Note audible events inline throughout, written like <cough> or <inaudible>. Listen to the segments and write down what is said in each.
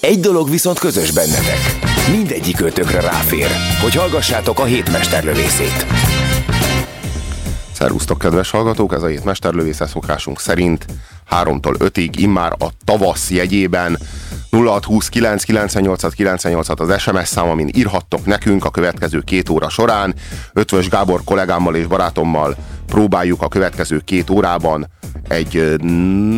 Egy dolog viszont közös bennetek. Mindegyik ötökre ráfér, hogy hallgassátok a hétmesterlövészét. Szervusztok, kedves hallgatók! Ez a hét mesterlövésze szokásunk szerint 3-tól 5-ig immár a tavasz jegyében 0629 98 98 az SMS szám, amin írhattok nekünk a következő két óra során. Ötvös Gábor kollégámmal és barátommal próbáljuk a következő két órában egy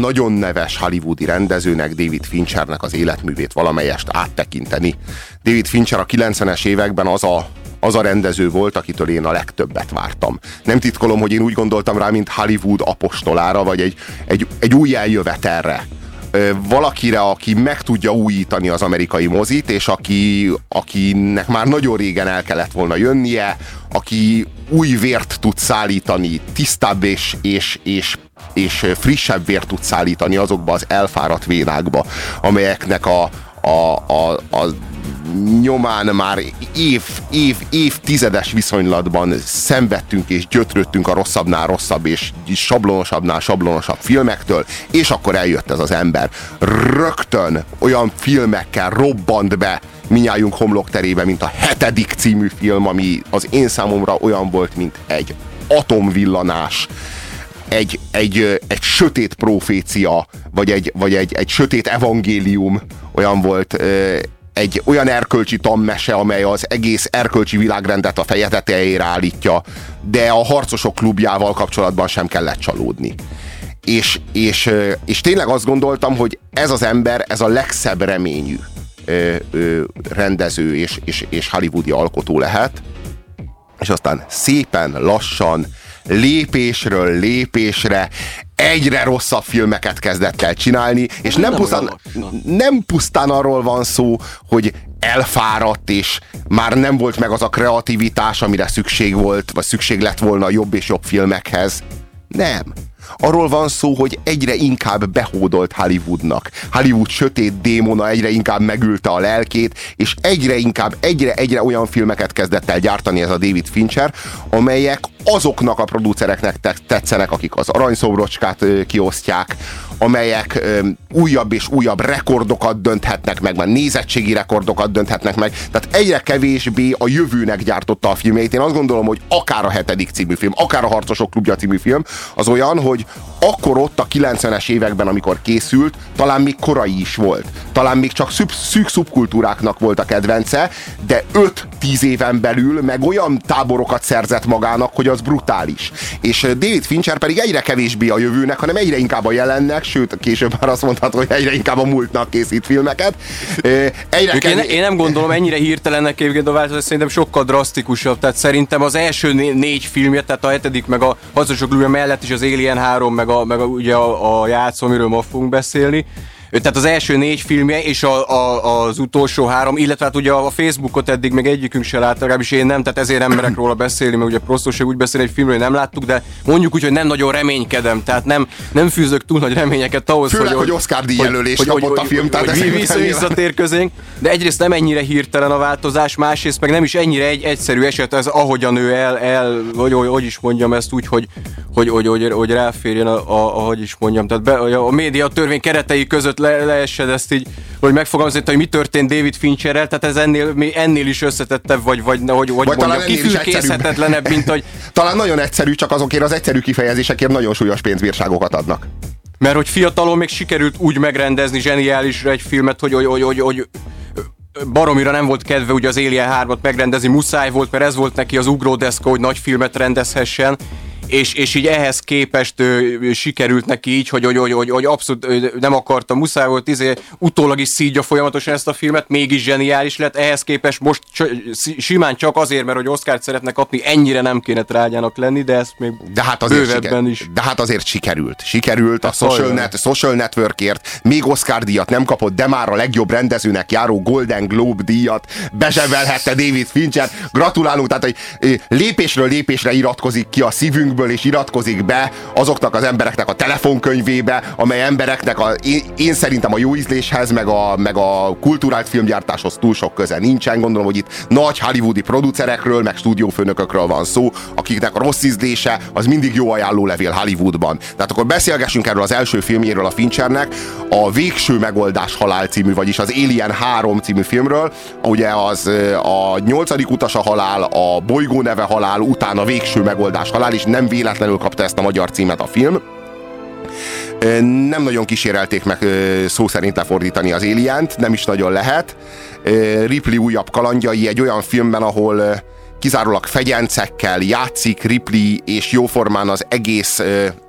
nagyon neves hollywoodi rendezőnek, David Finchernek az életművét valamelyest áttekinteni. David Fincher a 90-es években az a az a rendező volt, akitől én a legtöbbet vártam. Nem titkolom, hogy én úgy gondoltam rá, mint Hollywood apostolára, vagy egy, egy, egy új eljövetelre. Valakire, aki meg tudja újítani az amerikai mozit, és aki, akinek már nagyon régen el kellett volna jönnie, aki új vért tud szállítani, tisztább és, és, és és frissebb vért tud szállítani azokba az elfáradt vénákba, amelyeknek a, a, a, a nyomán már év, év, évtizedes viszonylatban szenvedtünk és gyötrődtünk a rosszabbnál rosszabb és sablonosabbnál sablonosabb filmektől, és akkor eljött ez az ember. Rögtön olyan filmekkel robbant be minnyájunk homlokterébe, mint a hetedik című film, ami az én számomra olyan volt, mint egy atomvillanás egy, egy, egy sötét profécia, vagy egy, vagy egy, egy sötét evangélium olyan volt, egy olyan erkölcsi tanmese, amely az egész erkölcsi világrendet a feje tetejére állítja, de a harcosok klubjával kapcsolatban sem kellett csalódni. És, és, és tényleg azt gondoltam, hogy ez az ember, ez a legszebb reményű rendező és, és, és hollywoodi alkotó lehet, és aztán szépen, lassan, lépésről lépésre egyre rosszabb filmeket kezdett el csinálni, és nem pusztán, nem pusztán arról van szó, hogy elfáradt, és már nem volt meg az a kreativitás, amire szükség volt, vagy szükség lett volna jobb és jobb filmekhez. Nem. Arról van szó, hogy egyre inkább behódolt Hollywoodnak. Hollywood sötét démona egyre inkább megülte a lelkét, és egyre inkább, egyre, egyre olyan filmeket kezdett el gyártani ez a David Fincher, amelyek azoknak a producereknek tetszenek, akik az aranyszobrocskát kiosztják, amelyek újabb és újabb rekordokat dönthetnek meg, már nézettségi rekordokat dönthetnek meg, tehát egyre kevésbé a jövőnek gyártotta a filmjeit. Én azt gondolom, hogy akár a hetedik című film, akár a Harcosok klubja című film, az olyan, hogy akkor ott a 90-es években, amikor készült, talán még korai is volt. Talán még csak szűk, szűk szubkultúráknak volt a kedvence, de 5-10 éven belül meg olyan táborokat szerzett magának, hogy az brutális. És David Fincher pedig egyre kevésbé a jövőnek, hanem egyre inkább a jelennek, sőt, később már azt mondhatod, hogy egyre inkább a múltnak készít filmeket. Egyre kevés... én, én nem gondolom ennyire hirtelennek egyébként a változás, szerintem sokkal drasztikusabb. Tehát szerintem az első négy filmje, tehát a hetedik meg a Hazasok mellett is az Alien 3, meg, a, meg a, ugye a, a játszó, amiről ma fogunk beszélni tehát az első négy filmje és a, a, az utolsó három, illetve hát ugye a Facebookot eddig meg egyikünk se látta, legalábbis én nem, tehát ezért nem merek róla beszélni, mert ugye prosztóság úgy beszélni egy filmről, hogy nem láttuk, de mondjuk úgy, hogy nem nagyon reménykedem, tehát nem, nem fűzök túl nagy reményeket ahhoz, Főleg, hogy, hogy Oscar díj jelölést kapott a film, tehát hogy, vissza, visszatér közénk, de egyrészt nem ennyire hirtelen a változás, másrészt meg nem is ennyire egy egyszerű eset, ez ahogyan ő el, el hogy, hogy, hogy is mondjam ezt úgy, hogy, hogy, hogy, hogy, hogy ráférjen, a, a, ahogy is mondjam, tehát be, a média törvény keretei között le, leessed ezt így, hogy megfogalmazni, hogy mi történt David Fincherrel, tehát ez ennél, ennél is összetettebb, vagy, vagy hogy, hogy vagy mondjam, kifülkészhetetlenebb, mint hogy... <laughs> Talán nagyon egyszerű, csak azokért az egyszerű kifejezésekért nagyon súlyos pénzbírságokat adnak. Mert hogy fiatalon még sikerült úgy megrendezni zseniálisra egy filmet, hogy, hogy, hogy, hogy, hogy baromira nem volt kedve ugye az Alien 3-at megrendezni, muszáj volt, mert ez volt neki az ugródeszka, hogy nagy filmet rendezhessen, és, és így ehhez képest ö, sikerült neki így, hogy, hogy, hogy, hogy, hogy abszolút nem akarta, muszáj volt izé, utólag is szídja folyamatosan ezt a filmet, mégis zseniális lett, ehhez képest most simán csak azért, mert hogy Oscar-t szeretnek kapni, ennyire nem kéne trágyának lenni, de ezt még de hát azért bővebben siker, is. De hát azért sikerült. Sikerült a Hát Social, hajrá. Net, Social Networkért, még Oscar díjat nem kapott, de már a legjobb rendezőnek járó Golden Globe díjat bezsebelhette David Fincher. Gratulálunk, tehát hogy ö, lépésről lépésre iratkozik ki a szívünkből, és iratkozik be azoknak az embereknek a telefonkönyvébe, amely embereknek a, én, én szerintem a jó ízléshez, meg a, meg a kulturált filmgyártáshoz túl sok köze nincsen. Gondolom, hogy itt nagy hollywoodi producerekről, meg stúdiófőnökökről van szó, akiknek a rossz ízlése az mindig jó ajánlólevél Hollywoodban. Tehát akkor beszélgessünk erről az első filmjéről a Finchernek, a Végső megoldás halál című, vagyis az Alien 3 című filmről. Ugye az a nyolcadik utas a halál, a bolygó neve halál, utána Végső megoldás halál, és nem véletlenül kapta ezt a magyar címet a film. Nem nagyon kísérelték meg szó szerint lefordítani az Alien-t, nem is nagyon lehet. Ripley újabb kalandjai egy olyan filmben, ahol kizárólag fegyencekkel játszik Ripley, és jóformán az egész,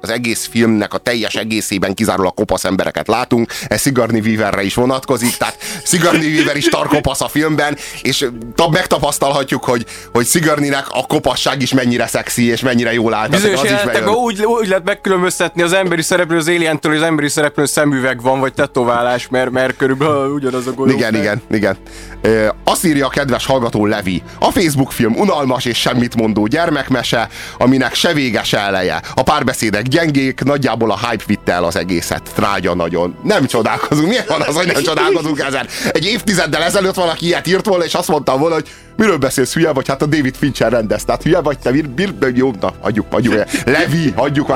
az egész filmnek a teljes egészében kizárólag kopasz embereket látunk. Ez Sigourney Weaverre is vonatkozik, tehát Sigourney Weaver is tarkopasz a filmben, és megtapasztalhatjuk, hogy, hogy Sigourneynek a kopasság is mennyire szexi, és mennyire jól áll. Bizonyos az is jelenetekben bejön. úgy, úgy lehet megkülönböztetni az emberi szereplő az Alien-től, hogy az emberi szereplő szemüveg van, vagy tetoválás, mert, mert körülbelül ugyanaz a golyó. Igen, igen, igen. Azt írja a kedves hallgató Levi. A Facebook film unalmas és semmit mondó gyermekmese, aminek se vége, se eleje. A párbeszédek gyengék, nagyjából a hype vitte el az egészet. Trágya nagyon. Nem csodálkozunk. Miért van az, hogy nem csodálkozunk ezen? Egy évtizeddel ezelőtt valaki ilyet írt volna, és azt mondta volna, hogy miről beszélsz, hülye vagy? Hát a David Fincher rendez. Tehát hülye vagy te, bir, bir, jó, na, hagyjuk, hagyjuk. Levi, hagyjuk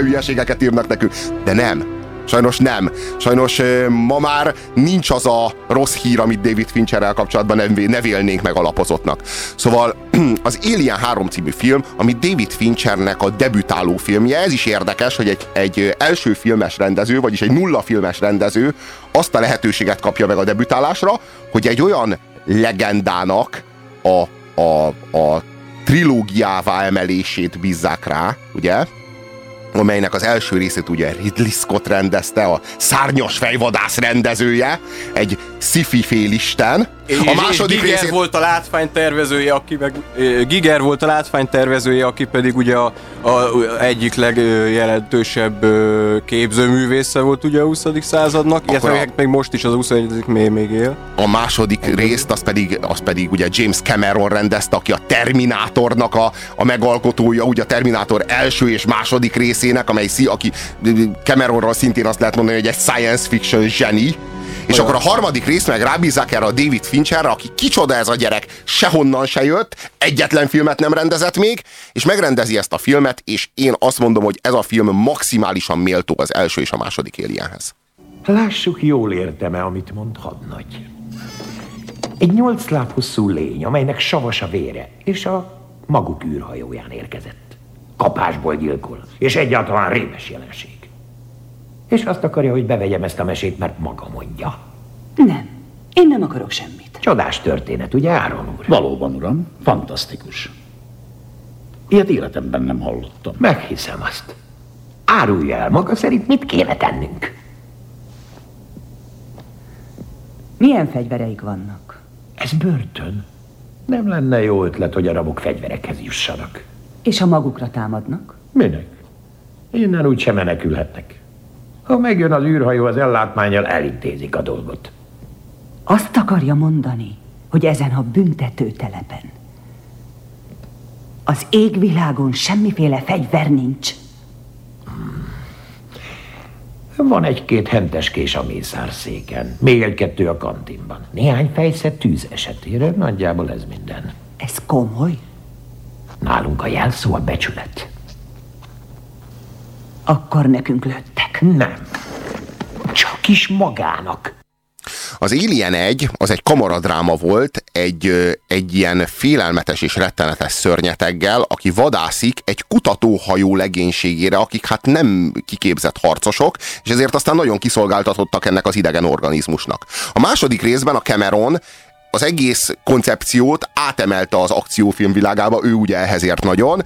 hülyeségeket írnak nekünk. De nem. Sajnos nem. Sajnos ma már nincs az a rossz hír, amit David Fincherrel kapcsolatban ne meg alapozottnak. Szóval <clears throat> az Alien 3 című film, ami David Finchernek a debütáló filmje, ez is érdekes, hogy egy, egy első filmes rendező, vagyis egy nulla filmes rendező azt a lehetőséget kapja meg a debütálásra, hogy egy olyan legendának a, a, a trilógiává emelését bízzák rá, ugye? Amelynek az első részét ugye Ridley Scott rendezte, a szárnyas fejvadász rendezője, egy sci-fi félisten. És, a második és Giger részét... volt a látvány tervezője, aki meg, Giger volt a látvány tervezője, aki pedig ugye a, a egyik legjelentősebb képzőművésze volt ugye a 20. századnak, illetve a- még most is az 21. még, még él. A második részt, az pedig, az pedig ugye James Cameron rendezte, aki a Terminátornak a, a megalkotója, ugye a Terminátor első és második részének, amely aki Cameronról szintén azt lehet mondani, hogy egy science fiction zseni, és akkor a harmadik rész meg rábízzák erre a David Fincherre, aki kicsoda ez a gyerek, sehonnan se jött, egyetlen filmet nem rendezett még, és megrendezi ezt a filmet, és én azt mondom, hogy ez a film maximálisan méltó az első és a második Alienhez. Lássuk, jól értem-e, amit mond hadnagy. Egy nyolc láb hosszú lény, amelynek savas a vére, és a maguk űrhajóján érkezett. Kapásból gyilkol, és egyáltalán rémes jelenség. És azt akarja, hogy bevegyem ezt a mesét, mert maga mondja. Nem, én nem akarok semmit. Csodás történet, ugye, Áron úr? Valóban, uram, fantasztikus. Ilyet életemben nem hallottam. Meghiszem azt. Árulja el maga szerint, mit kéne tennünk. Milyen fegyvereik vannak? Ez börtön. Nem lenne jó ötlet, hogy a rabok fegyverekhez jussanak. És ha magukra támadnak? Minek? Innen úgy sem menekülhetnek. Ha megjön az űrhajó az ellátmányjal, elintézik a dolgot. Azt akarja mondani, hogy ezen a büntetőtelepen az égvilágon semmiféle fegyver nincs. Van egy-két henteskés a mészárszéken, még egy-kettő a kantinban. Néhány fejsze tűz esetére, nagyjából ez minden. Ez komoly? Nálunk a jelszó a becsület. Akkor nekünk lőttek. Nem. Csak is magának. Az Alien 1 az egy kamaradráma volt, egy, egy ilyen félelmetes és rettenetes szörnyeteggel, aki vadászik egy kutatóhajó legénységére, akik hát nem kiképzett harcosok, és ezért aztán nagyon kiszolgáltatottak ennek az idegen organizmusnak. A második részben a Cameron az egész koncepciót átemelte az akciófilm világába, ő ugye ehhez ért nagyon,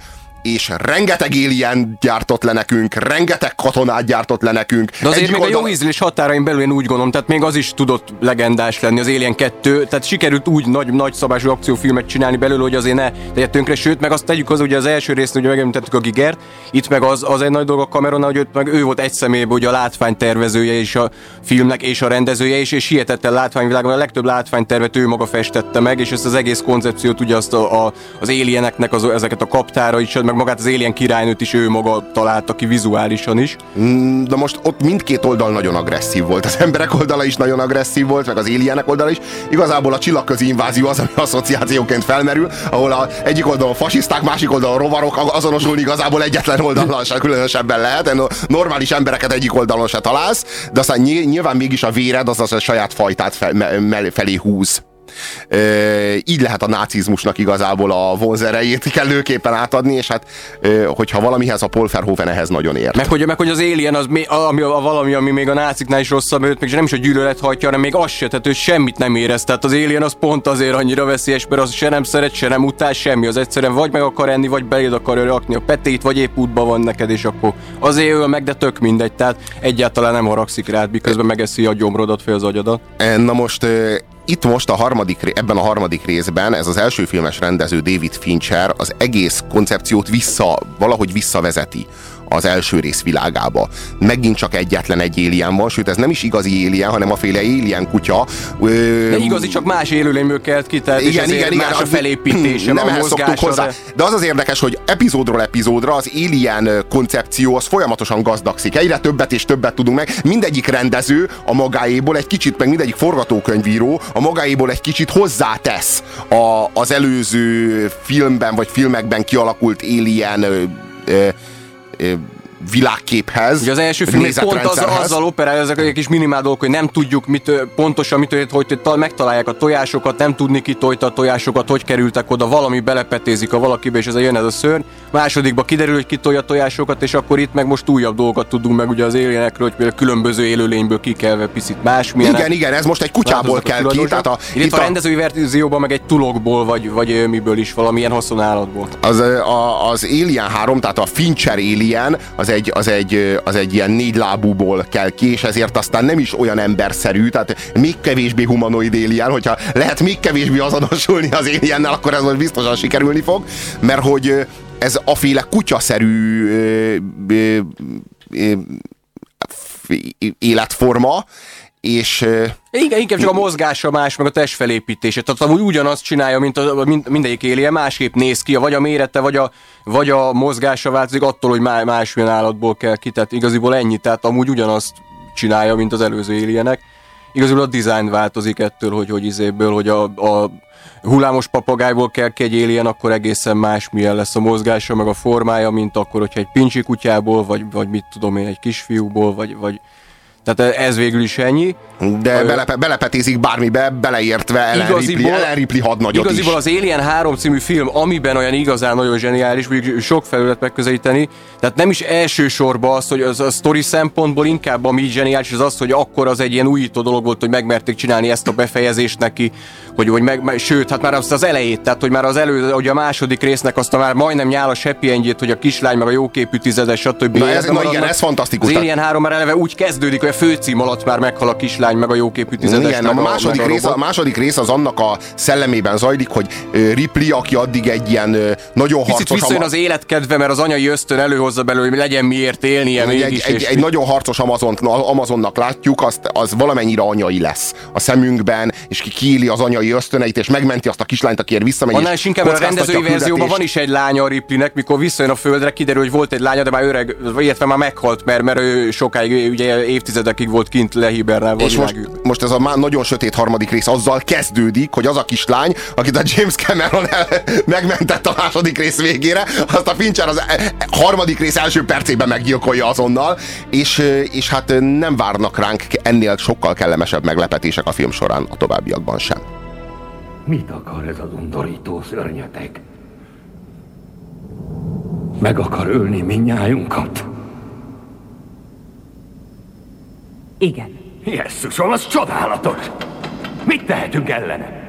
és rengeteg alien gyártott le nekünk, rengeteg katonát gyártott le nekünk. De azért még oldal... a jó ízlés határain belül én úgy gondolom, tehát még az is tudott legendás lenni, az Alien 2, tehát sikerült úgy nagy, nagy szabású akciófilmet csinálni belőle, hogy azért ne tegye tönkre, sőt, meg azt tegyük hozzá, ugye az első részt ugye megemlítettük a Gigert, itt meg az, az egy nagy dolog a Cameron, hogy őt, meg ő volt egy személyben ugye a látványtervezője és a filmnek és a rendezője is, és hihetetlen látványvilágon a legtöbb látványtervet ő maga festette meg, és ezt az egész koncepciót ugye azt a, a, az alieneknek az, ezeket a kaptára is, meg magát az alien királynőt is ő maga találta ki vizuálisan is. Mm, de most ott mindkét oldal nagyon agresszív volt. Az emberek oldala is nagyon agresszív volt, meg az alienek oldala is. Igazából a csillagközi invázió az, ami asszociációként felmerül, ahol a egyik oldalon fasiszták, másik oldalon rovarok, azonosulni igazából egyetlen oldalon se különösebben lehet. Normális embereket egyik oldalon se találsz, de aztán nyilván mégis a véred az az a saját fajtát felé húz. Így lehet a nácizmusnak igazából a vonzerejét <laughs> kellőképpen átadni, és hát hogyha valamihez a Paul Verhoeven ehhez nagyon ért. Meg hogy, meg hogy az Alien az mi, ami, a, valami, ami még a náciknál is rosszabb, őt még nem is a gyűlölet hajtja, hanem még az se, tehát ő semmit nem érez. Tehát az Alien az pont azért annyira veszélyes, mert az se nem szeret, se nem utál, semmi. Az egyszerűen vagy meg akar enni, vagy beléd akar rakni a petét, vagy épp útban van neked, és akkor azért öl meg, de tök mindegy. Tehát egyáltalán nem haragszik rád, miközben megeszi a gyomrodat, fél az agyadat. Na most itt most a harmadik, ebben a harmadik részben ez az első filmes rendező David Fincher az egész koncepciót vissza, valahogy visszavezeti az első rész világába. Megint csak egyetlen egy alien van, sőt ez nem is igazi alien, hanem a féle alien kutya. Ö, de igazi, csak más élőlényből kelt ki, tehát igen, és igen, igen, más a felépítése, <clears throat> nem a mozgása, hozzá. De... de az az érdekes, hogy epizódról epizódra az alien koncepció az folyamatosan gazdagszik. Egyre többet és többet tudunk meg. Mindegyik rendező a magáéból egy kicsit, meg mindegyik forgatókönyvíró a magáéból egy kicsit hozzátesz a, az előző filmben vagy filmekben kialakult alien ö, ö, eh, világképhez. Ugye az első film pont az, azzal operál, ezek egy kis minimál dolgok, hogy nem tudjuk mit, pontosan mit történt, hogy megtalálják a tojásokat, nem tudni ki tojta a tojásokat, hogy kerültek oda, valami belepetézik a valakibe, és ez a jön ez a szörny. Másodikba kiderül, hogy ki tolja a tojásokat, és akkor itt meg most újabb dolgokat tudunk meg ugye az élőnekről, hogy például különböző élőlényből kikelve picit más. Igen, igen, ez most egy kutyából kell ki. Tehát a, itt, itt a, a rendezői verzióban meg egy tulokból, vagy, vagy miből is, valamilyen haszonállatból. Az, a, az Alien 3, tehát a Fincher Alien, az az egy, az egy, az egy ilyen négy lábúból kell ki, és ezért aztán nem is olyan emberszerű, tehát még kevésbé humanoid alien, hogyha lehet még kevésbé azonosulni az aliennel, akkor ez most biztosan sikerülni fog, mert hogy ez a féle kutyaszerű ö, ö, ö, életforma, és... Igen, inkább csak a mozgása más, meg a testfelépítése. Tehát amúgy ugyanazt csinálja, mint, a, mint mindegyik élje, másképp néz ki, vagy a mérete, vagy a, vagy a mozgása változik attól, hogy más, másmilyen állatból kell ki. Tehát igaziból ennyi, tehát amúgy ugyanazt csinálja, mint az előző éljenek. Igaziból a design változik ettől, hogy, hogy izéből, hogy a, a hullámos papagájból kell ki egy éljen, akkor egészen más milyen lesz a mozgása, meg a formája, mint akkor, hogyha egy pincsi kutyából, vagy, vagy mit tudom én, egy kisfiúból, vagy, vagy tehát ez végül is ennyi. De belepe, belepetézik bármibe, beleértve Ellen igaziból, Ripley, Ellen Ripley hadnagyot Igaziból is. az Alien 3 című film, amiben olyan igazán nagyon zseniális, mondjuk sok felület megközelíteni, tehát nem is elsősorban az, hogy az a story szempontból inkább ami zseniális, az az, hogy akkor az egy ilyen újító dolog volt, hogy megmerték csinálni ezt a befejezést neki, hogy, hogy meg, sőt, hát már azt az elejét, tehát hogy már az elő, hogy a második résznek azt a már majdnem nyálas happy endjét, hogy a kislány meg a jóképű tizedes, stb. Na, ez, na igen, ez fantasztikus. Az Alien 3 már eleve úgy kezdődik, hogy főcím alatt már meghal a kislány meg a jóképű tizedes. Igen, a, a, második, rész, a, a második rész az annak a szellemében zajlik, hogy Ripley, aki addig egy ilyen nagyon harcos... Picit az életkedve, mert az anyai ösztön előhozza belőle, hogy legyen miért élnie egy, mégis. Egy, egy, egy nagyon harcos Amazon, Amazonnak látjuk, azt, az valamennyire anyai lesz a szemünkben, és ki kiéli az anyai ösztöneit, és megmenti azt a kislányt, akiért visszamegy. Annál is inkább a rendezői verzióban van is egy lánya a Ripleynek, mikor visszajön a földre, kiderül, hogy volt egy lánya, de már öreg, illetve már meghalt, mert, mert ő sokáig, ugye évtizedekig volt kint lehibernálva. És most, most ez a már nagyon sötét harmadik rész azzal kezdődik, hogy az a kislány, akit a James Cameron el, megmentett a második rész végére, azt a Fincher az e- harmadik rész első percében meggyilkolja azonnal, és, és hát nem várnak ránk ennél sokkal kellemesebb meglepetések a film során a továbbiakban sem. Mit akar ez az undorító szörnyetek? Meg akar ölni minnyájunkat? Igen. Jesszusom, az csodálatos! Mit tehetünk ellene?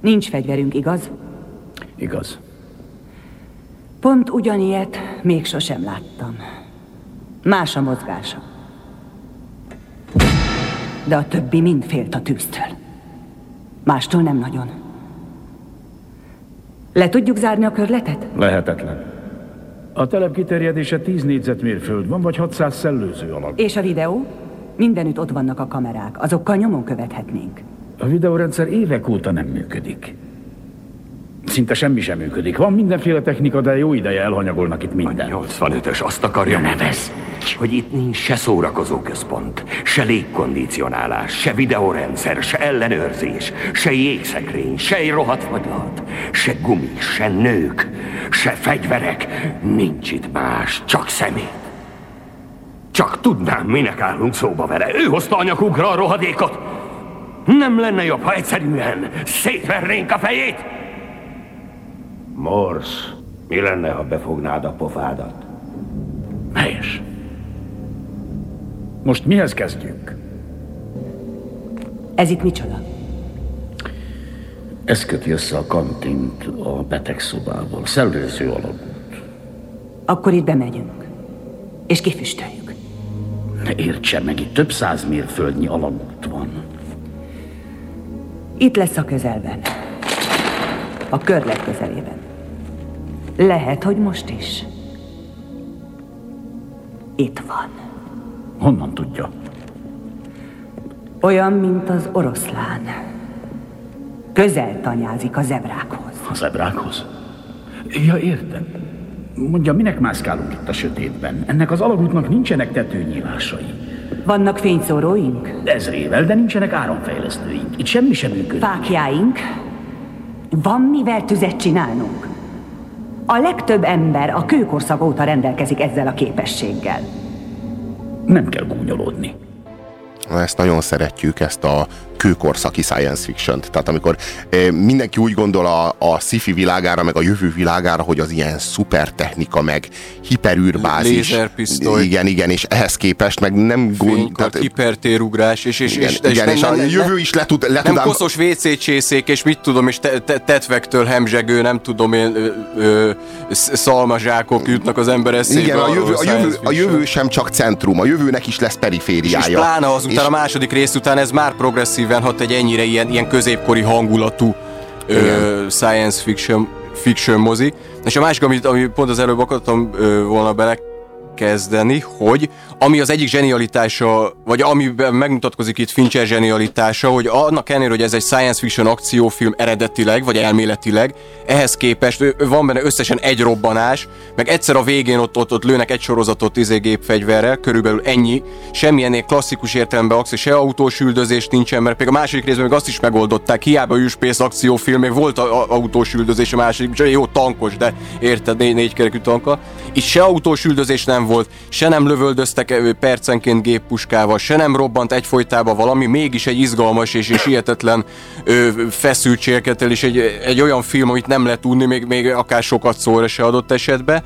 Nincs fegyverünk, igaz? Igaz. Pont ugyanilyet még sosem láttam. Más a mozgása. De a többi mind félt a tűztől. Mástól nem nagyon. Le tudjuk zárni a körletet? Lehetetlen. A telep kiterjedése 10 négyzetmérföld van, vagy 600 szellőző alak. És a videó? Mindenütt ott vannak a kamerák. Azokkal nyomon követhetnénk. A videórendszer évek óta nem működik. Szinte semmi sem működik. Van mindenféle technika, de jó ideje elhanyagolnak itt minden. A 85-ös azt akarja nevez, hogy itt nincs se szórakozó központ, se légkondicionálás, se videórendszer, se ellenőrzés, se jégszekrény, se egy rohadt fagylat, se gumi, se nők, se fegyverek. Nincs itt más, csak szemét. Csak tudnám, minek állunk szóba vele. Ő hozta anyakukra a rohadékot. Nem lenne jobb, ha egyszerűen szétvernénk a fejét? Morsz, mi lenne, ha befognád a pofádat? Helyes. Most mihez kezdjünk? Ez itt micsoda? Ez köti össze a kantint a betegszobával. Szellőző alagút. Akkor itt bemegyünk. És kifüstöljük. Ne értse meg, itt több száz mérföldnyi alagút van. Itt lesz a közelben. A körlet közelében. Lehet, hogy most is. Itt van. Honnan tudja? Olyan, mint az oroszlán. Közel tanyázik a zebrákhoz. A zebrákhoz? Ja, értem. Mondja, minek mászkálunk itt a sötétben? Ennek az alagútnak nincsenek tetőnyílásai. Vannak fényszóróink? Ezrével, de nincsenek áramfejlesztőink. Itt semmi sem működik. Fákjáink? Van mivel tüzet csinálnunk? A legtöbb ember a kőkorszak óta rendelkezik ezzel a képességgel. Nem kell gúnyolódni. Ezt nagyon szeretjük, ezt a kőkorszaki science fiction-t. Tehát amikor e, mindenki úgy gondol a, a sci-fi világára, meg a jövő világára, hogy az ilyen szuper technika, meg hiperűrbázis. Lézerpisztoly. Igen, igen, és ehhez képest meg nem gond... Tehát, hipertérugrás, és, és, igen, és, igen, és, és nem, a jövő is le tud... Le nem tudám... koszos WC csészék, és mit tudom, és te, te, tetvektől hemzsegő, nem tudom én, ö, ö, szalmazsákok jutnak az ember eszébe. Igen, a jövő, a, jövő, a jövő sem csak centrum, a jövőnek is lesz perifériája. És, és pláne azután és... a második rész után ez már progresszív hat egy ennyire ilyen, ilyen középkori hangulatú ö, science fiction, fiction mozi. És a másik, amit, amit pont az előbb akartam ö, volna bele kezdeni, hogy ami az egyik zsenialitása, vagy amiben megmutatkozik itt Fincher zsenialitása, hogy annak ellenére, hogy ez egy science fiction akciófilm eredetileg, vagy elméletileg, ehhez képest van benne összesen egy robbanás, meg egyszer a végén ott, ott, ott lőnek egy sorozatot izé gépfegyverrel, körülbelül ennyi, semmilyen klasszikus értelemben akció, se autós üldözés nincsen, mert még a második részben még azt is megoldották, hiába űrspész akciófilm, még volt a, a, autós üldözés a második, jó tankos, de érted, négy kerekű tanka. Itt se autós üldözés nem volt, se nem lövöldöztek percenként géppuskával, se nem robbant egyfolytában valami, mégis egy izgalmas és, és hihetetlen ö, és egy, egy olyan film, amit nem lehet tudni, még, még akár sokat szóra se adott esetben.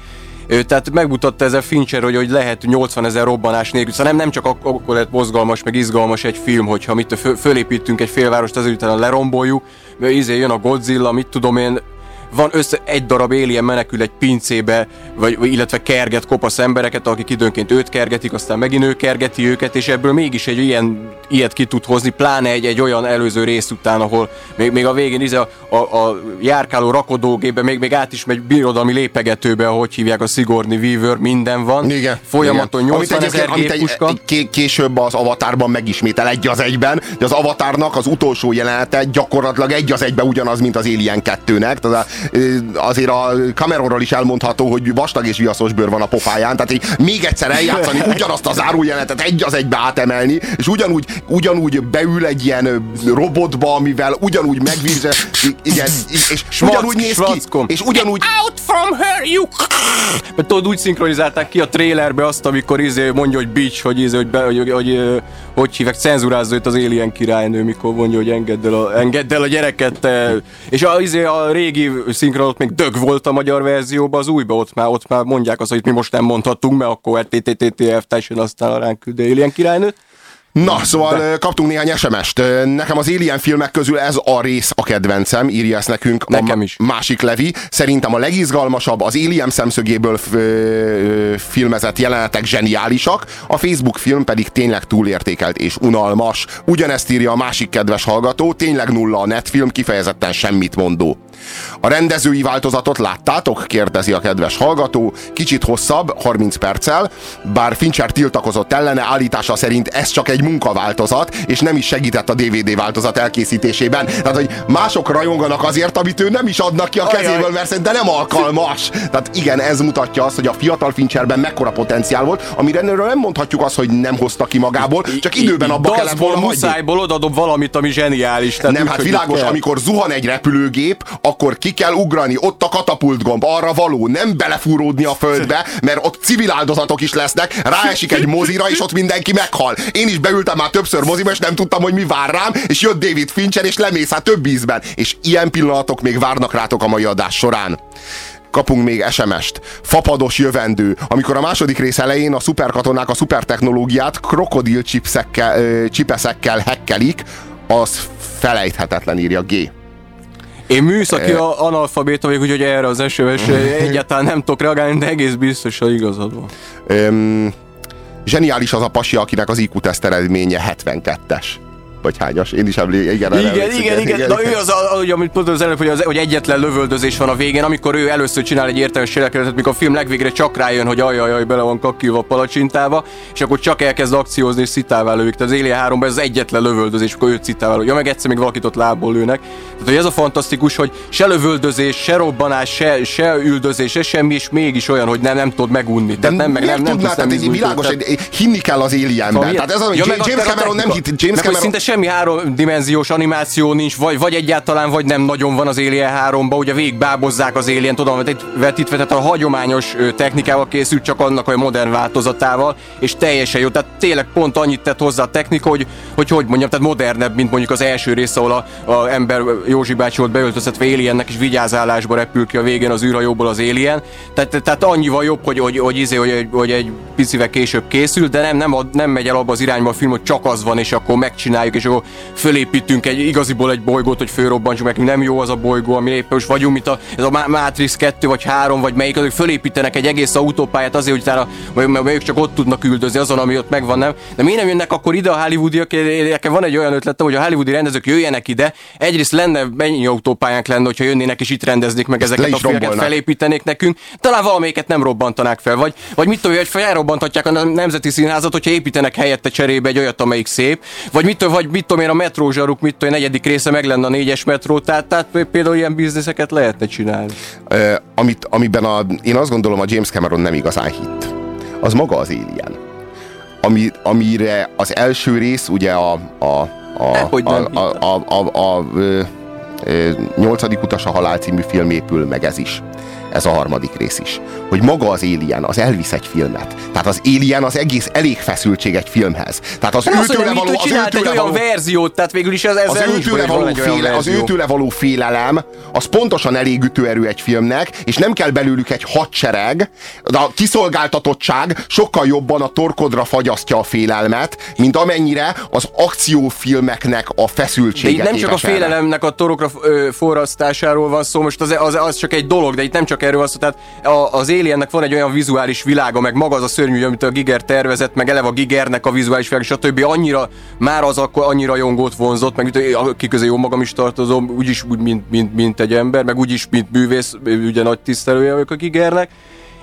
Tehát megmutatta ez a Fincher, hogy, hogy lehet 80 ezer robbanás nélkül, szóval nem, nem csak ak- akkor lehet mozgalmas, meg izgalmas egy film, hogyha mit fölépítünk egy félvárost, azért utána leromboljuk, izé jön a Godzilla, mit tudom én, van össze egy darab alien menekül egy pincébe, vagy, illetve kerget kopasz embereket, akik időnként őt kergetik, aztán megint ő kergeti őket, és ebből mégis egy ilyen, ilyet ki tud hozni, pláne egy, egy olyan előző rész után, ahol még, még a végén izé a, a, a járkáló rakodógébe még, még át is megy birodalmi lépegetőbe, ahogy hívják a Sigourney Weaver, minden van. Igen. Folyamaton 80 ezer géppuska. Egy, később az avatárban megismétel egy az egyben, de az avatárnak az utolsó jelenete gyakorlatilag egy az egyben ugyanaz, mint az Alien 2-nek. Tehát azért a Cameronról is elmondható, hogy vastag és viaszos bőr van a pofáján, tehát így még egyszer eljátszani, <laughs> ugyanazt a zárójelenetet egy az egybe átemelni, és ugyanúgy, ugyanúgy beül egy ilyen robotba, amivel ugyanúgy megvízze, igen, és Schwarz, ugyanúgy néz ki, és ugyanúgy... Out from her, you... Mert tudod, úgy szinkronizálták ki a trailerbe azt, amikor izé mondja, hogy bitch, hogy, izé, hogy, be, hogy, hogy, hogy, hogy hívják, cenzurázza őt az Alien királynő, mikor mondja, hogy engedd el a, engedd el a gyereket. Te. És a, izé, a régi szinkronot még dög volt a magyar verzióban, az újba ott már, ott már mondják azt, hogy mi most nem mondhatunk, mert akkor RTTTTF teljesen aztán ránk küldő Alien királynőt. Na, szóval De... kaptunk néhány SMS-t. Nekem az Alien filmek közül ez a rész a kedvencem, írja ezt nekünk Nekem a is. másik Levi. Szerintem a legizgalmasabb, az Alien szemszögéből filmezett jelenetek zseniálisak, a Facebook film pedig tényleg túlértékelt és unalmas. Ugyanezt írja a másik kedves hallgató, tényleg nulla a netfilm, kifejezetten semmit mondó. A rendezői változatot láttátok? kérdezi a kedves hallgató. Kicsit hosszabb, 30 perccel, bár Fincher tiltakozott ellene, állítása szerint ez csak egy munkaváltozat, és nem is segített a DVD változat elkészítésében. Tehát, hogy mások rajonganak azért, amit ő nem is adnak ki a kezéből, mert szerintem nem alkalmas. Tehát igen, ez mutatja azt, hogy a fiatal Fincherben mekkora potenciál volt, amire nem mondhatjuk azt, hogy nem hozta ki magából, csak időben abba kellett volna muszájból odadob valamit, ami zseniális. Tehát nem, hát világos, amikor zuhan egy repülőgép, akkor ki kell ugrani, ott a katapult gomb, arra való, nem belefúródni a földbe, mert ott civil áldozatok is lesznek, ráesik egy mozira, és ott mindenki meghal. Én is beültem már többször moziba, és nem tudtam, hogy mi vár rám, és jött David Fincher, és lemész hát több ízben. És ilyen pillanatok még várnak rátok a mai adás során kapunk még SMS-t. Fapados jövendő, amikor a második rész elején a szuperkatonák a szupertechnológiát krokodil csipeszekkel hekkelik, az felejthetetlen, írja G. Én műszaki e... analfabéta vagyok, úgyhogy erre az SMS egyáltalán nem tudok reagálni, de egész biztos, hogy igazad van. Um, zseniális az a pasi, akinek az IQ teszt eredménye 72-es vagy hányas, én is emlékszem. Igen, igen, igen, igen, igen. Na ő az, ahogy, amit mondtam az előbb, hogy, az, hogy egyetlen lövöldözés van a végén, amikor ő először csinál egy értelmes cselekedetet, mikor a film legvégre csak rájön, hogy ajajaj, bele van kakilva a palacsintába, és akkor csak elkezd akciózni és szitává lőjük. Tehát az Alien 3 ez az egyetlen lövöldözés, akkor őt szitává Ja, meg egyszer még valakit ott lából lőnek. Tehát, hogy ez a fantasztikus, hogy se lövöldözés, se robbanás, se, se üldözés, se semmi, és mégis olyan, hogy nem, nem tud megunni. Tehát nem, meg nem, nem, tudná, nem, nem világos, tehát, hinni kell az Alienben. Tehát ez ja, James Cameron nem hitt, James Cameron semmi háromdimenziós animáció nincs, vagy, vagy egyáltalán, vagy nem nagyon van az Alien 3-ba, ugye végigbábozzák az Alien, tudom, vetítve, tehát a hagyományos technikával készült, csak annak a modern változatával, és teljesen jó, tehát tényleg pont annyit tett hozzá a technika, hogy hogy, hogy mondjam, tehát modernebb, mint mondjuk az első rész, ahol a, a ember Józsi bácsi volt beöltöztetve Aliennek, és vigyázálásba repül ki a végén az űrhajóból az Alien, tehát, tehát annyival jobb, hogy, hogy, hogy, izé, hogy, hogy, hogy egy picivel később készül, de nem, nem, nem megy el abba az irányba a film, hogy csak az van, és akkor megcsináljuk, és akkor fölépítünk egy igaziból egy bolygót, hogy fölrobbantsuk, meg nem jó az a bolygó, ami éppen most vagyunk, mint a, ez a Matrix 2 vagy 3, vagy melyik, azok fölépítenek egy egész autópályát azért, hogy utána vagy, ők csak ott tudnak üldözni azon, ami ott megvan, nem? De miért nem jönnek akkor ide a hollywoodiak? Nekem van egy olyan ötletem, hogy a hollywoodi rendezők jöjjenek ide. Egyrészt lenne mennyi autópályánk lenne, hogyha jönnének és itt rendeznék meg ezeket a filmeket, felépítenék nekünk. Talán valamelyiket nem robbantanák fel, vagy, vagy mit tudom, hogy felrobbantatják a Nemzeti Színházat, hogyha építenek helyette cserébe egy olyat, amelyik szép, vagy mit tudom, hogy mit tudom én, a metrózsaruk, mit tudom én, negyedik része meg lenne a négyes metró, tehát, tehát például ilyen bizniszeket lehetne csinálni. Ö, amit, amiben a, én azt gondolom, a James Cameron nem igazán hitt. Az maga az Alien. Ami, amire az első rész, ugye a, a, a, Dehogy a, a, a, a, a, a, a Nyolcadik utas a halál című film épül, meg ez is. Ez a harmadik rész is. Hogy maga az Alien, az elvisz egy filmet. Tehát az Alien az egész elég feszültség egy filmhez. Tehát az őtőle való, az őtőle való, verziót, tehát végül is ez, ez az őtőle való, féle, az őtőle való félelem, az pontosan elég ütőerő egy filmnek, és nem kell belőlük egy hadsereg, de a kiszolgáltatottság sokkal jobban a torkodra fagyasztja a félelmet, mint amennyire az akciófilmeknek a feszültsége. De itt nem csak a félelemnek a torokra forrasztásáról van szó, most az, az, az csak egy dolog, de itt nem csak csak erről van szó, tehát az Aliennek van egy olyan vizuális világa, meg maga az a szörnyű, amit a Giger tervezett, meg eleve a Gigernek a vizuális világ, stb. annyira, már az akkor annyira jongót vonzott, meg aki közé jó magam is tartozom, úgyis úgy, mint, mint, mint egy ember, meg úgyis, mint bűvész, ugye nagy tisztelője vagyok a Gigernek,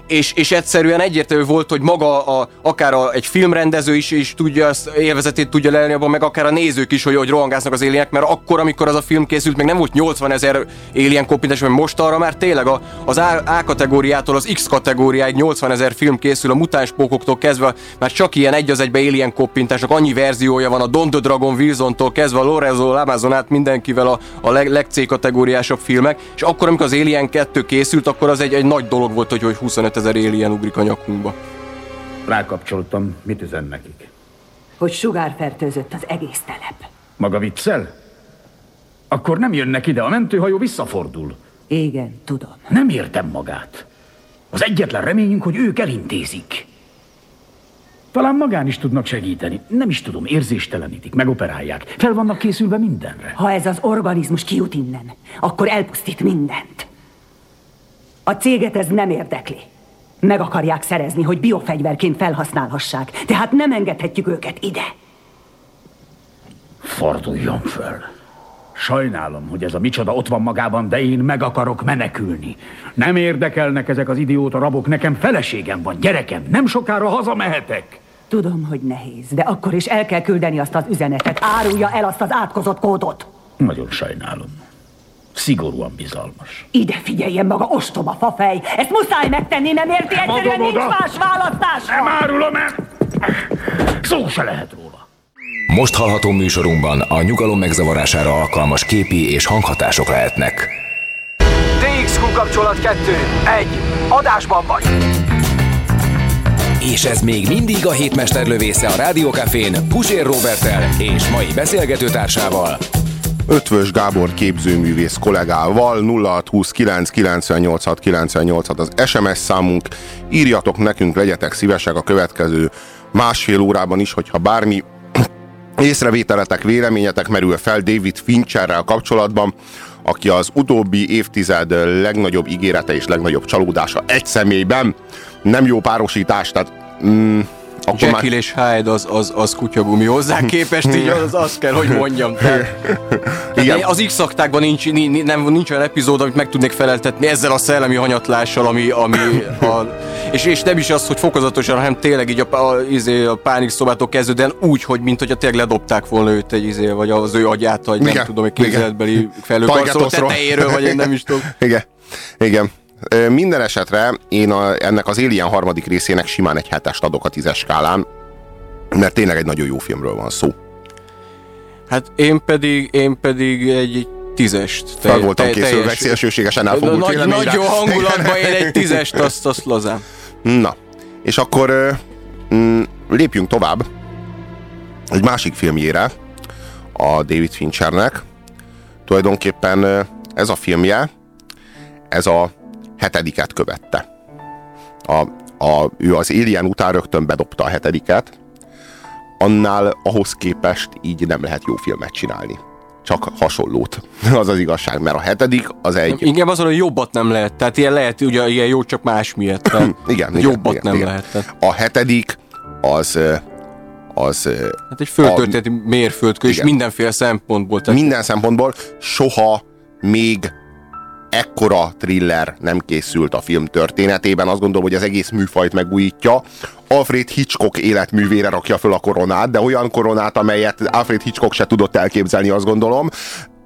és, és egyszerűen egyértelmű volt, hogy maga a, akár a, egy filmrendező is, is tudja azt élvezetét tudja lelni abban, meg akár a nézők is, hogy, hogy rohangásznak az élienek, mert akkor, amikor az a film készült, meg nem volt 80 ezer alien kopintás, mert most arra már tényleg a, az A, kategóriától az X kategóriáig 80 ezer film készül, a mutáns pókoktól kezdve már csak ilyen egy az egybe alien kopintások, annyi verziója van a Don the Dragon Wilson-tól kezdve a Lorenzo Amazonát mindenkivel a, a leg, leg kategóriásabb filmek, és akkor, amikor az Alien 2 készült, akkor az egy, egy nagy dolog volt, hogy, hogy 25 ezer éljen ugrik a nyakunkba. Rákapcsoltam, mit üzen nekik? Hogy sugárfertőzött az egész telep. Maga viccel? Akkor nem jönnek ide, a mentőhajó visszafordul. Igen, tudom. Nem értem magát. Az egyetlen reményünk, hogy ők elintézik. Talán magán is tudnak segíteni. Nem is tudom, érzéstelenítik, megoperálják. Fel vannak készülve mindenre. Ha ez az organizmus kijut innen, akkor elpusztít mindent. A céget ez nem érdekli. Meg akarják szerezni, hogy biofegyverként felhasználhassák. Tehát nem engedhetjük őket ide. Forduljon föl. Sajnálom, hogy ez a micsoda ott van magában, de én meg akarok menekülni. Nem érdekelnek ezek az idióta rabok, nekem feleségem van, gyerekem, nem sokára hazamehetek. Tudom, hogy nehéz, de akkor is el kell küldeni azt az üzenetet. Árulja el azt az átkozott kódot. Nagyon sajnálom. Szigorúan bizalmas. Ide figyeljen maga, ostoba fafej! Ezt muszáj megtenni, nem érti? Egyszerűen nincs más választás! Nem árulom el! Szó se lehet róla. Most hallható műsorunkban a nyugalom megzavarására alkalmas képi és hanghatások lehetnek. DXQ kapcsolat 2. 1. Adásban vagy! És ez még mindig a hétmester lövésze a Rádiókafén Pusér Robertel és mai beszélgetőtársával, Ötvös Gábor képzőművész kollégával 0629 986 986 az SMS számunk. Írjatok nekünk, legyetek szívesek a következő másfél órában is, hogyha bármi <clears throat> észrevételetek, véleményetek merül fel David Fincherrel kapcsolatban, aki az utóbbi évtized legnagyobb ígérete és legnagyobb csalódása egy személyben. Nem jó párosítás, tehát mm, akkor Jekyll már... és Hyde az, az, az kutyagumi hozzá <laughs> képest, így az, azt kell, hogy mondjam. <laughs> Tehát, Igen. Az x aktákban nincs, nem, nincs olyan epizód, amit meg tudnék feleltetni ezzel a szellemi hanyatlással, ami, ami a, és, és nem is az, hogy fokozatosan, hanem tényleg így a, a, izé, a pánik szobától kezdődően úgy, hogy mint hogy a tényleg ledobták volna őt egy izé, vagy az ő agyát, vagy nem tudom, egy képzeletbeli felőkarszoló tetejéről, vagy én nem is tudom. <laughs> Igen. Igen. Minden esetre én a, ennek az Alien harmadik részének simán egy hetest adok a tízes skálán, mert tényleg egy nagyon jó filmről van szó. Hát én pedig, én pedig egy tízest. Te, Fel voltam te, készülve teljes, szélsőségesen elfogult nagy, véleményre. Nagy jó hangulatban <laughs> én egy tízest, azt, azt lazám. Na, és akkor mm, lépjünk tovább egy másik filmjére, a David Finchernek. Tulajdonképpen ez a filmje, ez a hetediket követte. A, a, ő az Alien után rögtön bedobta a hetediket, annál ahhoz képest így nem lehet jó filmet csinálni. Csak hasonlót. <laughs> Az az igazság, mert a hetedik az egy... Igen, azon, hogy jobbat nem lehet. Tehát ilyen lehet, ugye ilyen jó, csak más miatt. <clears throat> Igen, jobbat igen, nem igen. lehet. Tehát. A hetedik az az... Hát egy földtörténeti mérföldkő, és mindenféle szempontból. Tehát... Minden szempontból soha még ekkora thriller nem készült a film történetében. Azt gondolom, hogy az egész műfajt megújítja. Alfred Hitchcock életművére rakja föl a koronát, de olyan koronát, amelyet Alfred Hitchcock se tudott elképzelni, azt gondolom.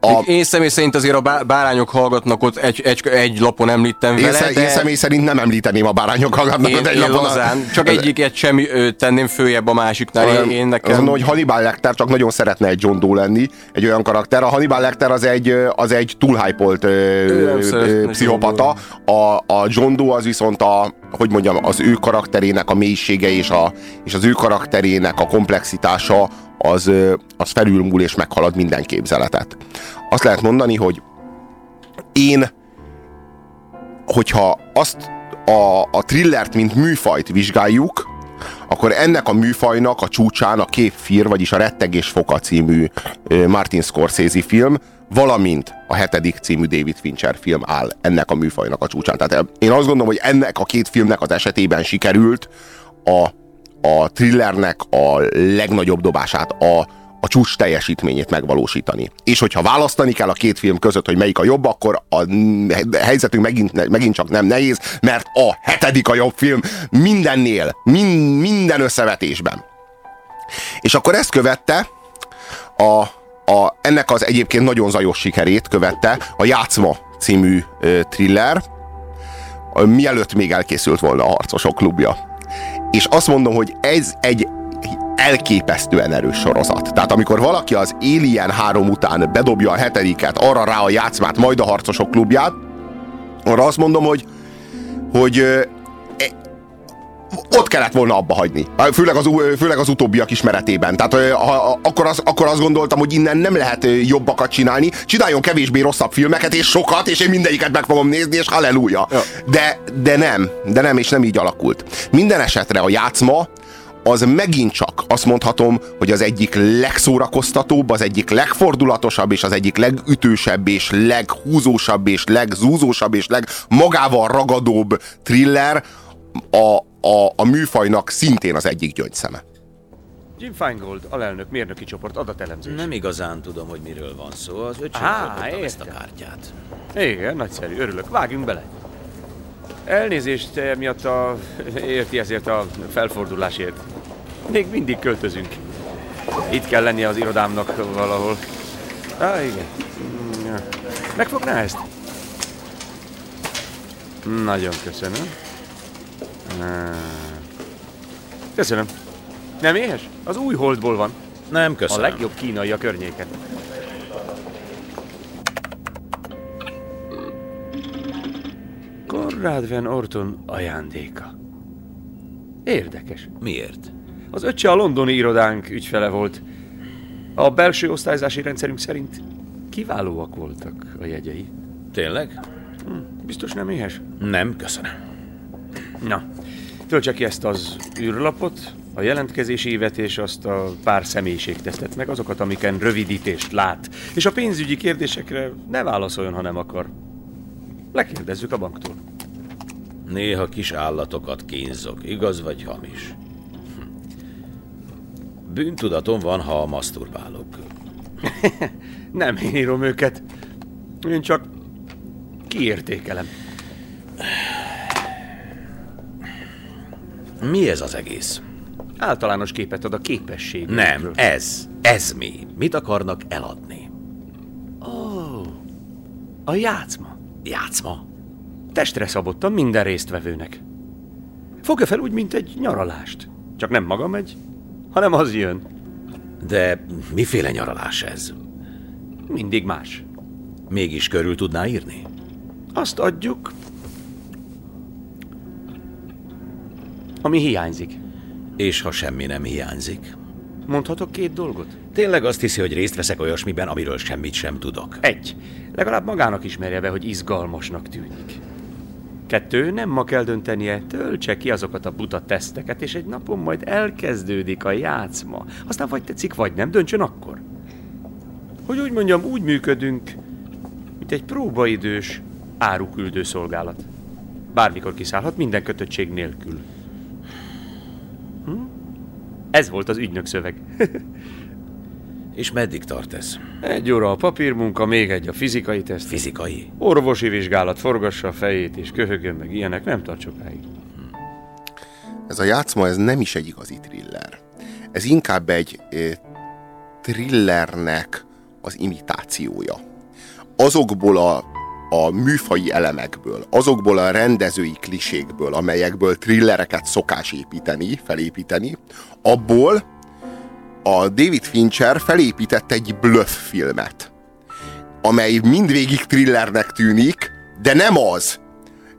A... Én személy szerint azért a bárányok hallgatnak ott egy, egy, egy lapon említem vele, én, de... én személy szerint nem említeném a bárányok hallgatnak én, ott egy én lapon. Lazán, csak egyiket sem tenném följebb a másiknál. Én, én nekem... Mondom, hogy Hannibal Lecter csak nagyon szeretne egy John Doe lenni, egy olyan karakter. A Hannibal Lecter az egy, az egy túlhypolt pszichopata. A, a John Doe az viszont a, hogy mondjam, az ő karakterének a mélysége és, a, és az ő karakterének a komplexitása az, az felülmúl és meghalad minden képzeletet. Azt lehet mondani, hogy én, hogyha azt a, a thrillert, mint műfajt vizsgáljuk, akkor ennek a műfajnak a csúcsán a Képfír, vagyis a Rettegés Foka című Martin Scorsese film, valamint a hetedik című David Fincher film áll ennek a műfajnak a csúcsán. Tehát én azt gondolom, hogy ennek a két filmnek az esetében sikerült a a thrillernek a legnagyobb dobását, a, a csúcs teljesítményét megvalósítani. És hogyha választani kell a két film között, hogy melyik a jobb, akkor a helyzetünk megint, megint csak nem nehéz, mert a hetedik a jobb film mindennél, min, minden összevetésben. És akkor ezt követte a, a, ennek az egyébként nagyon zajos sikerét követte a Játszma című ö, thriller, mielőtt még elkészült volna a Harcosok klubja és azt mondom, hogy ez egy elképesztően erős sorozat. Tehát amikor valaki az Alien 3 után bedobja a hetediket, arra rá a játszmát, majd a harcosok klubját, arra azt mondom, hogy, hogy ott kellett volna abba hagyni. Főleg az, főleg az utóbbiak ismeretében. Tehát ha, akkor, az, akkor azt gondoltam, hogy innen nem lehet jobbakat csinálni. Csináljon kevésbé rosszabb filmeket, és sokat, és én mindegyiket meg fogom nézni, és halleluja. Ja. De, de nem, de nem, és nem így alakult. Minden esetre a játszma az megint csak azt mondhatom, hogy az egyik legszórakoztatóbb, az egyik legfordulatosabb, és az egyik legütősebb, és leghúzósabb, és legzúzósabb, és legmagával ragadóbb thriller a, a, a műfajnak szintén az egyik gyöngyszeme. Jim Feingold, alelnök, mérnöki csoport, adatelemzés. Nem igazán tudom, hogy miről van szó. Az öcsém ezt a kártyát. Igen, nagyszerű, örülök. Vágjunk bele. Elnézést miatt a... érti ezért a felfordulásért. Még mindig költözünk. Itt kell lennie az irodámnak valahol. Ah, igen. Megfogná ezt? Nagyon köszönöm. Köszönöm. Nem éhes? Az új holdból van. Nem, köszönöm. A legjobb kínai a környéken. Konrad Van Orton ajándéka. Érdekes. Miért? Az öccse a londoni irodánk ügyfele volt. A belső osztályzási rendszerünk szerint kiválóak voltak a jegyei. Tényleg? Hm, biztos nem éhes? Nem, köszönöm. Na, töltse ki ezt az űrlapot, a jelentkezési évet és azt a pár személyiségtesztet, meg azokat, amiken rövidítést lát. És a pénzügyi kérdésekre ne válaszoljon, ha nem akar. Lekérdezzük a banktól. Néha kis állatokat kínzok, igaz vagy hamis? Hm. Bűntudatom van, ha maszturbálok. <laughs> Nem én írom őket. Én csak kiértékelem. Mi ez az egész? Általános képet ad a képesség. Nem, ez. Ez mi? Mit akarnak eladni? Ó, oh, a játszma. Játszma? Testre szabottan minden résztvevőnek. Fogja fel úgy, mint egy nyaralást. Csak nem maga megy, hanem az jön. De miféle nyaralás ez? Mindig más. Mégis körül tudná írni? Azt adjuk, ami hiányzik. És ha semmi nem hiányzik? Mondhatok két dolgot? Tényleg azt hiszi, hogy részt veszek olyasmiben, amiről semmit sem tudok? Egy. Legalább magának ismerje be, hogy izgalmasnak tűnik. Kettő, nem ma kell döntenie, töltse ki azokat a buta teszteket, és egy napon majd elkezdődik a játszma. Aztán vagy tetszik, vagy nem, döntsön akkor. Hogy úgy mondjam, úgy működünk, mint egy próbaidős áruküldő szolgálat. Bármikor kiszállhat, minden kötöttség nélkül. Ez volt az ügynök szöveg. <laughs> És meddig tart ez? Egy óra a papírmunka, még egy a fizikai teszt. Fizikai? Orvosi vizsgálat, forgassa a fejét és köhögjön meg ilyenek, nem tart sokáig. Ez a játszma, ez nem is egy igazi thriller. Ez inkább egy eh, thrillernek az imitációja. Azokból a a műfai elemekből, azokból a rendezői klisékből, amelyekből thrillereket szokás építeni, felépíteni, abból a David Fincher felépített egy bluff filmet, amely mindvégig thrillernek tűnik, de nem az.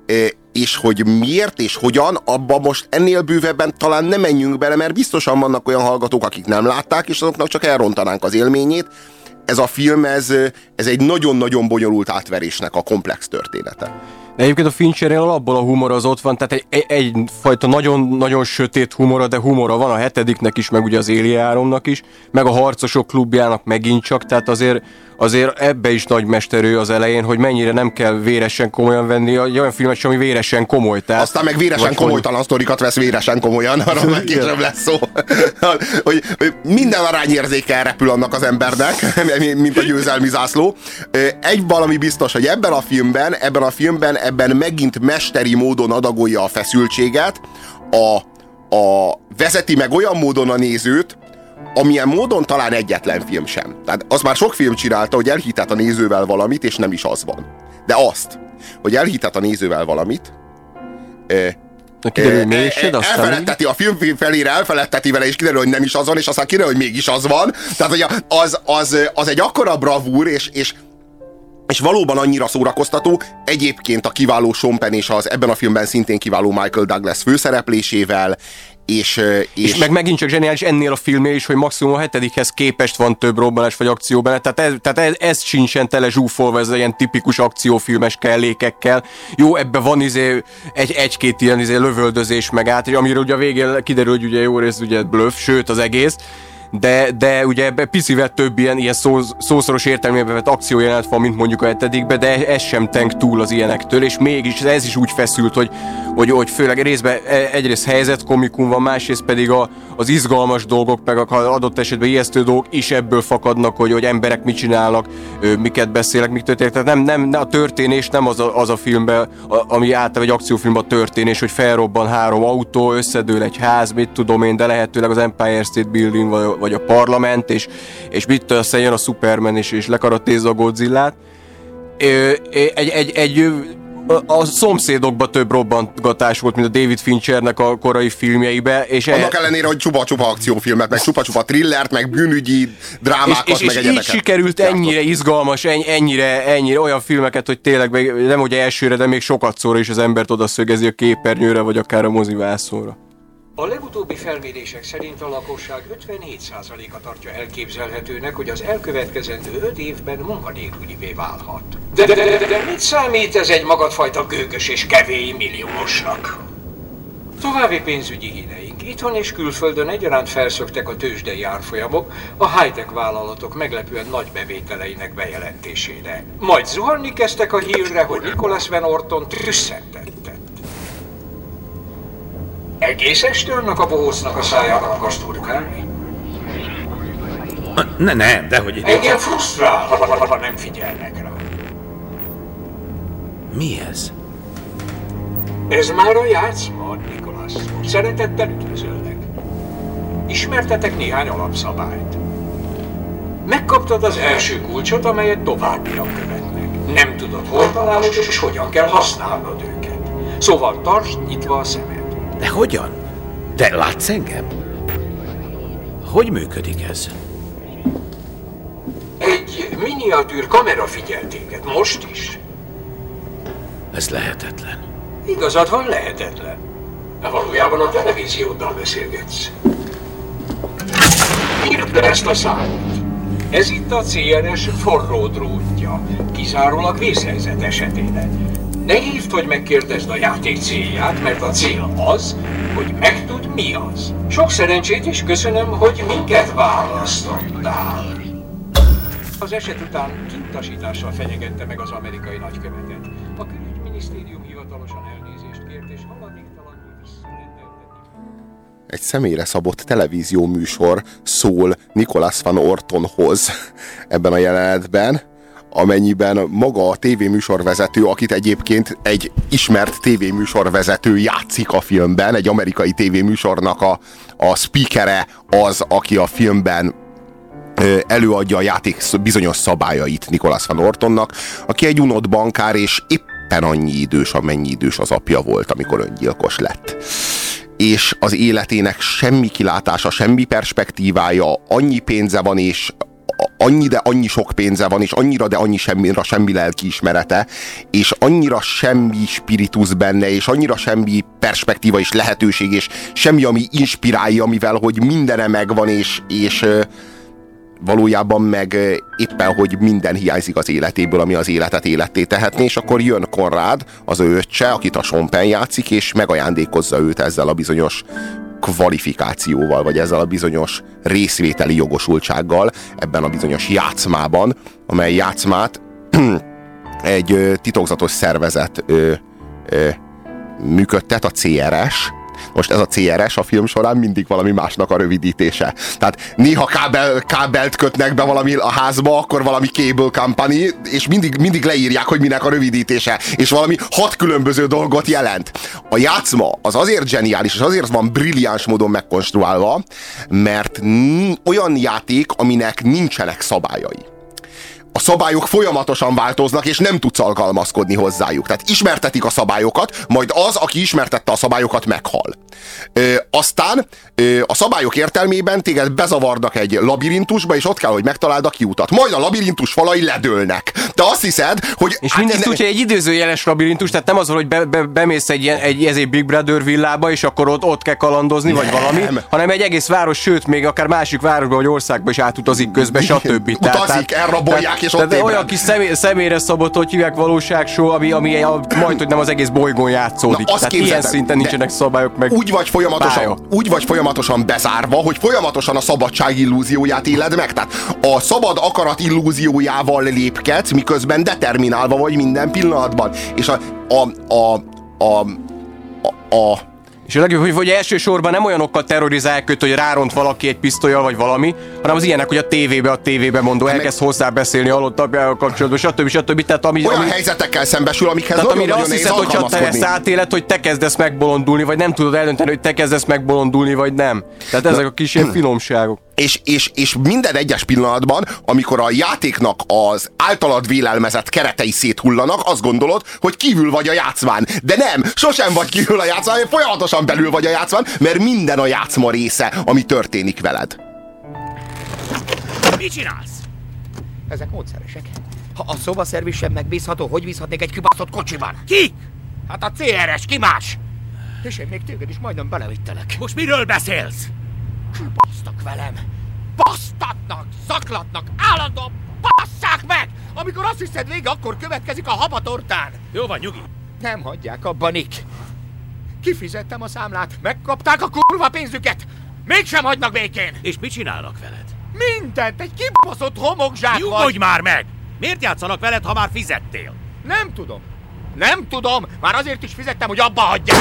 E, és hogy miért és hogyan, abba most ennél bővebben talán nem menjünk bele, mert biztosan vannak olyan hallgatók, akik nem látták, és azoknak csak elrontanánk az élményét, ez a film, ez, ez egy nagyon-nagyon bonyolult átverésnek a komplex története. De egyébként a Finchernél alapból a humor az ott van, tehát egy, egyfajta nagyon-nagyon sötét humora, de humora van a hetediknek is, meg ugye az Éli Áronnak is, meg a Harcosok klubjának megint csak, tehát azért azért ebbe is nagy mesterő az elején, hogy mennyire nem kell véresen komolyan venni egy olyan filmet ami véresen komoly. Tehát, Aztán meg véresen komolytalan hogy... sztorikat vesz véresen komolyan, arra <laughs> meg később lesz szó. <laughs> hogy, hogy minden arányérzéke repül annak az embernek, <laughs> mint a győzelmi zászló. Egy valami biztos, hogy ebben a filmben, ebben a filmben, ebben megint mesteri módon adagolja a feszültséget, a, a vezeti meg olyan módon a nézőt, amilyen módon talán egyetlen film sem. Tehát az már sok film csinálta, hogy elhitet a nézővel valamit, és nem is az van. De azt, hogy elhitet a nézővel valamit, Kiderül, elfeledteti a film felére, elfeledteti vele, és kiderül, hogy nem is az van, és aztán kiderül, hogy mégis az van. Tehát, hogy az, az, az egy akkora bravúr, és, és és valóban annyira szórakoztató, egyébként a kiváló Sean Penn és az ebben a filmben szintén kiváló Michael Douglas főszereplésével, és, és, és meg megint csak zseniális ennél a filmnél is, hogy maximum a hetedikhez képest van több robbanás vagy akció benne, tehát ez, tehát ez, ez sincsen tele zsúfolva, ez ilyen tipikus akciófilmes kellékekkel. Jó, ebbe van izé egy, egy-két ilyen izé lövöldözés meg át, amiről ugye a végén kiderül, hogy ugye jó rész ugye bluff, sőt az egész, de, de ugye ebbe picivel több ilyen, ilyen szó, szószoros értelmében vett akciójelenet van, mint mondjuk a hetedikbe, de ez sem tenk túl az ilyenektől, és mégis ez is úgy feszült, hogy, hogy, hogy főleg részben e, egyrészt helyzetkomikum van, másrészt pedig a, az izgalmas dolgok, meg a adott esetben ijesztő dolgok is ebből fakadnak, hogy, hogy emberek mit csinálnak, miket beszélek, mik történik. Tehát nem, nem, a történés nem az a, az a filmben, ami általában egy akciófilmben történés, hogy felrobban három autó, összedől egy ház, mit tudom én, de lehetőleg az Empire State Building vagy, vagy a parlament, és, és mit aztán jön a Superman, és, és lekarattézza a Godzillát. Egy, egy, egy a szomszédokba több robbantgatás volt, mint a David Finchernek a korai filmjeibe. És Annak e... ellenére, hogy csupa-csupa akciófilmet, meg csupa-csupa thrillert, meg bűnügyi drámákat, és, és, meg és egyebeket. így sikerült ennyire izgalmas, ennyire, ennyire olyan filmeket, hogy tényleg nem hogy elsőre, de még sokat szóra is az embert odaszögezi a képernyőre, vagy akár a mozivászóra. A legutóbbi felmérések szerint a lakosság 54%-a tartja elképzelhetőnek, hogy az elkövetkezendő 5 évben munkanélkülivé válhat. De, de, de, de mit számít ez egy magadfajta gőgös és kevély milliómosnak? További pénzügyi híreink. Itthon és külföldön egyaránt felszöktek a tőzsdei árfolyamok a high-tech vállalatok meglepően nagy bevételeinek bejelentésére. Majd zuhanni kezdtek a hírre, hogy Nicholas Van Orton trüsszentette. Egész este annak a bohócnak a szájába akarsz turkálni? Ne, ne, de hogy... Engem frusztrál, ha, nem figyelnek rá. Mi ez? Ez már a játszma, Nikolas. Szeretettel üdvözöllek. Ismertetek néhány alapszabályt. Megkaptad az első kulcsot, amelyet továbbiak követnek. Nem tudod, hol találod és hogyan kell használnod őket. Szóval tartsd nyitva a szemed. De hogyan? Te látsz engem? Hogy működik ez? Egy miniatűr kamera figyel téged, most is. Ez lehetetlen. Igazad van, lehetetlen. De valójában a televízióddal beszélgetsz. Írd ezt a számot. Ez itt a CRS forró drótja, kizárólag vészhelyzet esetére. Ne hívd, hogy megkérdezd a játék célját, mert a cél az, hogy megtud mi az. Sok szerencsét és köszönöm, hogy minket választottál. Az eset után kintasítással fenyegette meg az amerikai nagykövetet. A külügyminisztérium hivatalosan elnézést kért, és haladéktalanul visszarendeltetik. Egy személyre szabott televízió műsor szól Nicholas van Ortonhoz ebben a jelenetben, amennyiben maga a tévéműsorvezető, akit egyébként egy ismert tévéműsorvezető játszik a filmben, egy amerikai tévéműsornak a, a speakere az, aki a filmben előadja a játék bizonyos szabályait Nicholas van Ortonnak, aki egy unott bankár, és éppen annyi idős, amennyi idős az apja volt, amikor öngyilkos lett. És az életének semmi kilátása, semmi perspektívája, annyi pénze van, és annyi, de annyi sok pénze van, és annyira, de annyi semmira semmi lelkiismerete, és annyira semmi spiritus benne, és annyira semmi perspektíva és lehetőség, és semmi, ami inspirálja, mivel hogy mindene megvan, és, és valójában meg éppen, hogy minden hiányzik az életéből, ami az életet életté tehetné, és akkor jön Konrád, az ő öccse, akit a Sompen játszik, és megajándékozza őt ezzel a bizonyos kvalifikációval, vagy ezzel a bizonyos részvételi jogosultsággal ebben a bizonyos játszmában, amely játszmát <clears throat> egy titokzatos szervezet működtet, a CRS, most ez a CRS a film során mindig valami másnak a rövidítése. Tehát néha kábel, kábelt kötnek be valami a házba, akkor valami cable company, és mindig, mindig leírják, hogy minek a rövidítése, és valami hat különböző dolgot jelent. A játszma az azért zseniális, és azért van brilliáns módon megkonstruálva, mert olyan játék, aminek nincsenek szabályai a szabályok folyamatosan változnak, és nem tudsz alkalmazkodni hozzájuk. Tehát ismertetik a szabályokat, majd az, aki ismertette a szabályokat, meghal. Ö, aztán ö, a szabályok értelmében téged bezavarnak egy labirintusba, és ott kell, hogy megtaláld a kiutat. Majd a labirintus falai ledőlnek. Te azt hiszed, hogy... És hát mindezt úgy, hogy egy időzőjeles labirintus, tehát nem az, hogy be, be, bemész egy, ilyen, egy, ez egy Big Brother villába, és akkor ott, ott kell kalandozni, nem. vagy valami, hanem egy egész város, sőt, még akár másik városba, vagy országba is átutazik közben, stb. Utazik, tehát, elrabolják, és ott tehát olyan kis személy, személyre szabott, hogy hívják valóságsó, ami, ami a, majd, hogy nem az egész bolygón játszódik. Na, tehát ilyen szinten nincsenek szabályok meg. Úgy vagy, folyamatosan, úgy vagy folyamatosan bezárva, hogy folyamatosan a szabadság illúzióját éled meg. Tehát a szabad akarat illúziójával lépkedsz, miközben determinálva vagy minden pillanatban. És a, a, a, a, a, a és a legjobb, hogy, hogy elsősorban nem olyanokkal terrorizálják őt, hogy ráront valaki egy pisztolyal vagy valami, hanem az ilyenek, hogy a tévébe, a tévébe mondó hát elkezd hozzá beszélni halott apjával kapcsolatban, stb. stb. Tehát ami, Olyan ami, helyzetekkel szembesül, amikhez tehát nagyon, nagyon azt hiszed, hogyha te ezt átélet, hogy te kezdesz megbolondulni, vagy nem tudod eldönteni, hogy te kezdesz megbolondulni, vagy nem. Tehát ezek a kis ilyen finomságok és, és, és minden egyes pillanatban, amikor a játéknak az általad vélelmezett keretei széthullanak, azt gondolod, hogy kívül vagy a játszmán. De nem, sosem vagy kívül a játszmán, folyamatosan belül vagy a játszmán, mert minden a játszma része, ami történik veled. Mit csinálsz? Ezek módszeresek. Ha a szobaszerviz sem megbízható, hogy bízhatnék egy kibaszott kocsiban? Ki? Hát a CRS, ki más? És én még téged is majdnem belevittelek. Most miről beszélsz? Kibasztak velem. Basztatnak, zaklatnak, állandóan basszák meg! Amikor azt hiszed vége, akkor következik a habatortán. Jó van, nyugi. Nem hagyják abban, Nick. Kifizettem a számlát, megkapták a kurva pénzüket. Mégsem hagynak békén. És mit csinálnak veled? Mindent, egy kibaszott homokzsák Nyugodj vagy. már meg! Miért játszanak veled, ha már fizettél? Nem tudom. Nem tudom. Már azért is fizettem, hogy abba hagyják.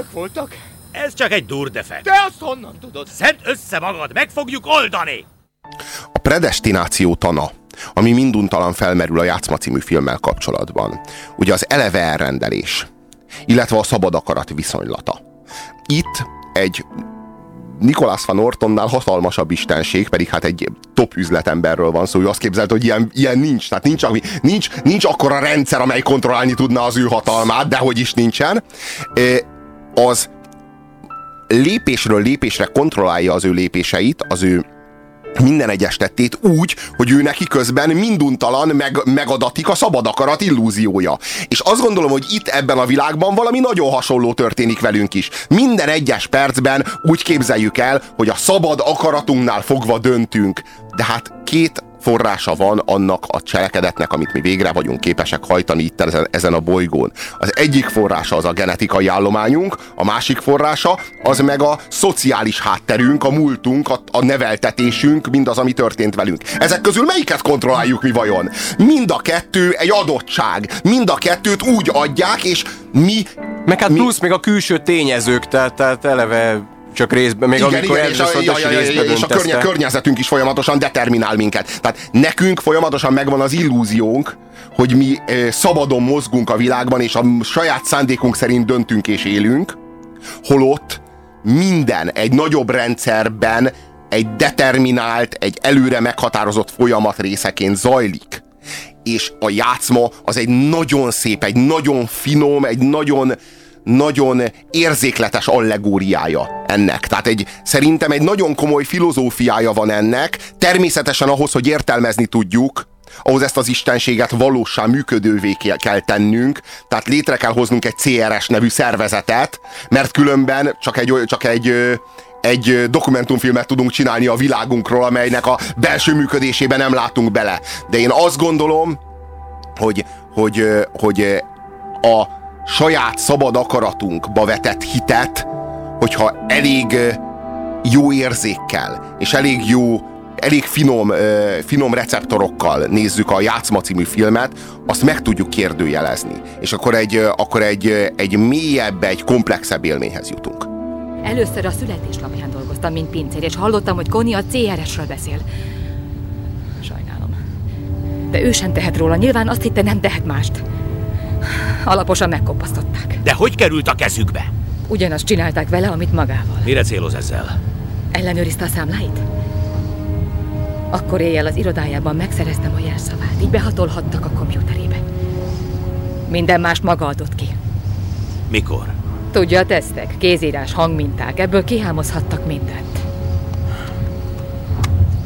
Ők voltak? Ez csak egy durdefekt. Te azt honnan tudod? Szed össze magad, meg fogjuk oldani! A predestináció tana, ami minduntalan felmerül a Játszma című filmmel kapcsolatban. Ugye az eleve elrendelés, illetve a szabad akarat viszonylata. Itt egy Nikolás van Ortonnál hatalmasabb istenség, pedig hát egy top üzletemberről van szó, ő azt képzelt, hogy ilyen, ilyen nincs. Tehát nincs, nincs, nincs akkora rendszer, amely kontrollálni tudna az ő hatalmát, de hogy is nincsen az lépésről lépésre kontrollálja az ő lépéseit, az ő minden egyes tettét úgy, hogy ő neki közben minduntalan meg, megadatik a szabad akarat illúziója. És azt gondolom, hogy itt ebben a világban valami nagyon hasonló történik velünk is. Minden egyes percben úgy képzeljük el, hogy a szabad akaratunknál fogva döntünk. De hát két forrása van annak a cselekedetnek, amit mi végre vagyunk képesek hajtani itt ezen, ezen a bolygón. Az egyik forrása az a genetikai állományunk, a másik forrása az meg a szociális hátterünk, a múltunk, a, a neveltetésünk, mindaz, ami történt velünk. Ezek közül melyiket kontrolláljuk mi vajon? Mind a kettő egy adottság. Mind a kettőt úgy adják, és mi... Meg hát mi... plusz még a külső tényezők, tehát, tehát eleve csak részben, még igen, amikor igen, és, a, ja, ja, ja, és a környe, környezetünk is folyamatosan determinál minket. Tehát nekünk folyamatosan megvan az illúziónk, hogy mi e, szabadon mozgunk a világban, és a saját szándékunk szerint döntünk és élünk, holott minden egy nagyobb rendszerben egy determinált, egy előre meghatározott folyamat részeként zajlik. És a játszma az egy nagyon szép, egy nagyon finom, egy nagyon, nagyon érzékletes allegóriája ennek. Tehát egy, szerintem egy nagyon komoly filozófiája van ennek, természetesen ahhoz, hogy értelmezni tudjuk, ahhoz ezt az istenséget valósá működővé kell tennünk, tehát létre kell hoznunk egy CRS nevű szervezetet, mert különben csak egy, csak egy egy dokumentumfilmet tudunk csinálni a világunkról, amelynek a belső működésében nem látunk bele. De én azt gondolom, hogy, hogy, hogy a, saját szabad akaratunkba vetett hitet, hogyha elég jó érzékkel, és elég jó, elég finom, finom receptorokkal nézzük a Játszma című filmet, azt meg tudjuk kérdőjelezni. És akkor egy, akkor egy, egy mélyebb, egy komplexebb élményhez jutunk. Először a születéslapján dolgoztam, mint pincér, és hallottam, hogy Koni a CRS-ről beszél. Sajnálom. De ő sem tehet róla, nyilván azt hitte, nem tehet mást. Alaposan megkopasztották. De hogy került a kezükbe? Ugyanazt csinálták vele, amit magával. Mire céloz ezzel? Ellenőrizte a számláit? Akkor éjjel az irodájában megszereztem a jelszavát, így behatolhattak a kompjúterébe. Minden mást maga adott ki. Mikor? Tudja a tesztek, kézírás, hangminták, ebből kihámozhattak mindent.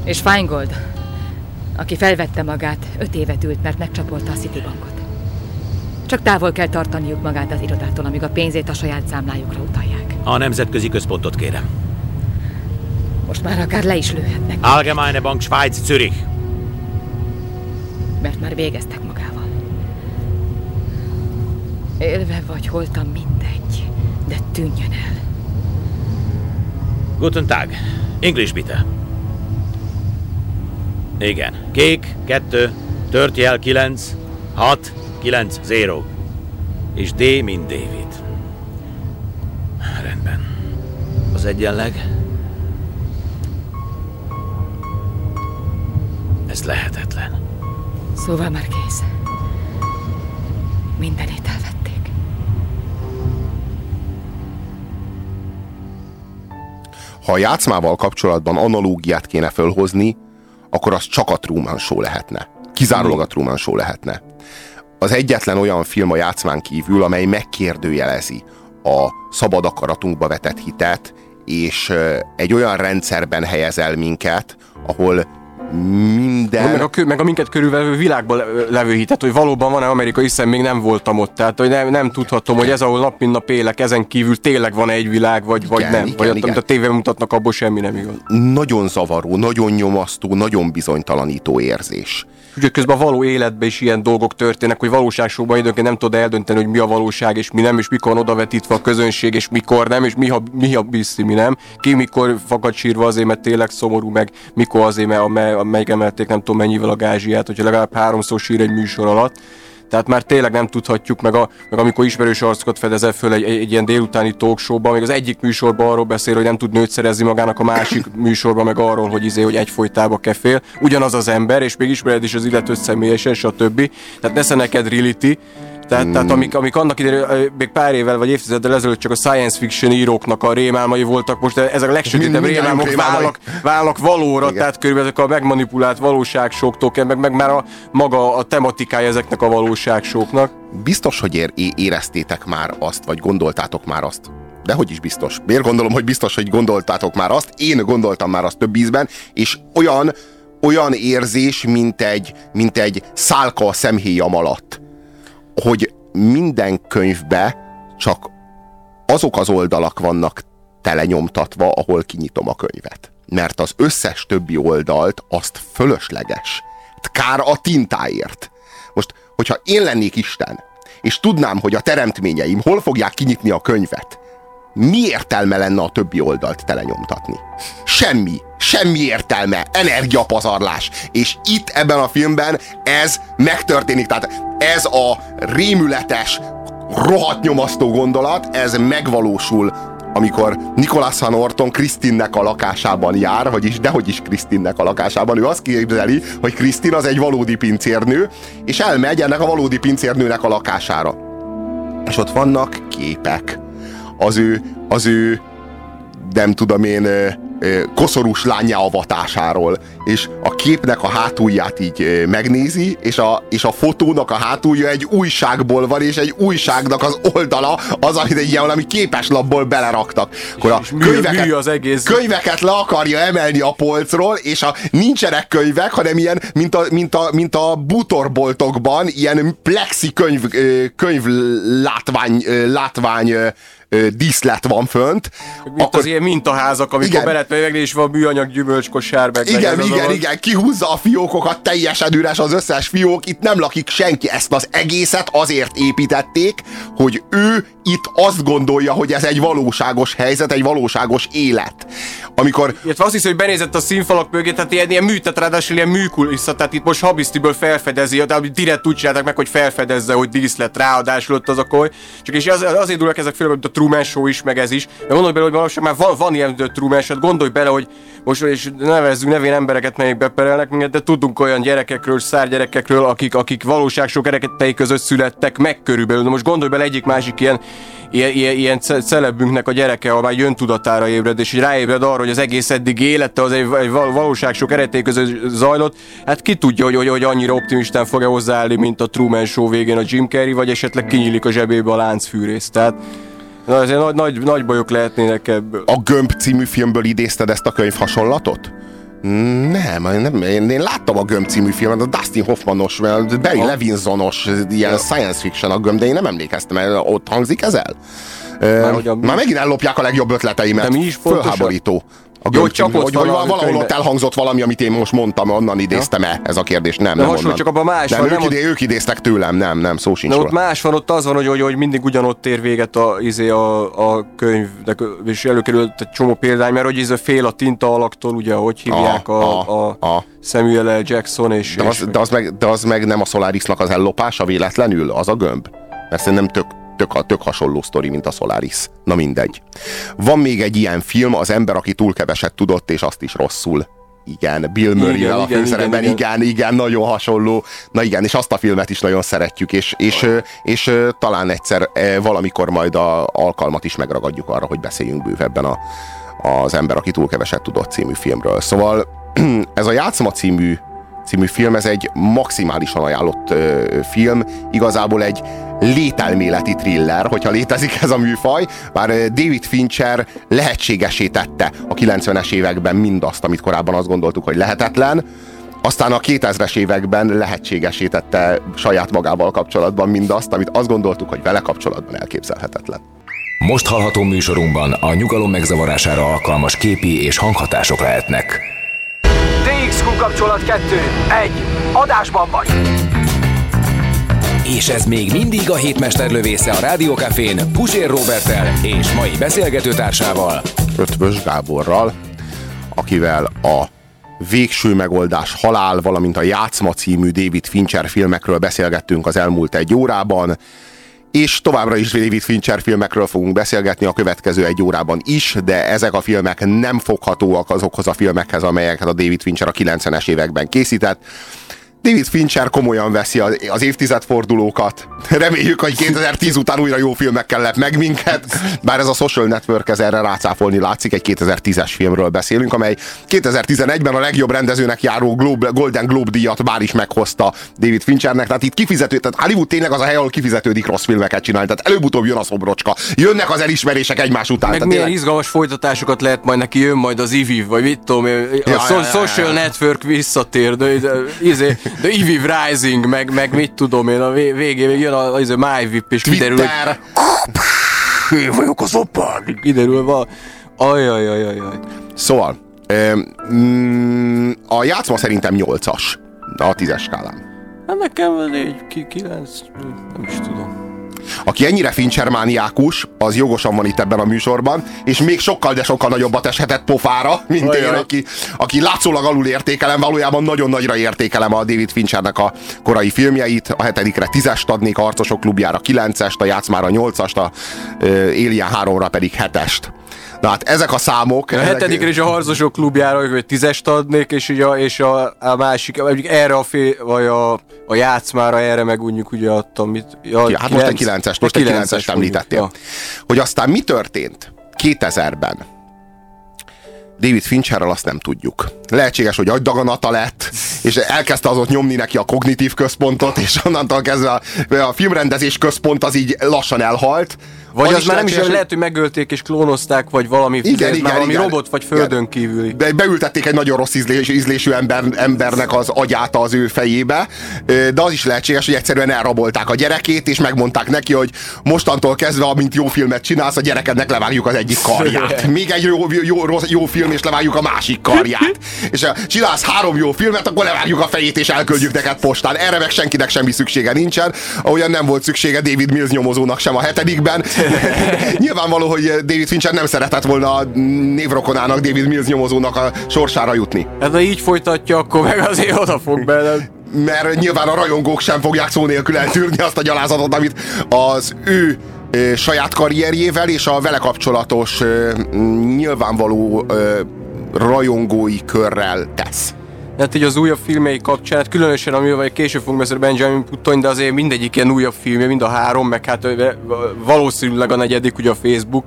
És Feingold, aki felvette magát, öt évet ült, mert megcsapolta a Citibankot. Csak távol kell tartaniuk magát az irodától, amíg a pénzét a saját számlájukra utalják. A nemzetközi központot kérem. Most már akár le is lőhetnek. Allgemeine Bank Schweiz Zürich. Mert már végeztek magával. Élve vagy holtam mindegy, de tűnjön el. Guten Tag. English bitte. Igen. Kék, kettő, tört jel, kilenc, hat, kilenc, zero. És D, mint David. Rendben. Az egyenleg. Ez lehetetlen. Szóval már kész. Mindenét elvették. Ha a játszmával kapcsolatban analógiát kéne fölhozni, akkor az csak a Truman Show lehetne. Kizárólag a Truman Show lehetne. Az egyetlen olyan film a játszmán kívül, amely megkérdőjelezi a szabad akaratunkba vetett hitet, és egy olyan rendszerben helyez el minket, ahol minden... Meg a, meg a minket körülvevő világban levő hitet, hogy valóban van-e Amerika, hiszen még nem voltam ott. Tehát, hogy nem, nem tudhatom, hogy ez, ahol nap mint nap élek, ezen kívül tényleg van egy világ, vagy, igen, vagy nem. Igen, vagy igen. amit a tévében mutatnak, abból semmi nem igaz. Nagyon zavaró, nagyon nyomasztó, nagyon bizonytalanító érzés. Ugye közben a való életben is ilyen dolgok történnek, hogy valóságsóban időnként nem tudod eldönteni, hogy mi a valóság, és mi nem, és mikor odavetítve a közönség, és mikor nem, és mi ha, mi ha bizti, mi nem. Ki mikor fakad sírva azért, mert tényleg szomorú, meg mikor azért, mert megemelték nem tudom mennyivel a gázsiát, hogyha legalább háromszor sír egy műsor alatt. Tehát már tényleg nem tudhatjuk, meg, a, meg amikor ismerős arcokat fedezel föl egy, egy, egy ilyen délutáni talkshowban, még az egyik műsorban arról beszél, hogy nem tud nőt szerezni magának, a másik <coughs> műsorban meg arról, hogy izé, hogy egyfolytába kefél. Ugyanaz az ember, és még ismered is az illetőt személyesen, stb. Tehát nesze neked reality, tehát, mm. tehát amik, amik annak idején, még pár évvel vagy évtizeddel ezelőtt csak a science fiction íróknak a rémálmai voltak, most ezek a legsötétebb rémálmok válnak, válnak valóra, Igen. tehát körülbelül ezek a megmanipulált valóságsóktól, meg, meg már a maga a tematikája ezeknek a valóságsóknak. Biztos, hogy ér, éreztétek már azt, vagy gondoltátok már azt, de hogy is biztos. Miért gondolom, hogy biztos, hogy gondoltátok már azt? Én gondoltam már azt több ízben, és olyan, olyan érzés, mint egy, mint egy szálka a szemhéjam alatt hogy minden könyvbe csak azok az oldalak vannak telenyomtatva, ahol kinyitom a könyvet. Mert az összes többi oldalt azt fölösleges. Kár a tintáért. Most, hogyha én lennék Isten, és tudnám, hogy a teremtményeim hol fogják kinyitni a könyvet, mi értelme lenne a többi oldalt telenyomtatni? Semmi. Semmi értelme. Energiapazarlás. És itt ebben a filmben ez megtörténik. Tehát ez a rémületes, rohadt nyomasztó gondolat, ez megvalósul amikor Nicholas Van Orton Krisztinnek a lakásában jár, vagyis dehogy is Krisztinnek a lakásában, ő azt képzeli, hogy Krisztin az egy valódi pincérnő, és elmegy ennek a valódi pincérnőnek a lakására. És ott vannak képek az ő, az ő nem tudom én, koszorús lánya avatásáról, és a képnek a hátulját így megnézi, és a, és a fotónak a hátulja egy újságból van, és egy újságnak az oldala az, amit egy ilyen valami képeslapból beleraktak. Akkor a mű, könyveket, mű az egész. könyveket le akarja emelni a polcról, és a, nincsenek könyvek, hanem ilyen, mint a, mint a, mint a bútorboltokban, ilyen plexi könyv, könyv látvány, látvány díszlet van fönt. Mint akkor, az ilyen mintaházak, amikor igen, be megnézni, és van műanyag gyümölcskosár meg. Igen, meg igen, igen, kihúzza a fiókokat, teljesen üres az összes fiók, itt nem lakik senki. Ezt az egészet azért építették, hogy ő itt azt gondolja, hogy ez egy valóságos helyzet, egy valóságos élet. Amikor... Illetve azt hiszem, hogy benézett a színfalak mögé, tehát ilyen, ilyen műtet, ráadásul ilyen műkulissza, tehát itt most habisztiből felfedezi, de direkt úgy csinálták meg, hogy felfedezze, hogy díszlet ráadásul ott az a koly. Csak és az, azért durvak ezek főleg, mint a Truman Show is, meg ez is. De gondolj bele, hogy valószínűleg már van, van ilyen Truman Show, gondolj bele, hogy most és nevezzünk nevén embereket, melyek beperelnek minket, de tudunk olyan gyerekekről, szárgyerekekről, akik, akik valóság sok ereketei között születtek meg körülbelül. De most gondolj bele egyik másik ilyen ilyen, ilyen, ilyen celebünknek a gyereke, már jön tudatára ébred, és ráébred arra, hogy az egész eddig élete az egy, egy valóság sok eredeté között zajlott, hát ki tudja, hogy, hogy, hogy annyira optimistán fog-e hozzáállni, mint a Truman Show végén a Jim Carrey, vagy esetleg kinyílik a zsebébe a láncfűrész. Tehát Na, azért nagy, nagy, nagy bajok lehetnének ebből. A Gömb című filmből idézted ezt a könyv hasonlatot? Nem, nem én, én láttam a Gömb című filmet, a Dustin Hoffmanos, Barry. Levinsonos, ilyen ja. science fiction a Gömb, de én nem emlékeztem, mert ott hangzik ez el? Már. Már megint ellopják a legjobb ötleteimet. De mi is Fölháborító. A Jó, hogy, hogy, hogy valahol ott elhangzott valami, amit én most mondtam, onnan idéztem-e ez a kérdés? Nem, nem, nem csak abban más nem, van. Ők, nem, idé, ők idéztek tőlem, nem, nem, szó sincs. De ott más van, ott az van, hogy, hogy, hogy mindig ugyanott ér véget a, izé a, a könyv, de, és előkerült egy csomó példány, mert hogy ez a fél a tinta alaktól, ugye, hogy hívják a, a, a, a Samuel L. Jackson, és... De az, és de, az meg, de az meg nem a Solarisnak az ellopása véletlenül, az a gömb? Mert szerintem tök, tök, tök hasonló sztori, mint a Solaris. Na mindegy. Van még egy ilyen film, az ember, aki túl keveset tudott, és azt is rosszul. Igen, Bill murray a főszerepben, igen, igen, igen, igen, nagyon hasonló. Na igen, és azt a filmet is nagyon szeretjük, és, és, és, és talán egyszer valamikor majd a alkalmat is megragadjuk arra, hogy beszéljünk bővebben a, az ember, aki túl keveset tudott című filmről. Szóval <clears throat> ez a Játszma című című film, ez egy maximálisan ajánlott ö, film, igazából egy lételméleti thriller, hogyha létezik ez a műfaj, bár David Fincher lehetségesé tette a 90-es években mindazt, amit korábban azt gondoltuk, hogy lehetetlen, aztán a 2000-es években lehetségesé tette saját magával kapcsolatban mindazt, amit azt gondoltuk, hogy vele kapcsolatban elképzelhetetlen. Most hallható műsorunkban a nyugalom megzavarására alkalmas képi és hanghatások lehetnek. DXQ kapcsolat 2. 1. Adásban vagy! És ez még mindig a hétmester lövésze a Rádiókafén Pusér Robertel és mai beszélgetőtársával Ötvös Gáborral, akivel a Végső megoldás halál, valamint a Játszma című David Fincher filmekről beszélgettünk az elmúlt egy órában, és továbbra is David Fincher filmekről fogunk beszélgetni a következő egy órában is, de ezek a filmek nem foghatóak azokhoz a filmekhez, amelyeket a David Fincher a 90-es években készített. David Fincher komolyan veszi az évtizedfordulókat. Reméljük, hogy 2010 után újra jó filmekkel lep meg minket. Bár ez a Social Network ez erre rácáfolni látszik, egy 2010-es filmről beszélünk, amely 2011-ben a legjobb rendezőnek járó Globe, Golden Globe díjat már is meghozta David Finchernek. Tehát itt kifizető, tehát Hollywood tényleg az a hely, ahol kifizetődik rossz filmeket csinálni. Tehát előbb-utóbb jön a szobrocska. Jönnek az elismerések egymás után. Meg milyen tényleg... izgalmas folytatásokat lehet majd neki, jön majd az IVIV, vagy mit tudom, a ja, ja, ja, Social ja. Network visszatér, de, de, izé, de Eevee Rising, meg, meg mit tudom én, a végén jön a, a, a MyVip, és kiderül, Twitter. hogy... Én vagyok az opán. Kiderül, va... Ajajajajaj. Szóval, mm, a játszma szerintem 8-as a 10-es skálán. Hát nekem 4, 9, nem is tudom. Aki ennyire fincsermániákus, az jogosan van itt ebben a műsorban, és még sokkal, de sokkal nagyobbat eshetett pofára, mint Ajaj. én, aki, aki látszólag alul értékelem, valójában nagyon nagyra értékelem a David Finchernek a korai filmjeit. A hetedikre tízest adnék, a Harcosok klubjára kilencest, a Játszmára nyolcast, a Alien 3-ra pedig hetest. Na hát ezek a számok... A hetedikre is a harcosok klubjára, hogy tízest adnék, és, ugye, és a, a másik, erre a fél, vagy a, a játszmára, erre meg úgy, ugye adtam. Mit, ja, ja, hát 9, most egy 9-es, most egy 9-est említettél. Ja. Hogy aztán mi történt 2000-ben? David Fincherrel azt nem tudjuk. Lehetséges, hogy agydaganata lett, és elkezdte az ott nyomni neki a kognitív központot, és onnantól kezdve a, a filmrendezés központ az így lassan elhalt, vagy az, az már nem is, lehet, hogy megölték és klónozták, vagy valami, igen, igen, valami igen, robot, vagy földön igen. kívüli. Be, beültették egy nagyon rossz ízlés, ízlésű ember, embernek az agyát az ő fejébe, de az is lehetséges, hogy egyszerűen elrabolták a gyerekét, és megmondták neki, hogy mostantól kezdve, amint jó filmet csinálsz, a gyerekednek levágjuk az egyik karját. Még egy jó, jó, jó, jó film, és levágjuk a másik karját. és ha csinálsz három jó filmet, akkor levágjuk a fejét, és elküldjük neked postán. Erre meg senkinek semmi szüksége nincsen. Ahogyan nem volt szüksége David Mills nyomozónak sem a hetedikben. <laughs> <laughs> Nyilvánvaló, hogy David Fincher nem szeretett volna a névrokonának, David Mills nyomozónak a sorsára jutni. Hát ha így folytatja, akkor meg azért oda fog bele. Mert nyilván a rajongók sem fogják szó nélkül eltűrni azt a gyalázatot, amit az ő saját karrierjével és a vele kapcsolatos nyilvánvaló rajongói körrel tesz. Hát így az újabb filmei kapcsán, hát különösen amivel később fogunk beszélni Benjamin Button, de azért mindegyik ilyen újabb filmje, mind a három, meg hát valószínűleg a negyedik ugye a Facebook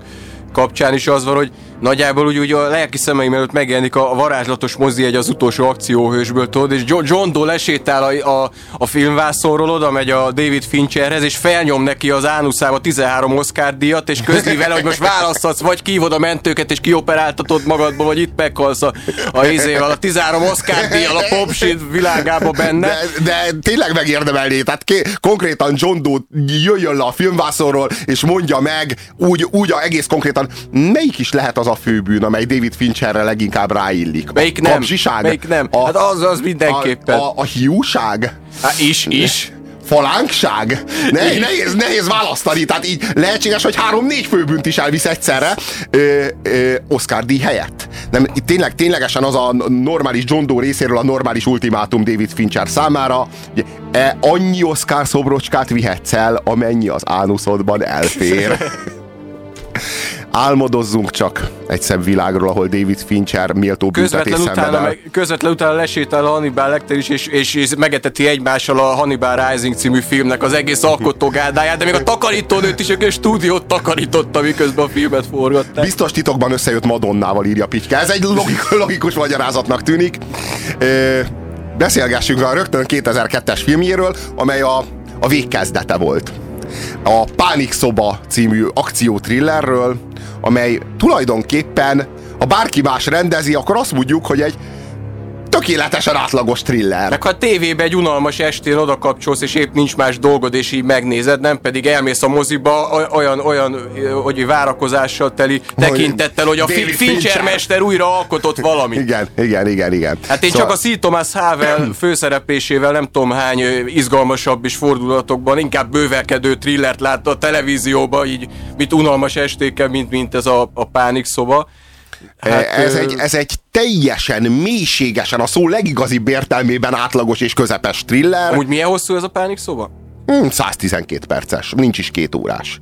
kapcsán is az van, hogy nagyjából úgy, úgy a lelki szemeim előtt megjelenik a, varázslatos mozi egy az utolsó akcióhősből, tudod, és John Doe lesétál a, a, a filmvászonról, oda megy a David Fincherhez, és felnyom neki az ánuszába 13 Oscar díjat, és közli vele, hogy most választhatsz, vagy kívod a mentőket, és kioperáltatod magadba, vagy itt meghalsz a, a izével, a 13 Oscar díjjal a popshit világába benne. De, de tényleg megérdemelné, tehát ké, konkrétan John Doe jöjjön le a filmvászonról, és mondja meg, úgy, úgy a egész konkrétan, melyik is lehet az a főbűn, amely David Fincherre leginkább ráillik? Melyik nem? Kapzsiság? Melyik nem? A, hát az, az mindenképpen. A, a, a hiúság? Hát is, is falánkság? Ne, nehéz, nehéz választani, tehát így lehetséges, hogy három-négy főbűnt is elvisz egyszerre ö, ö, Oscar díj helyett. Nem, itt tényleg, ténylegesen az a normális John Doe részéről a normális ultimátum David Fincher számára, hogy e, annyi Oscar szobrocskát vihetsz el, amennyi az ánuszodban elfér. <laughs> álmodozzunk csak egy szebb világról, ahol David Fincher méltó közvetlen utána, meg, közvetlen utána lesétál a Hannibal Lecter is, és, és, és megeteti egymással a Hannibal Rising című filmnek az egész alkotógádáját, de még a takarítónőt is, a stúdiót takarította, miközben a filmet forgatták. Biztos titokban összejött Madonnával, írja Pityke. Ez egy logikus, <laughs> logikus magyarázatnak tűnik. Beszélgessünk a rögtön 2002-es filmjéről, amely a, a végkezdete volt a Pánik Szoba című akciótrillerről, amely tulajdonképpen, ha bárki más rendezi, akkor azt mondjuk, hogy egy tökéletesen átlagos thriller. Meg ha a tévébe egy unalmas estén oda kapcsolsz, és épp nincs más dolgod, és így megnézed, nem pedig elmész a moziba olyan, olyan hogy várakozással teli tekintettel, hogy a David Fincher mester újra alkotott valami. Igen, igen, igen, igen. Hát én szóval... csak a C. Thomas Havel <clears throat> főszereplésével nem tudom hány izgalmasabb is fordulatokban, inkább bővelkedő thrillert látta a televízióban, így mit unalmas estéken, mint, mint ez a, a pánik szoba. Hát, ez, egy, ez egy teljesen, mélységesen, a szó legigazibb értelmében átlagos és közepes thriller. Úgy milyen hosszú ez a pánik szoba? Hmm, 112 perces, nincs is két órás.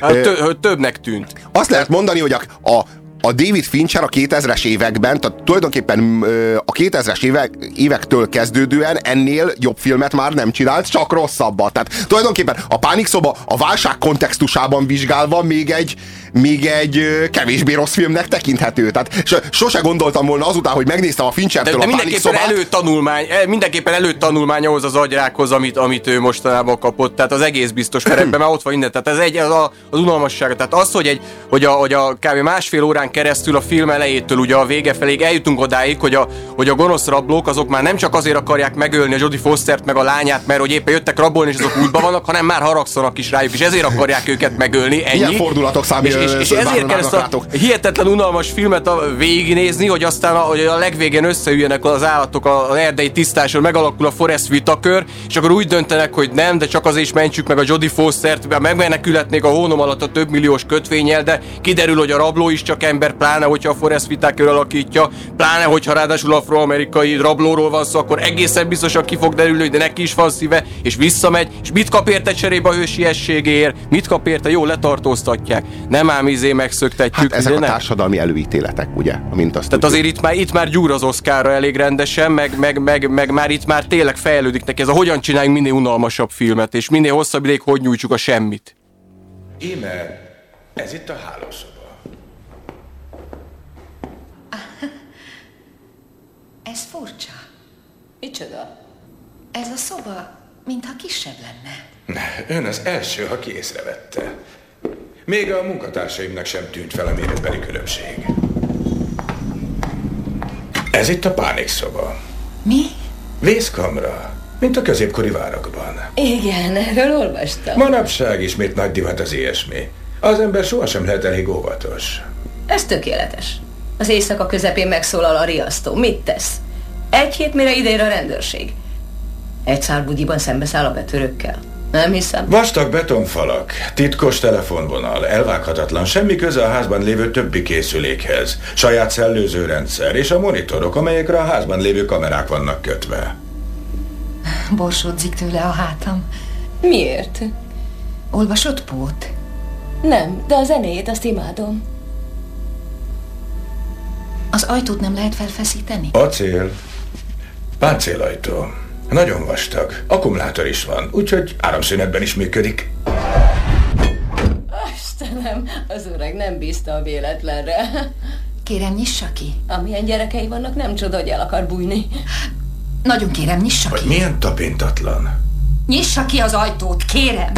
Hát, tö- többnek tűnt. Azt lehet mondani, hogy a, a, a David Fincher a 2000-es években, tehát tulajdonképpen a 2000-es évek, évektől kezdődően ennél jobb filmet már nem csinált, csak rosszabbat. Tehát tulajdonképpen a Pánikszoba a válság kontextusában vizsgálva még egy, még egy kevésbé rossz filmnek tekinthető. Tehát sose gondoltam volna azután, hogy megnéztem a Finchertől de, de a mindenképpen előtanulmány, e, mindenképpen előtanulmány ahhoz az agyrákhoz, amit, amit ő mostanában kapott. Tehát az egész biztos mert ott van innen. Tehát ez egy, az, a, az unalmasság. Tehát az, hogy, egy, hogy, a, hogy a kb. másfél órán keresztül a film elejétől ugye a vége felé eljutunk odáig, hogy a, hogy a gonosz rablók azok már nem csak azért akarják megölni a Jodie Fostert meg a lányát, mert hogy éppen jöttek rabolni és azok útban vannak, hanem már haragszanak is rájuk, és ezért akarják őket megölni. Ennyi. Ilyen fordulatok számít és, és, és ezért kell ezt a hihetetlen unalmas filmet a végignézni, hogy aztán a, hogy a legvégén összeüljenek az állatok az erdei tisztáson, megalakul a Forest vitakör, és akkor úgy döntenek, hogy nem, de csak azért is mentsük meg a Jodie Fostert, megmenekülhetnék a hónom alatt a több milliós kötvényel, de kiderül, hogy a rabló is csak ember, pláne hogyha a Forest Whitaker alakítja, pláne hogyha ráadásul afroamerikai rablóról van szó, akkor egészen biztosan ki fog derülni, de neki is van szíve, és visszamegy, és mit kap érte cserébe a hősiességéért, mit kap érte, jó, letartóztatják. Nem ám izé megszöktetjük. Hát ezek a társadalmi előítéletek, ugye? Mint azt Tehát azért itt már, itt már gyúr az Oszkárra elég rendesen, meg, meg, meg, meg, már itt már tényleg fejlődik neki ez a hogyan csináljunk minél unalmasabb filmet, és minél hosszabb ideig hogy nyújtsuk a semmit. Íme, ez itt a hálószoba. Ez furcsa. Micsoda? Ez a szoba, mintha kisebb lenne. Ne, ön az első, aki észrevette. Még a munkatársaimnak sem tűnt fel a méretbeli különbség. Ez itt a pánikszoba. Mi? Vészkamra, mint a középkori várakban. Igen, erről olvastam. Manapság ismét nagy divat az ilyesmi. Az ember sohasem lehet elég óvatos. Ez tökéletes. Az éjszaka közepén megszólal a riasztó. Mit tesz? Egy hét mire idér a rendőrség. Egy szál bugyiban szembeszáll a betörőkkel. Nem hiszem. Vastag betonfalak, titkos telefonvonal, elvághatatlan, semmi köze a házban lévő többi készülékhez, saját szellőzőrendszer és a monitorok, amelyekre a házban lévő kamerák vannak kötve. Borsodzik tőle a hátam. Miért? Olvasott Pót? Nem, de a zenéjét azt imádom. Az ajtót nem lehet felfeszíteni? Acél. Páncélajtó. Nagyon vastag. Akkumulátor is van, úgyhogy áramszünetben is működik. Istenem, az öreg nem bízta a véletlenre. Kérem, nyissa ki. Amilyen gyerekei vannak, nem csoda, hogy el akar bújni. Nagyon kérem, nyissa Vagy ki. milyen tapintatlan. Nyissa ki az ajtót, kérem.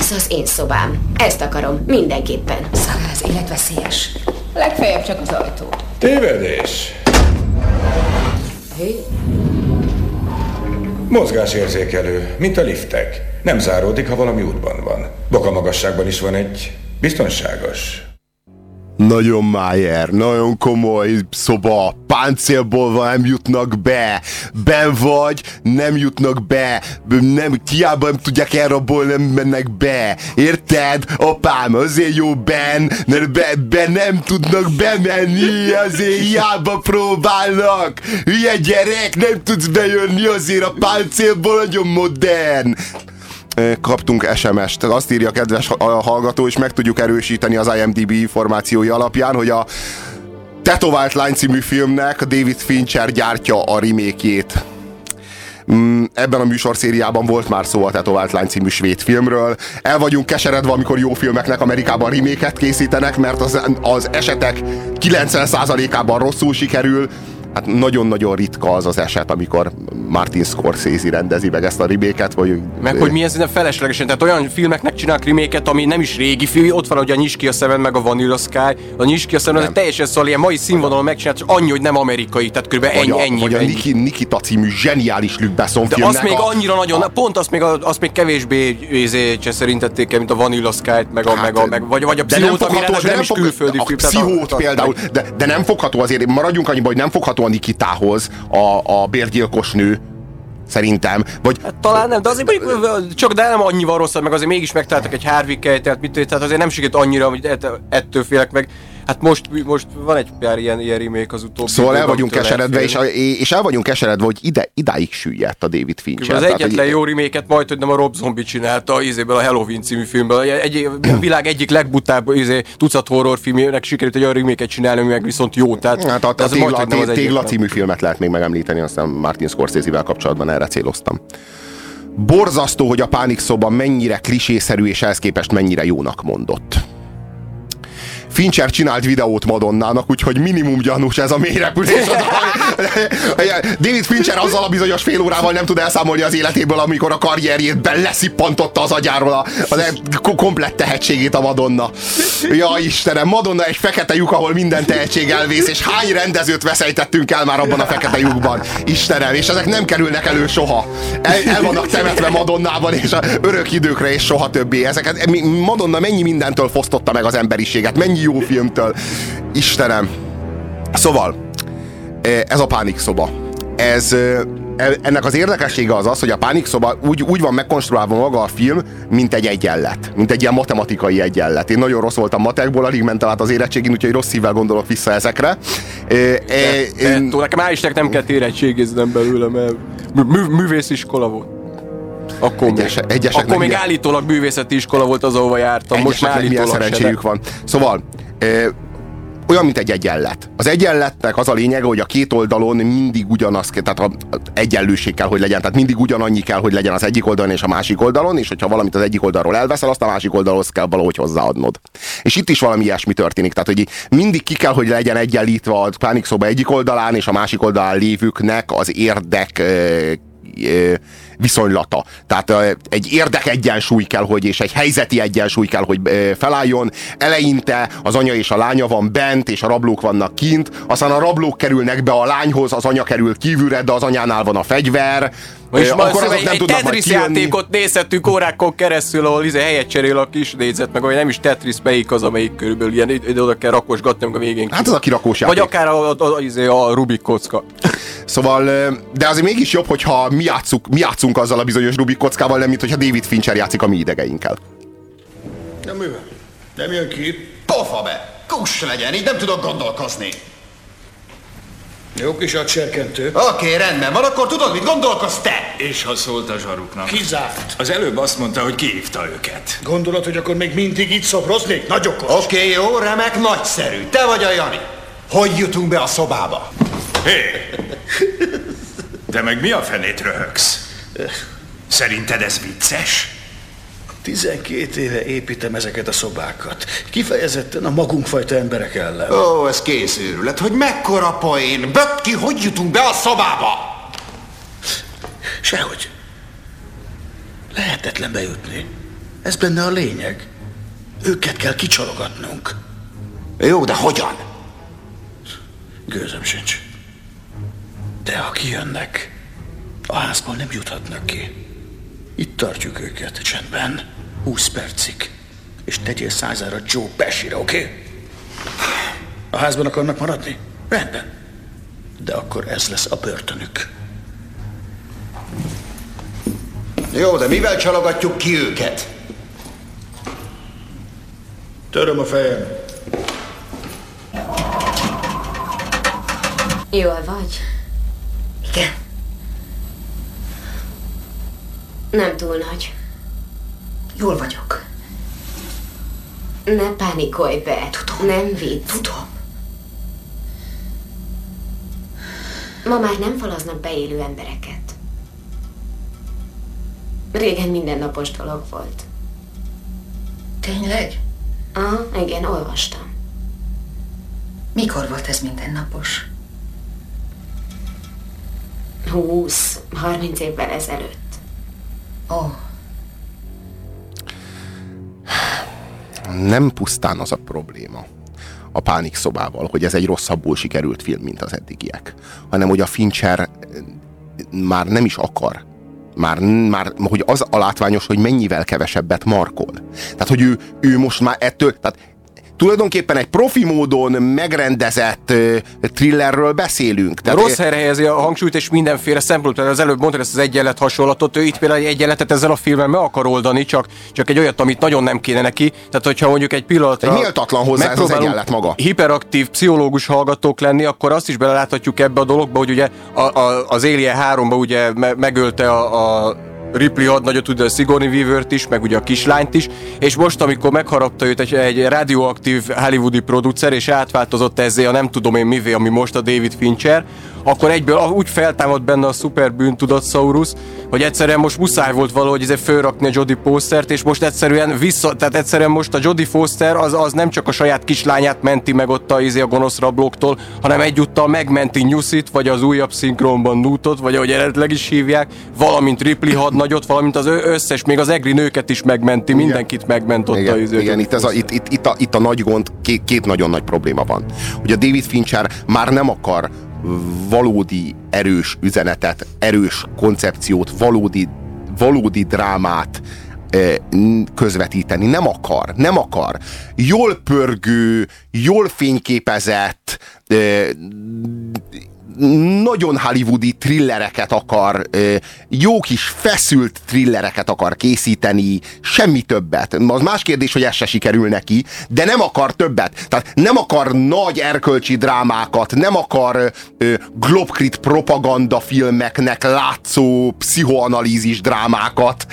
Ez az én szobám. Ezt akarom, mindenképpen. Szára, ez életveszélyes. Legfeljebb csak az ajtó. Tévedés. Mozgásérzékelő, mint a liftek. Nem záródik, ha valami útban van. Boka magasságban is van egy biztonságos. Nagyon Májer, nagyon komoly szoba, páncélból van, nem jutnak be, ben vagy, nem jutnak be, nem, hiába nem tudják elrabolni, nem mennek be, érted? Apám, azért jó ben, mert be, be nem tudnak bemenni, azért hiába próbálnak, hülye gyerek, nem tudsz bejönni, azért a páncélból nagyon modern kaptunk SMS-t. Azt írja a kedves hallgató, és meg tudjuk erősíteni az IMDb információi alapján, hogy a Tetovált Lány című filmnek David Fincher gyártja a remékjét. Mm, ebben a műsorszáriában volt már szó a Tetovált Lány című svéd filmről. El vagyunk keseredve, amikor jó filmeknek Amerikában reméket készítenek, mert az, az esetek 90%-ában rosszul sikerül, hát nagyon-nagyon ritka az az eset, amikor Martin Scorsese rendezi meg ezt a riméket, vagy... Meg hogy milyen szinte feleslegesen, tehát olyan filmeknek csinálnak riméket, ami nem is régi film, ott van hogy a Nyiski a Seven meg a Vanilla Sky, a Nyiski a Seven, az teljesen szól, ilyen mai színvonalon megcsinált, csak annyi, hogy nem amerikai, tehát kb. ennyi, a, ennyi. Vagy a. Niki, Nikita című zseniális Luc Besson De azt még a, annyira nagyon, a, pont azt még, a, azt még kevésbé izé, szerintették el, mint a Vanilla Sky-t, meg a, Hát, meg a, meg, vagy, vagy a nem Pszichót, ami de nem nem is fog, külföldi a film. tehát pszichót a- például, de, de nem fogható azért, maradjunk annyiba, hogy nem fogható a Nikitához a, a bérgyilkos nő, szerintem. Vagy Hát talán nem, de azért mondjuk, csak de nem annyival rosszabb, meg azért mégis megtaláltak egy Harvey tehát mit tehát azért nem sikerült annyira, hogy ett- ettől félek meg. Hát most, most van egy pár ilyen, ilyen remake az utóbbi. Szóval el vagyunk keseredve, és, és el vagyunk keseredve, hogy ide, idáig süllyedt a David Fincher. Az Tehát, egyetlen hogy- jó remake majd, hogy nem a Rob Zombie csinálta izéből a Halloween című filmből. Egy, a <clears throat> világ egyik legbutább izé, tucat horrorfilmjének sikerült egy olyan remake csinálni, ami meg viszont jó. Tehát Hát a, a ez tégla, az tégla egyetlen. című filmet lehet még megemlíteni, aztán Martin Scorsese-vel kapcsolatban erre céloztam. Borzasztó, hogy a pánik szoba mennyire klisészerű, és ehhez képest mennyire jónak mondott. Fincher csinált videót Madonnának, úgyhogy minimum gyanús ez a mélyrepülés. <laughs> David Fincher azzal a bizonyos fél órával nem tud elszámolni az életéből, amikor a karrierjét beleszippantotta az agyáról a, a komplett tehetségét a Madonna. Ja Istenem, Madonna egy fekete lyuk, ahol minden tehetség elvész, és hány rendezőt veszejtettünk el már abban a fekete lyukban. Istenem, és ezek nem kerülnek elő soha. El, el vannak temetve Madonnában, és a örök időkre, és soha többé. Ezeket, Madonna mennyi mindentől fosztotta meg az emberiséget, mennyi jó filmtől. Istenem. Szóval, eh, ez a pánik szoba. Ez, eh, ennek az érdekessége az az, hogy a pánik szoba úgy, úgy van megkonstruálva maga a film, mint egy egyenlet. Mint egy ilyen matematikai egyenlet. Én nagyon rossz voltam matekból, alig mentem át az érettségén, úgyhogy rossz szívvel gondolok vissza ezekre. De, de, de, nekem Árisnek nem kellett érettségiznem belőle, mert mű, mű, művésziskola volt. Akkor Egyes- még, egyeseknek akkor még milyen- állítólag művészeti iskola volt az, ahova jártam. Most már állítólag szerencséjük van. Szóval, ö, olyan, mint egy egyenlet. Az egyenletnek az a lényege, hogy a két oldalon mindig ugyanaz, tehát a, egyenlőség kell, hogy legyen, tehát mindig ugyanannyi kell, hogy legyen az egyik oldalon és a másik oldalon, és hogyha valamit az egyik oldalról elveszel, azt a másik oldalhoz kell valahogy hozzáadnod. És itt is valami ilyesmi történik, tehát hogy mindig ki kell, hogy legyen egyenlítve a pánikszoba egyik oldalán és a másik oldalán lévőknek az érdek viszonylata. Tehát egy érdek egyensúly kell, hogy és egy helyzeti egyensúly kell, hogy felálljon. Eleinte az anya és a lánya van bent, és a rablók vannak kint, aztán a rablók kerülnek be a lányhoz, az anya kerül kívülre, de az anyánál van a fegyver. És akkor azok nem egy tudnak Tetris játékot nézhetünk órákon keresztül, ahol izé helyet cserél a kis négyzet, meg hogy nem is Tetris, melyik az, amelyik körülbelül ilyen, ide, oda kell rakosgatni, a végén. Hát az a kirakós Vagy játék. akár a, a, a, izé, a Rubik kocka. Szóval, de azért mégis jobb, hogyha mi, játszunk, mi játszunk azzal a bizonyos Rubik kockával, nem mint hogyha David Fincher játszik a mi idegeinkkel. Na mi van? Nem jön ki? Pofa be! Kuss legyen, így nem tudok gondolkozni. Jó kis agserkentő. Oké, okay, rendben van, akkor tudod, mit gondolkozz te? És ha szólt a zsaruknak? Kizárt. Az előbb azt mondta, hogy kihívta őket. Gondolod, hogy akkor még mindig itt szobroznék? Nagy okos. Oké, okay, jó, remek, nagyszerű. Te vagy a Jani. Hogy jutunk be a szobába? Hé! Hey. <laughs> Te meg mi a fenét röhögsz? Szerinted ez vicces? 12 éve építem ezeket a szobákat. Kifejezetten a magunkfajta emberek ellen. Ó, ez kész őrület, hogy mekkora poén. Bökt ki, hogy jutunk be a szobába? Sehogy. Lehetetlen bejutni. Ez benne a lényeg. Őket kell kicsalogatnunk. Jó, de hogyan? Gőzöm sincs. De ha kijönnek, a házból nem juthatnak ki. Itt tartjuk őket, csendben. 20 percig. És tegyél százára Joe Pesci-re, oké? Okay? A házban akarnak maradni? Rendben. De akkor ez lesz a börtönük. Jó, de mivel csalogatjuk ki őket? Töröm a fejem. Jól vagy? Nem túl nagy. Jól vagyok. Ne pánikolj be. Tudom. Nem vicc. Tudom. Ma már nem falaznak beélő embereket. Régen mindennapos dolog volt. Tényleg? Aha, igen, olvastam. Mikor volt ez mindennapos? 20-30 évvel ezelőtt. Oh. Nem pusztán az a probléma a pánik szobával, hogy ez egy rosszabbul sikerült film, mint az eddigiek, hanem hogy a Fincher már nem is akar már, már hogy az a látványos, hogy mennyivel kevesebbet markol. Tehát, hogy ő, ő most már ettől, tehát tulajdonképpen egy profi módon megrendezett thrillerről beszélünk. Tehát Rossz helyre helyezi a hangsúlyt, és mindenféle szempontból. Az előbb mondtad ezt az egyenlet hasonlatot, ő itt például egy egyenletet ezzel a filmmel meg akar oldani, csak, csak egy olyat, amit nagyon nem kéne neki. Tehát, hogyha mondjuk egy pillanatra... Egy méltatlan hozzá ez az egyenlet maga. Hiperaktív pszichológus hallgatók lenni, akkor azt is beleláthatjuk ebbe a dologba, hogy ugye a, a, az Alien 3-ba ugye megölte a, a Ripley hadnagyot, ugye a Sigourney weaver is, meg ugye a kislányt is, és most, amikor megharapta őt egy, egy radioaktív hollywoodi producer, és átváltozott ezzé a nem tudom én mivé, ami most a David Fincher, akkor egyből úgy feltámad benne a szuper bűntudatsaurus, hogy egyszerűen most muszáj volt valahogy ezért fölrakni a Jodie Postert, és most egyszerűen vissza, tehát egyszerűen most a Jodie Foster az, az nem csak a saját kislányát menti meg ott a, izé a gonosz rablóktól, hanem egyúttal megmenti Nyuszit, vagy az újabb szinkronban Nútot, vagy ahogy eredetileg is hívják, valamint Ripley hadnagyot, valamint az összes, még az egri nőket is megmenti, igen. mindenkit megment ott igen, a izé. Igen, itt, ez a, itt, itt, itt, a, itt a nagy gond, két, két nagyon nagy probléma van. Hogy a David Fincher már nem akar valódi erős üzenetet, erős koncepciót, valódi, valódi drámát közvetíteni. Nem akar, nem akar. Jól pörgő, jól fényképezett, nagyon hollywoodi thrillereket akar, jó kis feszült thrillereket akar készíteni, semmi többet. Az más kérdés, hogy ez se sikerül neki, de nem akar többet. Tehát nem akar nagy erkölcsi drámákat, nem akar globkrit propaganda filmeknek látszó pszichoanalízis drámákat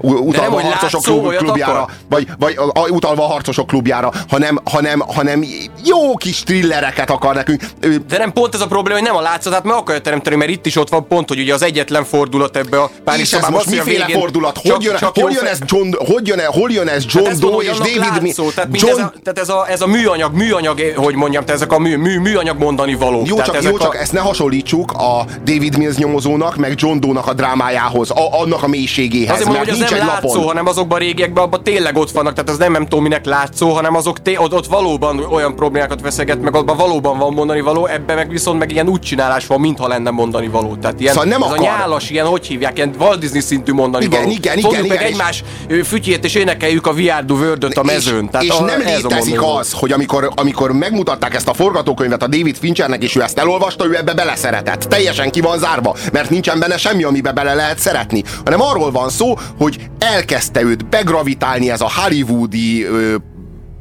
utalva a harcosok klub, klubjára, vagy, vagy utalva a harcosok klubjára, hanem, hanem, hanem jó kis thrillereket akar nekünk. De nem pont ez a probléma, nem a látszatát meg akarja teremteni, mert itt is ott van pont, hogy ugye az egyetlen fordulat ebbe a Párizs És ez most miféle végén, fordulat? Hogy, csak, jön, csak hol, jön ez John, hogy, jön, hol jön ez John hát Doe és David mi? Tehát, John... ez, a, tehát ez, a, ez a műanyag, műanyag, hogy mondjam, tehát ezek a mű, mű, műanyag mondani való. Jó, tehát csak, jó a... csak ezt ne hasonlítsuk a David Mills nyomozónak, meg John Doe-nak a drámájához, a, annak a mélységéhez. Azért mondom, hogy az nem látszó, lapon. hanem azokban a régiekben, abban tényleg ott vannak, tehát az nem, nem tudom minek látszó, hanem azok té- ott, ott valóban olyan problémákat veszeget, meg abban valóban van mondani való, ebben meg viszont meg ilyen úgy csinálás van, mintha lenne mondani való. Tehát ilyen, szóval nem ez akar. a nyálas, ilyen, hogy hívják, ilyen Walt Disney szintű mondani igen, való. Igen, igen, igen, meg igen, egymás és... fütyét, és énekeljük a Viárdú vördöt a mezőn. Tehát és a, nem létezik az, hogy amikor, amikor megmutatták ezt a forgatókönyvet a David Finchernek, és ő ezt elolvasta, ő ebbe beleszeretett. Teljesen ki van zárva, mert nincsen benne semmi, amibe bele lehet szeretni. Hanem arról van szó, hogy elkezdte őt begravitálni ez a hollywoodi ö,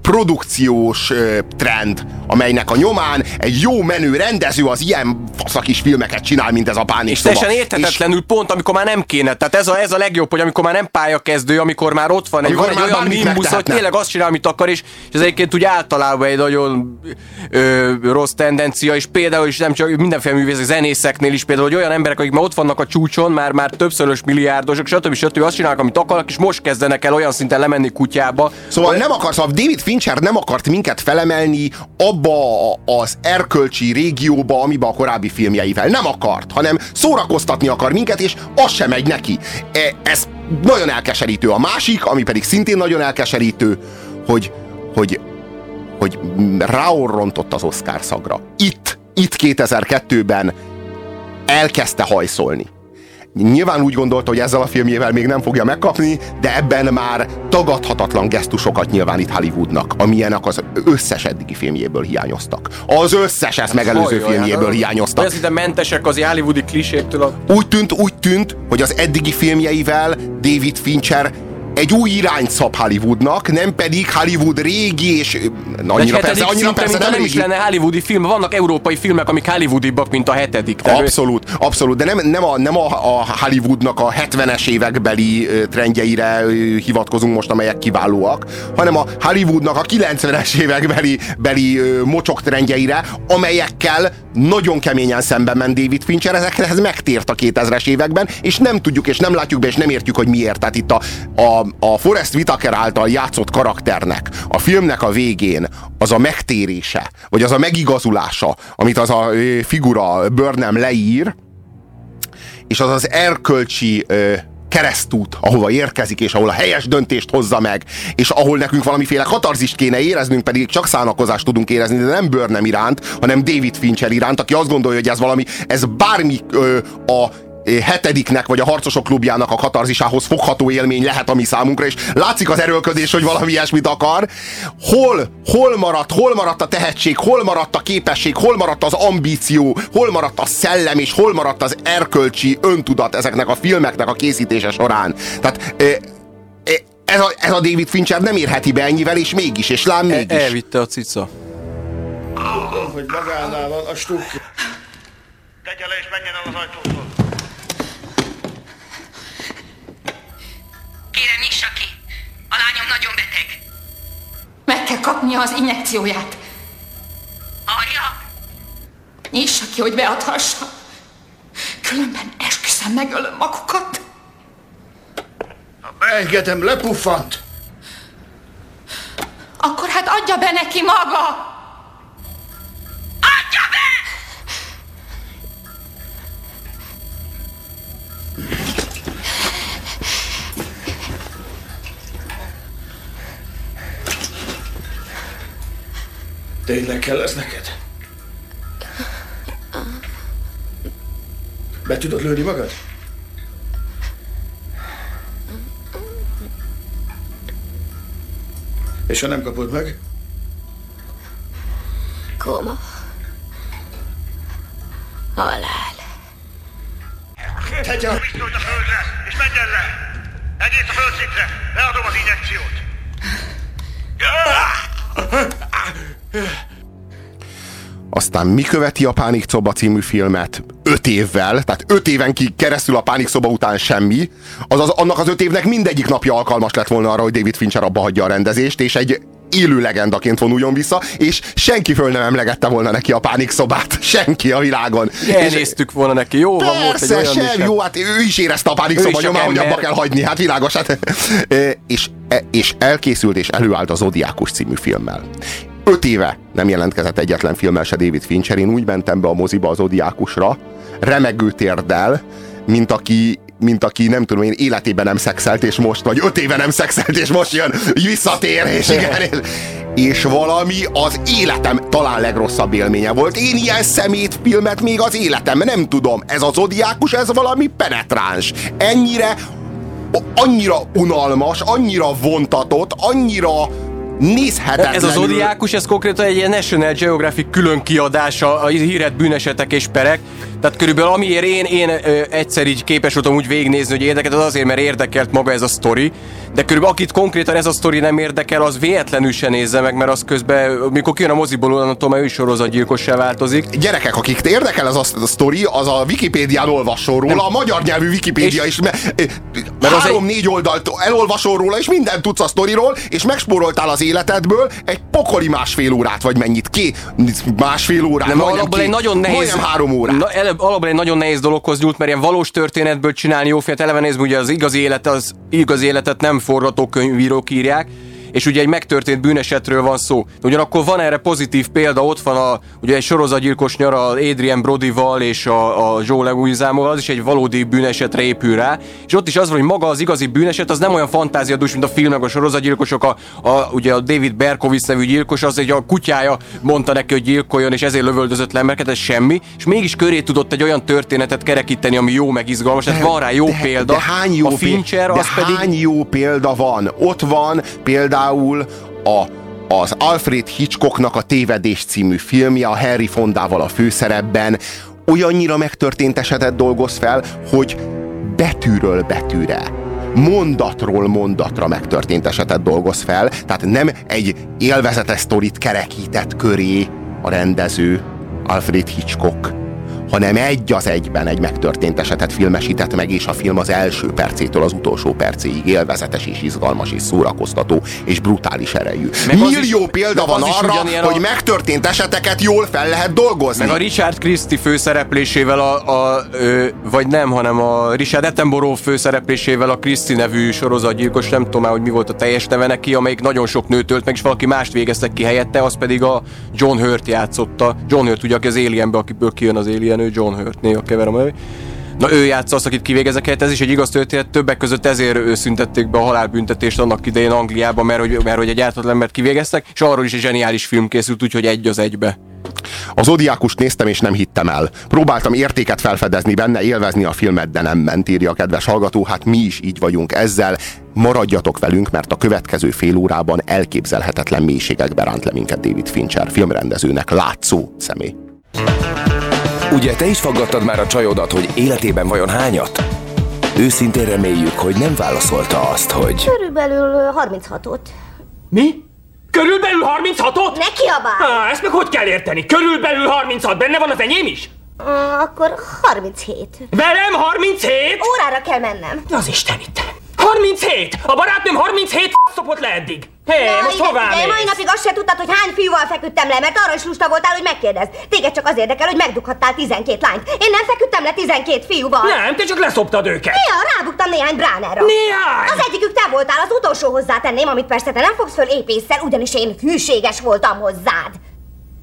produkciós ö, trend, amelynek a nyomán egy jó menő rendező az ilyen faszakis filmeket csinál, mint ez a pánik És teljesen érthetetlenül és... pont, amikor már nem kéne. Tehát ez a, ez a legjobb, hogy amikor már nem pályakezdő, amikor már ott van egy, van egy olyan nimbus, hogy tényleg azt csinál, amit akar, és, és ez egyébként úgy általában egy nagyon ö, rossz tendencia, és például is nem csak mindenféle művészek, zenészeknél is például, hogy olyan emberek, akik már ott vannak a csúcson, már, már többszörös milliárdosok, stb. stb. azt csinálnak, amit akarnak, és most kezdenek el olyan szinten lemenni kutyába. Szóval hogy... nem akarsz, a David Fincher nem akart minket felemelni abba az erkölcsi régióba, amiben a korábbi filmjeivel. Nem akart, hanem szórakoztatni akar minket, és az sem megy neki. E, ez nagyon elkeserítő. A másik, ami pedig szintén nagyon elkeserítő, hogy, hogy, hogy ráorrontott az Oscar szagra. Itt, itt 2002-ben elkezdte hajszolni. Nyilván úgy gondolta, hogy ezzel a filmjével még nem fogja megkapni, de ebben már tagadhatatlan gesztusokat nyilvánít Hollywoodnak, amilyenek az összes eddigi filmjéből hiányoztak. Az összes ezt megelőző Hajjaj, filmjéből hát, hiányoztak. Ez ide mentesek az hollywoodi kliséktől. A... Úgy tűnt, úgy tűnt, hogy az eddigi filmjeivel David Fincher egy új irányt szab Hollywoodnak, nem pedig Hollywood régi és annyira persze, annyira persze nem, nem is lenne hollywoodi film, vannak európai filmek, amik hollywoodibbak, mint a hetedik. Tehát abszolút, abszolút, de nem, nem, a, nem a, a Hollywoodnak a 70-es évekbeli trendjeire hivatkozunk most, amelyek kiválóak, hanem a Hollywoodnak a 90-es évekbeli beli mocsok trendjeire, amelyekkel nagyon keményen szemben ment David Fincher, ezekhez megtért a 2000-es években, és nem tudjuk, és nem látjuk be, és nem értjük, hogy miért. Tehát itt a, a a, Forrest Whitaker által játszott karakternek a filmnek a végén az a megtérése, vagy az a megigazulása, amit az a figura Burnham leír, és az az erkölcsi ö, keresztút, ahova érkezik, és ahol a helyes döntést hozza meg, és ahol nekünk valamiféle katarzist kéne éreznünk, pedig csak szánakozást tudunk érezni, de nem Burnham iránt, hanem David Fincher iránt, aki azt gondolja, hogy ez valami, ez bármi a hetediknek, vagy a harcosok klubjának a katarzisához fogható élmény lehet a mi számunkra, és látszik az erőlködés, hogy valami ilyesmit akar. Hol, hol maradt, hol maradt a tehetség, hol maradt a képesség, hol maradt az ambíció, hol maradt a szellem, és hol maradt az erkölcsi öntudat ezeknek a filmeknek a készítése során. Tehát ez a, ez a David Fincher nem érheti be ennyivel, és mégis, és lám e- mégis. El, elvitte a cica. Hogy magánál van a stuk. Tegye le és menjen el az ajtótól. A lányom nagyon beteg. Meg kell kapnia az injekcióját. Arja? Nyissa ki, hogy beadhassa. Különben esküszöm megölöm magukat. Ha beengedem, lepuffant. Akkor hát adja be neki maga! Adja be! Tényleg kell ez neked? Be tudod lőni magad? És ha nem kapod meg? Koma. Halál. Tegye a... Pisztolyt a földre, és menjen le! Egész a földszintre! Leadom az injekciót! Aztán mi követi a Pánik Szoba című filmet? Öt évvel, tehát öt éven ki keresztül a Pánik Szoba után semmi. Azaz annak az öt évnek mindegyik napja alkalmas lett volna arra, hogy David Fincher abba hagyja a rendezést, és egy élő legendaként vonuljon vissza, és senki föl nem emlegette volna neki a pánik szobát. Senki a világon. Elnéztük volna neki, jó van, volt egy olyan sem, jó, hát ő is érezte a pánik szoba nyomán, hogy abba kell hagyni, hát világos. Hát. <laughs> és, és elkészült és előállt az Zodiákus című filmmel. Öt éve nem jelentkezett egyetlen filmmel se David Fincher. Én úgy mentem be a moziba az Odiákusra, remegő térdel, mint aki mint aki nem tudom én életében nem szexelt, és most, vagy öt éve nem szexelt, és most jön, visszatér, és igen, és, és valami az életem talán legrosszabb élménye volt. Én ilyen szemét filmet még az életem nem tudom. Ez az odiákus, ez valami penetráns. Ennyire, annyira unalmas, annyira vontatott, annyira nézhetetlenül. Ez az Zodiákus, ez konkrétan egy ilyen National Geographic külön kiadása, a híret bűnesetek és perek. Tehát körülbelül amiért én, én ö, egyszer így képes voltam úgy végignézni, hogy érdekelt, az azért, mert érdekelt maga ez a sztori. de körülbelül akit konkrétan ez a sztori nem érdekel, az véletlenül se nézze meg, mert az közben, mikor kijön a moziból, onnantól már ő is sorozatgyilkossá változik. Gyerekek, akik érdekel ez a sztori, az a Wikipédián olvasson róla, nem. a magyar nyelvű Wikipédia is, mert, mert három-négy egy... oldalt elolvasol róla, és mindent tudsz a sztoriról, és megspóroltál az életedből egy pokoli másfél órát, vagy mennyit, ki? Másfél órát, nem, alapból egy nagyon nehéz, három órát. Na, alapból egy nagyon nehéz dologhoz nyúlt, mert ilyen valós történetből csinálni jó félt, eleve nézve, ugye az igazi élet, az igazi életet nem forgatókönyvírók írják, és ugye egy megtörtént bűnesetről van szó. De ugyanakkor van erre pozitív példa, ott van a, ugye egy sorozatgyilkos nyara Adrian Brodyval és a, a Joe Leguizamoval, az is egy valódi bűnesetre épül rá, és ott is az van, hogy maga az igazi bűneset, az nem olyan fantáziadús, mint a filmek, a sorozatgyilkosok, a, a, ugye a David Berkowitz nevű gyilkos, az egy a kutyája mondta neki, hogy gyilkoljon, és ezért lövöldözött le embereket, ez semmi, és mégis köré tudott egy olyan történetet kerekíteni, ami jó, meg izgalmas, tehát van rá jó de, példa. De hány jó, a Fincher, de az hány pedig... jó példa van? Ott van például például a az Alfred Hitchcocknak a Tévedés című filmje, a Harry Fondával a főszerepben, olyannyira megtörtént esetet dolgoz fel, hogy betűről betűre, mondatról mondatra megtörtént esetet dolgoz fel, tehát nem egy élvezetes sztorit kerekített köré a rendező, Alfred Hitchcock, hanem egy az egyben egy megtörtént esetet filmesített meg, és a film az első percétől az utolsó percéig élvezetes és izgalmas és szórakoztató és brutális erejű. Meg Millió is, példa van arra, hogy a... megtörtént eseteket jól fel lehet dolgozni. Meg a Richard Christie főszereplésével, a, a, ö, vagy nem, hanem a Richard Attenborough főszereplésével a Christie nevű sorozatgyilkos, nem tudom már, hogy mi volt a teljes neve neki, amelyik nagyon sok nőt ölt meg, és valaki mást végeztek ki helyette, az pedig a John Hurt játszotta. John Hurt ugye, aki az Alienbe, akiből kijön az Alien nő, John Hurt, néha keverem el. Na ő játsza azt, akit kivégezek, ez is egy igaz történet, többek között ezért ő szüntették be a halálbüntetést annak idején Angliában, mert hogy, mert hogy egy ártatlan embert kivégeztek, és arról is egy zseniális film készült, úgyhogy egy az egybe. Az Odiákust néztem és nem hittem el. Próbáltam értéket felfedezni benne, élvezni a filmet, de nem ment, írja a kedves hallgató. Hát mi is így vagyunk ezzel. Maradjatok velünk, mert a következő fél órában elképzelhetetlen mélységekbe ránt le minket David Fincher, filmrendezőnek látszó személy. Ugye te is faggattad már a csajodat, hogy életében vajon hányat? Őszintén reméljük, hogy nem válaszolta azt, hogy... Körülbelül 36-ot. Mi? Körülbelül 36-ot? Ne kiabálj! Ah, ezt meg hogy kell érteni? Körülbelül 36, benne van az enyém is? Akkor 37. Velem 37? Órára kell mennem. Az Isten itt. 37! A barátnőm 37 szopott le eddig. Hé, hey, most hová mész? mai napig azt se tudtad, hogy hány fiúval feküdtem le, mert arra is lusta voltál, hogy megkérdezd. Téged csak az érdekel, hogy megdughattál 12 lányt. Én nem feküdtem le 12 fiúval. Nem, te csak leszoptad őket. Néha rábuktam néhány bránára. Néhány? Az egyikük te voltál, az utolsó hozzátenném, amit persze te nem fogsz föl épésszel, ugyanis én hűséges voltam hozzád.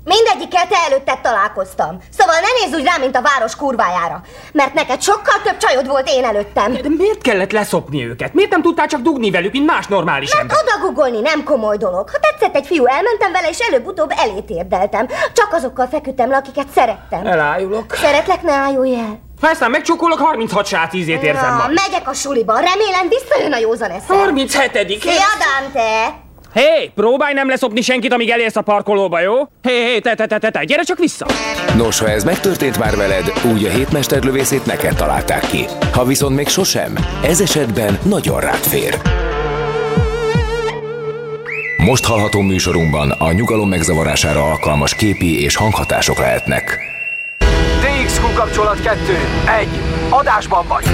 Mindegyikkel te előtted találkoztam. Szóval ne nézz úgy rám, mint a város kurvájára. Mert neked sokkal több csajod volt én előttem. De miért kellett leszopni őket? Miért nem tudtál csak dugni velük, mint más normális Mert ember? odagugolni nem komoly dolog. Ha tetszett egy fiú, elmentem vele, és előbb-utóbb elét érdeltem. Csak azokkal feküdtem le, akiket szerettem. Elájulok. Szeretlek, ne állulj el. Ha aztán megcsókolok, 36 sát ízét érzem Na, megyek a suliba. Remélem visszajön a józan eszem. 37 Szia, Dante! Hé, hey, próbálj nem leszopni senkit, amíg elérsz a parkolóba, jó? Hé, hey, hé, hey, te, te, te, te, te, gyere csak vissza! Nos, ha ez megtörtént már veled, úgy a hétmesterlövészét neked találták ki. Ha viszont még sosem, ez esetben nagyon rád fér. Most hallható műsorunkban a nyugalom megzavarására alkalmas képi és hanghatások lehetnek. DXQ kapcsolat 2. 1. Adásban vagy!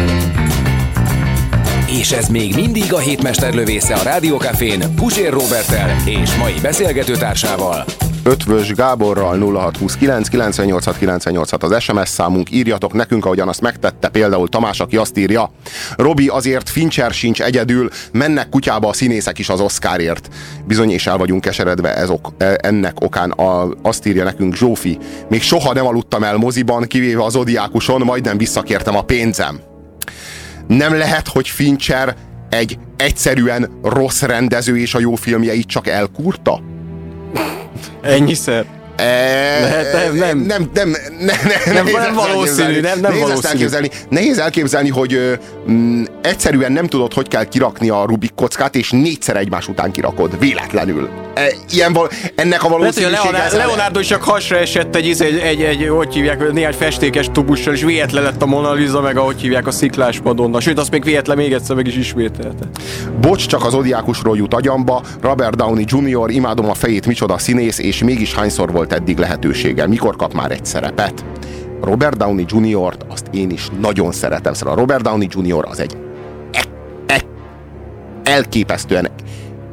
És ez még mindig a hétmester lövésze a Rádiókafén Pusér Robertel és mai beszélgetőtársával. Ötvös Gáborral 0629 986 986 az SMS számunk, írjatok nekünk, ahogyan azt megtette például Tamás, aki azt írja. Robi, azért Fincher sincs egyedül, mennek kutyába a színészek is az Oscarért. Bizony, és el vagyunk keseredve ez ok, e, ennek okán. A, azt írja nekünk Zsófi. Még soha nem aludtam el moziban, kivéve az odiákuson, majdnem visszakértem a pénzem. Nem lehet, hogy Fincher egy egyszerűen rossz rendező és a jó filmjeit csak elkurta? Ennyiszer? E, e, nem, nem. Nem, nem, nem, valószínű, nem, nem nehéz valószínű. Elképzelni, nehéz elképzelni, hogy mm, egyszerűen nem tudod, hogy kell kirakni a Rubik kockát, és négyszer egymás után kirakod, véletlenül. E, ilyen val- ennek a valószínűsége... Lehet, hogy a Leonardo, Leonardo csak hasra esett egy, izé, egy, egy, egy, hogy hívják, néhány festékes tubussal, és véletlen lett a Mona Lisa, meg a, hogy hívják, a sziklás Madonna. Sőt, azt még véletlen még egyszer meg is ismételte. Bocs, csak az odiákusról jut agyamba, Robert Downey Jr., imádom a fejét, micsoda színész, és mégis hányszor volt eddig lehetősége, mikor kap már egy szerepet. Robert Downey Jr.-t azt én is nagyon szeretem. Szóval Robert Downey Jr. az egy e, e, elképesztően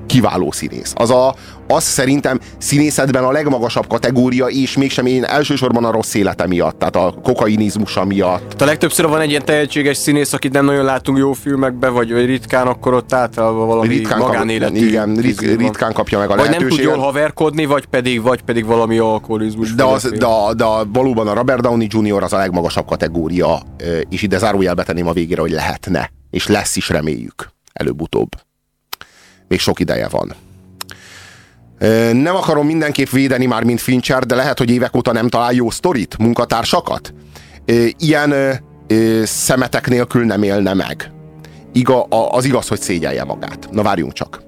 kiváló színész. Az, a, az szerintem színészetben a legmagasabb kategória, és mégsem én elsősorban a rossz élete miatt, tehát a kokainizmusa miatt. A legtöbbször van egy ilyen tehetséges színész, akit nem nagyon látunk jó filmekben, vagy, vagy ritkán, akkor ott általában valami ritkán magánéletű. Kap, igen, rit, ritkán kapja meg a vagy nem tud jól haverkodni, vagy pedig, vagy pedig valami alkoholizmus. De, az, de, de, valóban a Robert Downey Jr. az a legmagasabb kategória, és ide zárójelbe tenném a végére, hogy lehetne. És lesz is reméljük. Előbb-utóbb még sok ideje van. Nem akarom mindenképp védeni már, mint Fincher, de lehet, hogy évek óta nem talál jó sztorit, munkatársakat. Ilyen szemetek nélkül nem élne meg. Iga, az igaz, hogy szégyelje magát. Na várjunk csak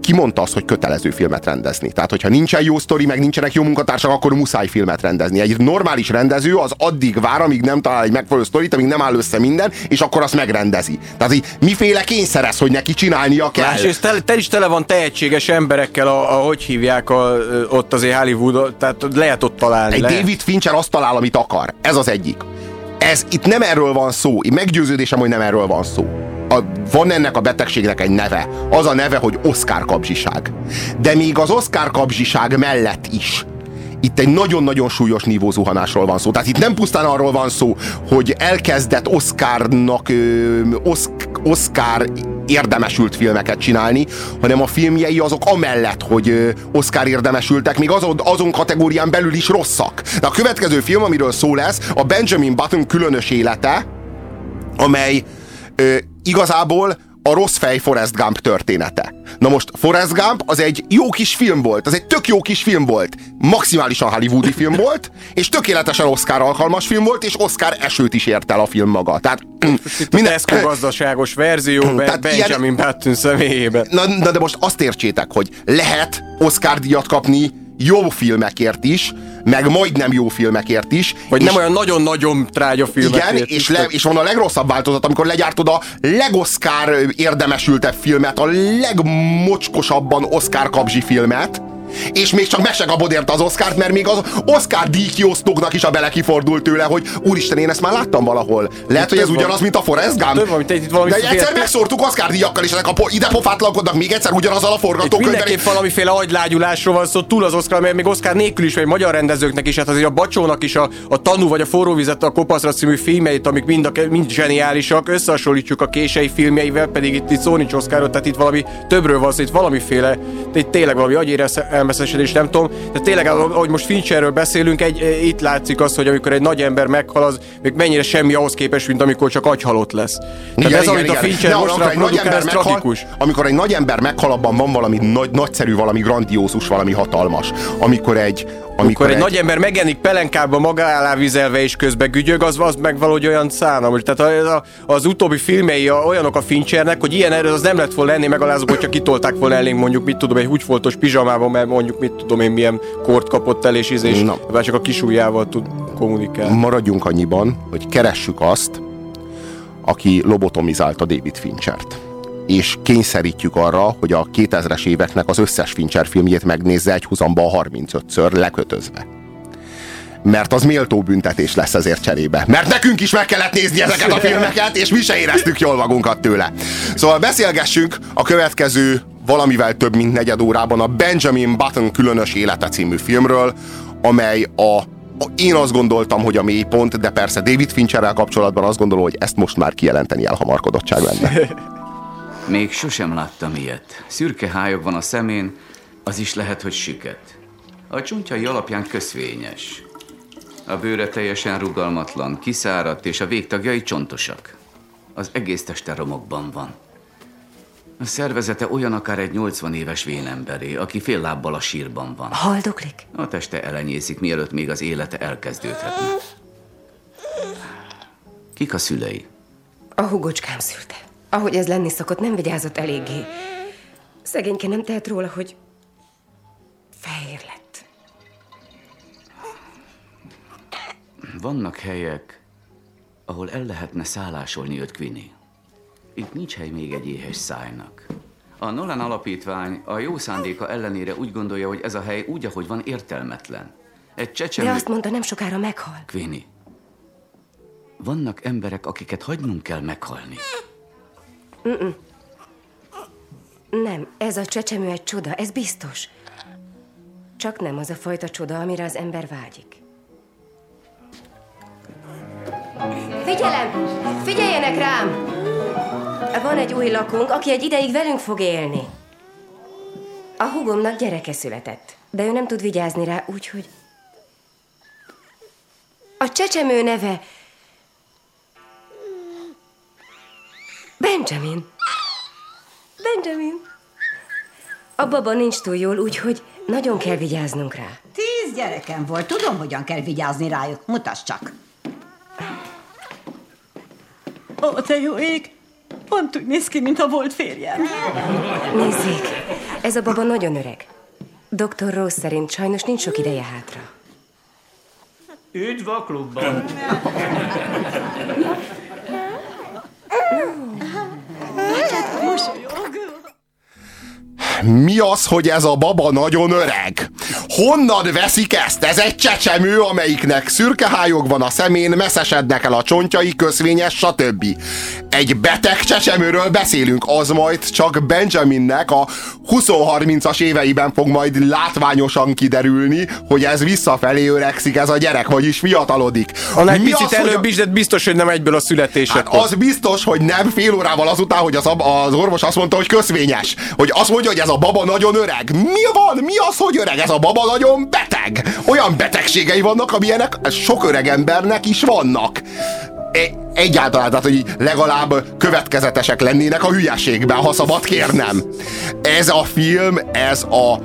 ki mondta azt, hogy kötelező filmet rendezni. Tehát, hogyha nincsen jó sztori, meg nincsenek jó munkatársak, akkor muszáj filmet rendezni. Egy normális rendező az addig vár, amíg nem talál egy megfelelő sztorit, amíg nem áll össze minden, és akkor azt megrendezi. Tehát, hogy miféle kényszerez, hogy neki csinálnia kell. Más, és te, te is tele van tehetséges emberekkel, a, a hogy hívják a, ott azért Hollywood, tehát lehet ott találni. Egy lehet. David Fincher azt talál, amit akar. Ez az egyik. Ez itt nem erről van szó. Én meggyőződésem, hogy nem erről van szó a, van ennek a betegségnek egy neve. Az a neve, hogy Oscar kapzsiság. De még az Oscar kapzsiság mellett is itt egy nagyon-nagyon súlyos nívózuhanásról van szó. Tehát itt nem pusztán arról van szó, hogy elkezdett Oscarnak, Oscar érdemesült filmeket csinálni, hanem a filmjei azok amellett, hogy Oscar érdemesültek, még azon, azon kategórián belül is rosszak. De a következő film, amiről szó lesz, a Benjamin Button különös élete, amely ö, igazából a rossz fej Forrest Gump története. Na most Forrest Gump az egy jó kis film volt, az egy tök jó kis film volt. Maximálisan hollywoodi film volt, és tökéletesen Oscar alkalmas film volt, és Oscar esőt is ért el a film maga. Tehát minden... Tesco <clears throat> gazdaságos verzió Tehát Benjamin ilyen... Button személyében. Na, na de most azt értsétek, hogy lehet Oscar díjat kapni jó filmekért is, meg majdnem jó filmekért is. Vagy nem olyan nagyon-nagyon trágya filmekért Igen, és, le, és van a legrosszabb változat, amikor legyártod a legoszkár érdemesültebb filmet, a legmocskosabban Oscar kapzsi filmet, és még csak meg se kapod érte az Oscárt, mert még az Oscar díjkiosztóknak is a bele kifordult tőle, hogy úristen, én ezt már láttam valahol. Lehet, hogy ez ugyanaz, mint a Forrest Gump. Több, mint itt valami De egyszer megszórtuk Oscar díjakkal, és ezek a po- ide pofátlankodnak még egyszer ugyanazzal a forgatókönyvvel. Mindenképp valamiféle agylágyulásról van szó, túl az Oscar, mert még Oscar nélkül is, vagy magyar rendezőknek is, hát azért a Bacsónak is a, a Tanú vagy a Forró vizet, a Kopaszra című filmjeit, amik mind, a, mind zseniálisak, összehasonlítjuk a kései filmjeivel, pedig itt, itt szó nincs Oscarot, tehát itt valami többről van szó, itt valamiféle, itt tényleg valami agyérelmeszesedés, nem tudom. De tényleg, ahogy most Fincherről beszélünk, egy, e, itt látszik az, hogy amikor egy nagy ember meghal, az még mennyire semmi ahhoz képest, mint amikor csak agyhalott lesz. Tehát igen, ez, igen, amit igen. a Fincher most amikor egy nagy ember meghal, tragikus. Amikor egy nagy ember meghal, abban van valami nagy, nagyszerű, valami grandiózus, valami hatalmas. Amikor egy, amikor egy, egy nagy ember megjelenik pelenkában maga alá vizelve és közben gügyög, az, az meg valahogy olyan szánalmas. Tehát az, az utóbbi filmei olyanok a Finchernek, hogy ilyen erő az nem lett volna lenni megalázó, hogyha kitolták volna elénk mondjuk, mit tudom, egy húgyfoltos pizsamában, mert mondjuk mit tudom én milyen kort kapott el, és, és Na. csak a kisújjával tud kommunikálni. Maradjunk annyiban, hogy keressük azt, aki lobotomizálta David Finchert és kényszerítjük arra, hogy a 2000-es éveknek az összes Fincher filmjét megnézze egy húzamba 35-ször lekötözve. Mert az méltó büntetés lesz ezért cserébe. Mert nekünk is meg kellett nézni ezeket a filmeket, és mi se éreztük jól magunkat tőle. Szóval beszélgessünk a következő valamivel több mint negyed órában a Benjamin Button különös élete című filmről, amely a én azt gondoltam, hogy a mélypont, de persze David Fincherrel kapcsolatban azt gondolom, hogy ezt most már kijelenteni elhamarkodottság lenne. <laughs> Még sosem láttam ilyet. Szürke hályog van a szemén, az is lehet, hogy süket. A csuntjai alapján köszvényes. A bőre teljesen rugalmatlan, kiszáradt, és a végtagjai csontosak. Az egész teste romokban van. A szervezete olyan akár egy 80 éves vénemberé, aki fél lábbal a sírban van. Haldoklik? A teste elenyészik, mielőtt még az élete elkezdődhetne. Kik a szülei? A hugocskám szülte. Ahogy ez lenni szokott, nem vigyázott eléggé. Szegényke nem tehet róla, hogy fehér lett. Vannak helyek, ahol el lehetne szállásolni őt Quinny. Itt nincs hely még egy éhes szájnak. A Nolan alapítvány a jó szándéka ellenére úgy gondolja, hogy ez a hely úgy, ahogy van, értelmetlen. Egy csecsemő... De azt mondta, nem sokára meghal. Queenie, vannak emberek, akiket hagynunk kell meghalni. Mm-mm. Nem, ez a csecsemő egy csoda, ez biztos. Csak nem az a fajta csoda, amire az ember vágyik. Figyelem! Figyeljenek rám! Van egy új lakónk, aki egy ideig velünk fog élni. A hugomnak gyereke született, de ő nem tud vigyázni rá, úgyhogy... A csecsemő neve... Benjamin. Benjamin. A baba nincs túl jól, úgyhogy nagyon kell vigyáznunk rá. Tíz gyerekem volt, tudom, hogyan kell vigyázni rájuk. Mutasd csak. Ó, te jó ég! Pont úgy néz ki, mint a volt férjem. Nézzék, ez a baba nagyon öreg. Dr. Rose szerint sajnos nincs sok ideje hátra. Üdv a klubban! person. Mi az, hogy ez a baba nagyon öreg? Honnan veszik ezt? Ez egy csecsemő, amelyiknek szürkehályog van a szemén, messzesednek el a csontjai, köszvényes, stb. Egy beteg csecsemőről beszélünk, az majd csak Benjaminnek a 20-30-as éveiben fog majd látványosan kiderülni, hogy ez visszafelé öregszik ez a gyerek, vagyis fiatalodik. Annál egy picit az, előbb is, de biztos, hogy nem egyből a születésekor. Hát az biztos, hogy nem fél órával azután, hogy az, az orvos azt mondta, hogy köszvényes. Hogy azt mondja, hogy ez a baba nagyon öreg. Mi van? Mi az, hogy öreg? Ez a baba nagyon beteg. Olyan betegségei vannak, amilyenek sok öreg embernek is vannak. E- egyáltalán, tehát hogy legalább következetesek lennének a hülyeségben, ha szabad kérnem. Ez a film, ez a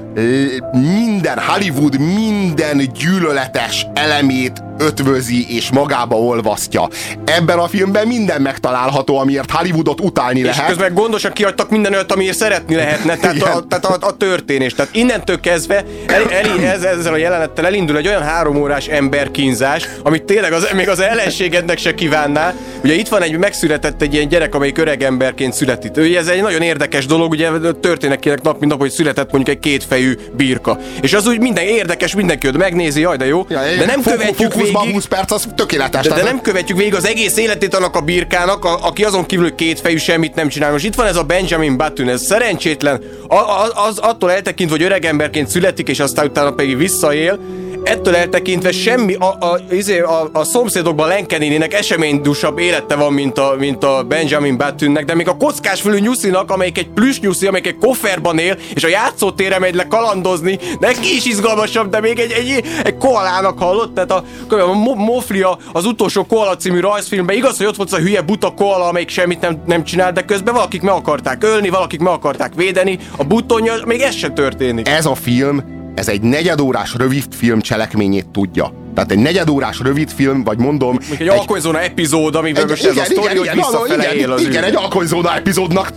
minden Hollywood minden gyűlöletes elemét ötvözi és magába olvasztja. Ebben a filmben minden megtalálható, amiért Hollywoodot utálni és lehet. És közben gondosan kiadtak minden olyat, amiért szeretni lehetne, tehát, a, tehát a, a, történés. Tehát innentől kezdve el, el, ez, ezzel a jelenettel elindul egy olyan három órás emberkínzás, amit tényleg az, még az ellenségednek se kívánná, Ugye itt van egy, megszületett egy ilyen gyerek, amelyik öreg emberként született. Ő, ez egy nagyon érdekes dolog, ugye történnek nap, mint nap, hogy született mondjuk egy kétfejű birka. És az úgy minden érdekes, mindenki ott megnézi, jaj, de jó. Ja, de nem fok, követjük végig. 20 perc, az tökéletes. De, de nem követjük végig az egész életét annak a birkának, a, aki azon kívül kétfejű semmit nem csinál. Most itt van ez a Benjamin Button, ez szerencsétlen, az, az attól eltekintve, hogy öreg emberként születik, és aztán utána pedig visszaél, ettől eltekintve semmi, a, a, izé, a, a szomszédokban Lenkenénének eseménydusabb élete van, mint a, mint a Benjamin Buttonnek, de még a kockásfülű nyuszinak, amelyik egy plüss nyuszi, amelyik egy kofferban él, és a játszótérre megy le kalandozni, neki is izgalmasabb, de még egy, egy, egy koalának hallott, tehát a, a Moflia az utolsó koala című rajzfilmben, igaz, hogy ott volt a hülye buta koala, amelyik semmit nem, nem csinál, de közben valakik meg akarták ölni, valakik meg akarták védeni, a butonja, még ez se történik. Ez a film ez egy negyedórás rövid film cselekményét tudja. Tehát egy negyedórás rövid film, vagy mondom... Még egy, egy alkonyzóna epizód, amiben egy, most igen, ez a sztori, hogy visszafele igen, él az Igen, egy alkonyzóna epizódnak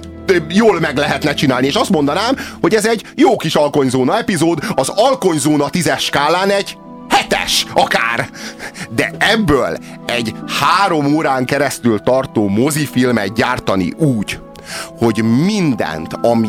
jól meg lehetne csinálni, és azt mondanám, hogy ez egy jó kis alkonyzóna epizód, az alkonyzóna tízes skálán egy hetes akár. De ebből egy három órán keresztül tartó mozifilmet gyártani úgy, hogy mindent, ami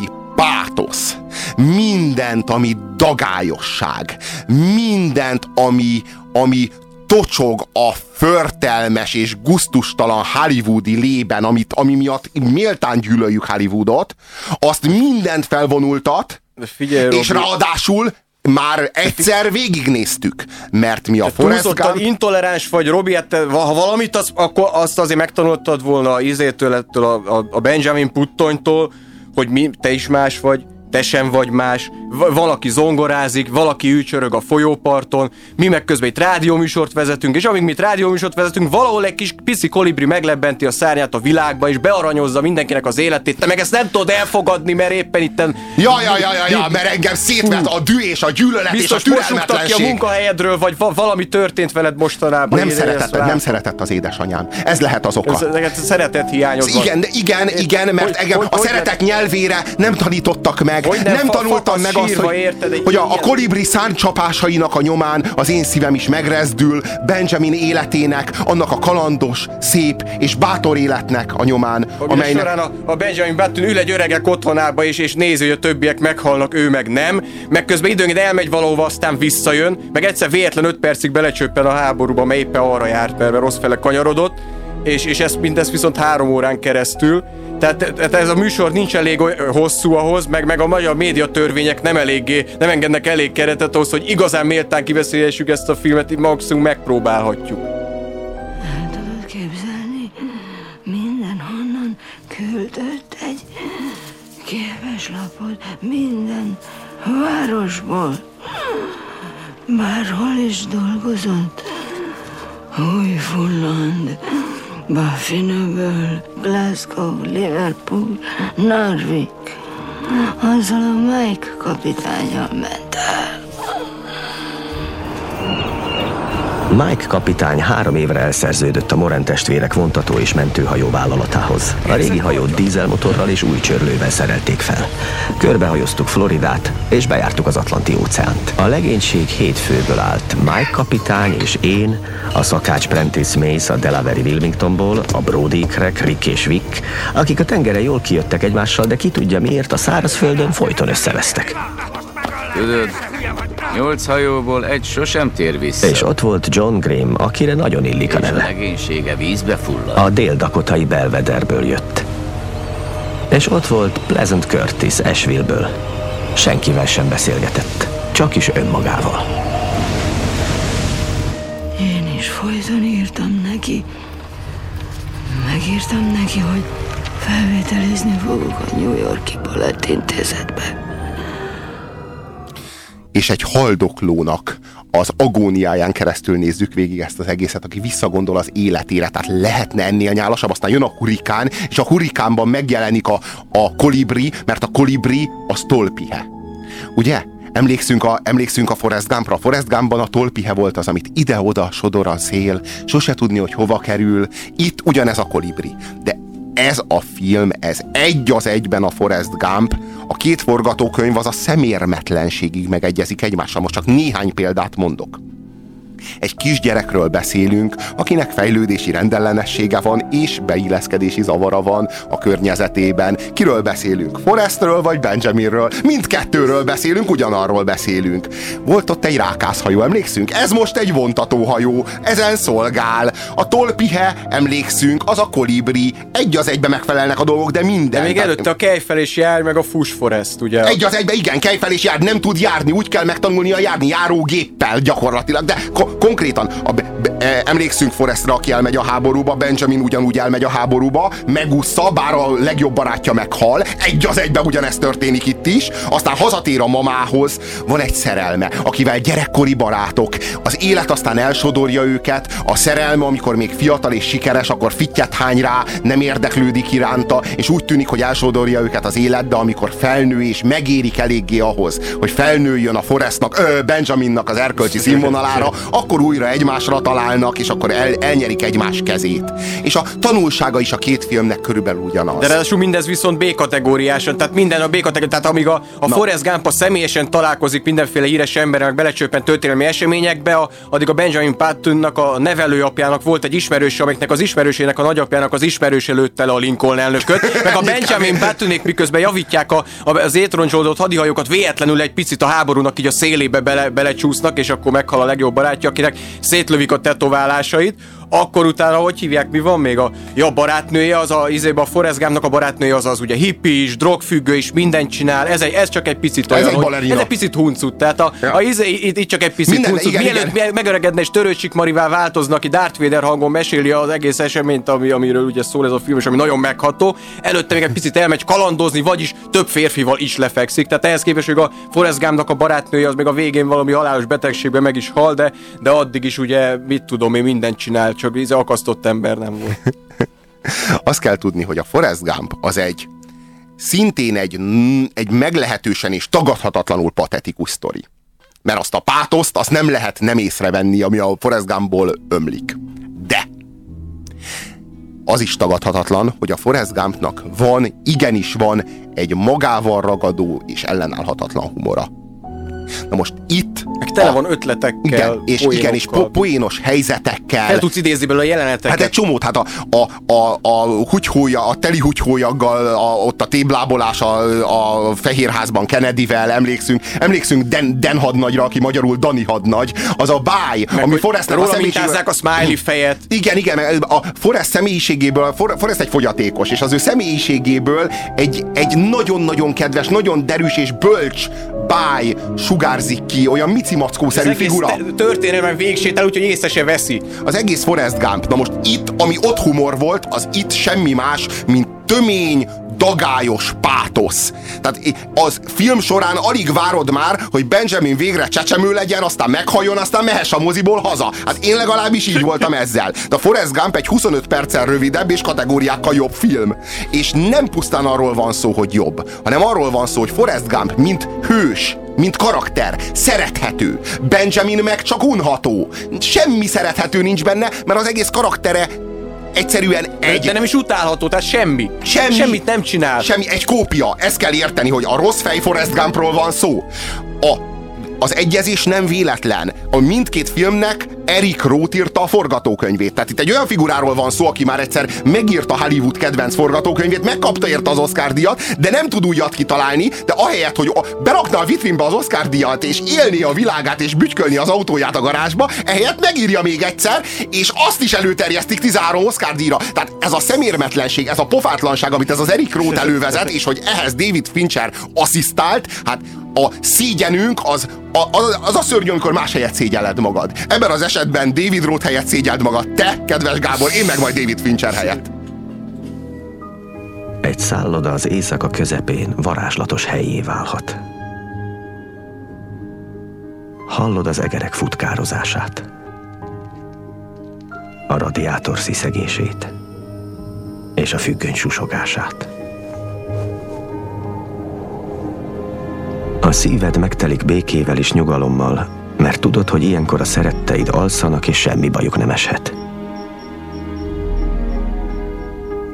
pátosz, mindent, ami dagályosság, mindent, ami, ami tocsog a förtelmes és guztustalan hollywoodi lében, amit, ami miatt méltán gyűlöljük Hollywoodot, azt mindent felvonultat, Figyelj, és Robi. ráadásul már egyszer végignéztük, mert mi a Forrest Gump... intoleráns vagy, Robi, hát ha valamit, az, akkor azt azért megtanultad volna az izétől, ettől a, a, a Benjamin Puttonytól, hogy mi, te is más vagy, te sem vagy más, valaki zongorázik, valaki ücsörög a folyóparton, mi meg közben egy rádióműsort vezetünk, és amíg mi rádióműsort vezetünk, valahol egy kis pici kolibri meglebbenti a szárnyát a világba, és bearanyozza mindenkinek az életét. Te meg ezt nem tudod elfogadni, mert éppen itten... Ja, ja, ja, ja, ja mert engem szétvet a dű és a gyűlölet Biztos és a türelmetlenség. ki a munkahelyedről, vagy va- valami történt veled mostanában. Nem szeretett, nem szeretett az édesanyám. Ez lehet az oka. Ez, ez szeretet hiányod Igen, igen, igen, mert hogy, engem hogy, a szeretet nyelvére nem tanítottak meg. Hogy nem, nem tanultam meg azt, hogy, érted, hogy a, a kolibri száncsapásainak a nyomán az én szívem is megrezdül, Benjamin életének, annak a kalandos, szép és bátor életnek a nyomán. Amelynek... amelynek... során a, a Benjamin Button ül egy öregek otthonába, és, és nézi, hogy a többiek meghalnak, ő meg nem. Meg közben időnként elmegy valahova, aztán visszajön, meg egyszer véletlen 5 percig belecsöppen a háborúba, mert éppen arra járt, mert rossz fele kanyarodott, és, és ezt mindezt viszont három órán keresztül. Tehát, tehát ez a műsor nincs elég hosszú ahhoz, meg, meg a magyar médiatörvények nem eléggé, nem engednek elég keretet ahhoz, hogy igazán méltán kiveszélyessük ezt a filmet, maximum megpróbálhatjuk. El tudod képzelni, mindenhonnan küldött egy képeslapot minden városból. Bárhol is dolgozott. Új-Fulland, Baffinöböl, Glasgow, Liverpool, Narvik. Azzal a Mike kapitányal ment el. Mike kapitány három évre elszerződött a Moren testvérek vontató és mentőhajó vállalatához. A régi hajót dízelmotorral és új csörlővel szerelték fel. Körbehajoztuk Floridát, és bejártuk az Atlanti óceánt. A legénység hét főből állt. Mike kapitány és én, a szakács Prentice Mace a Delaware Wilmingtonból, a Brody Craig, Rick és Vic, akik a tengeren jól kijöttek egymással, de ki tudja miért a szárazföldön folyton összevesztek. Tudod, nyolc hajóból egy sosem tér vissza. És ott volt John Grimm, akire nagyon illik a neve. a legénysége vízbe fullad. A dél-dakotai belvederből jött. És ott volt Pleasant Curtis Asheville-ből. Senkivel sem beszélgetett, csak is önmagával. Én is folyton írtam neki. Megírtam neki, hogy felvételizni fogok a New Yorki Balett Intézetbe és egy haldoklónak az agóniáján keresztül nézzük végig ezt az egészet, aki visszagondol az életére, tehát lehetne ennél nyálasabb, aztán jön a hurikán, és a hurikánban megjelenik a, a kolibri, mert a kolibri az tolpihe. Ugye? Emlékszünk a, emlékszünk a Forrest Gumpra. A Forrest Gumpban a tolpihe volt az, amit ide-oda sodor a szél, sose tudni, hogy hova kerül. Itt ugyanez a kolibri. De ez a film, ez egy az egyben a Forrest Gump, a két forgatókönyv az a szemérmetlenségig megegyezik egymással. Most csak néhány példát mondok. Egy kisgyerekről beszélünk, akinek fejlődési rendellenessége van, és beilleszkedési zavara van a környezetében. Kiről beszélünk? Forrestről vagy Benjaminről? Mindkettőről beszélünk, ugyanarról beszélünk. Volt ott egy rákászhajó, emlékszünk? Ez most egy vontatóhajó, ezen szolgál. A tolpihe, emlékszünk, az a kolibri. Egy az egybe megfelelnek a dolgok, de minden. De még előtte a kejfel és jár, meg a Fush Forest, ugye? Egy az egybe, igen, kejfel és jár, nem tud járni, úgy kell megtanulnia járni járógéppel gyakorlatilag, de konkrétan a, emlékszünk Forestre, aki elmegy a háborúba, Benjamin ugyanúgy elmegy a háborúba, megúszza, bár a legjobb barátja meghal, egy az egyben ugyanezt történik itt is, aztán hazatér a mamához, van egy szerelme, akivel gyerekkori barátok, az élet aztán elsodorja őket, a szerelme, amikor még fiatal és sikeres, akkor fittyet hány rá, nem érdeklődik iránta, és úgy tűnik, hogy elsodorja őket az élet, de amikor felnő és megérik eléggé ahhoz, hogy felnőjön a Forestnak, ö, Benjaminnak az erkölcsi színvonalára, akkor újra egymásra találnak, és akkor el, elnyerik egymás kezét. És a tanulsága is a két filmnek körülbelül ugyanaz. De ráadásul mindez viszont B-kategóriás, tehát minden a B-kategóriás, tehát amíg a, a Forrest Gump a személyesen találkozik mindenféle híres emberrel, belecsöppen történelmi eseményekbe, a, addig a Benjamin Pattonnak, a nevelőapjának volt egy ismerős, amiknek az ismerősének, a nagyapjának az ismerős előtt el a Lincoln elnököt, <laughs> meg a Benjamin Pattonék miközben javítják a, a, az étroncsolódott hadihajókat, véletlenül egy picit a háborúnak így a szélébe bele, belecsúsznak, és akkor meghal a legjobb barátja, akinek szétlövik a tetoválásait, akkor utána, hogy hívják, mi van még? A, ja, barátnője, az a, izébe a Forrest Gumpnak a barátnője, az az ugye hippi is, drogfüggő is, mindent csinál, ez, egy, ez csak egy picit olyan, ez egy, hogy, ez egy picit huncut, tehát a, ja. a izé, itt, itt, csak egy picit Minden- huncut. igen, Mielőtt igen. megöregedne és törőcsik Marivá változnak, aki Darth Vader hangon meséli az egész eseményt, ami, amiről ugye szól ez a film, és ami nagyon megható. Előtte még egy picit elmegy kalandozni, vagyis több férfival is lefekszik. Tehát ehhez képest, hogy a Forrest Gumpnak a barátnője az még a végén valami halálos betegségben meg is hal, de, de addig is ugye, mit tudom én, mindent csinál, csak ez akasztott ember nem volt. <laughs> Azt kell tudni, hogy a Forrest Gump az egy szintén egy, egy meglehetősen és tagadhatatlanul patetikus sztori. Mert azt a pátoszt, azt nem lehet nem észrevenni, ami a Forrest Gumpból ömlik. De az is tagadhatatlan, hogy a Forrest Gumpnak van, igenis van egy magával ragadó és ellenállhatatlan humora. Na most itt... Meg tele van ötletekkel, Igen, és igen, és po- poénos helyzetekkel. El tudsz idézni belőle a jeleneteket. Hát egy csomót, hát a, a, a, a hutyhója, a teli hutyhólyaggal, a, ott a téblábolás a, a Fehérházban Kennedyvel, emlékszünk, emlékszünk Den, Den hadnagyra, aki magyarul Dani hadnagy, az a báj, Meg ami Forrestnek a személyiségéből... a smiley fejet. Igen, igen, a Forrest személyiségéből, a For- Forrest egy fogyatékos, és az ő személyiségéből egy, egy nagyon-nagyon kedves, nagyon derűs és bölcs báj sugárzik ki, olyan micimackószerű Az egész figura. történelmen végsétál, úgyhogy észre se veszi. Az egész Forrest Gump. Na most itt, ami ott humor volt, az itt semmi más, mint tömény, dagályos pátosz. Tehát az film során alig várod már, hogy Benjamin végre csecsemő legyen, aztán meghajjon, aztán mehess a moziból haza. Hát én legalábbis így voltam ezzel. De a Forrest Gump egy 25 perccel rövidebb és kategóriákkal jobb film. És nem pusztán arról van szó, hogy jobb, hanem arról van szó, hogy Forrest Gump mint hős, mint karakter, szerethető. Benjamin meg csak unható. Semmi szerethető nincs benne, mert az egész karaktere egyszerűen egy... De nem is utálható, tehát semmi. Semmi. Semmit nem csinál. Semmi, egy kópia. Ezt kell érteni, hogy a rossz fej Forrest Gumpról van szó. A, az egyezés nem véletlen. A mindkét filmnek Eric Roth írta a forgatókönyvét. Tehát itt egy olyan figuráról van szó, aki már egyszer megírta Hollywood kedvenc forgatókönyvét, megkapta érte az Oscar díjat, de nem tud újat kitalálni, de ahelyett, hogy berakna a vitrínbe az Oscar díjat, és élni a világát, és bütykölni az autóját a garázsba, ehelyett megírja még egyszer, és azt is előterjesztik 13 Oscar díjra. Tehát ez a szemérmetlenség, ez a pofátlanság, amit ez az Eric Roth elővezet, és hogy ehhez David Fincher asszisztált, hát a szégyenünk az, a, az, az a szörnyű, amikor más helyet szégyelled magad. Ebben az esetben David Roth helyett szégyeld magad. Te, kedves Gábor, én meg majd David Fincher helyett. Egy szálloda az éjszaka közepén varázslatos helyé válhat. Hallod az egerek futkározását, a radiátor sziszegését és a függöny susogását. A szíved megtelik békével és nyugalommal, mert tudod, hogy ilyenkor a szeretteid alszanak és semmi bajuk nem eshet.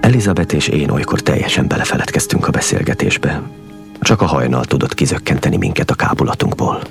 Elizabeth és én olykor teljesen belefeledkeztünk a beszélgetésbe. Csak a hajnal tudott kizökkenteni minket a kábulatunkból.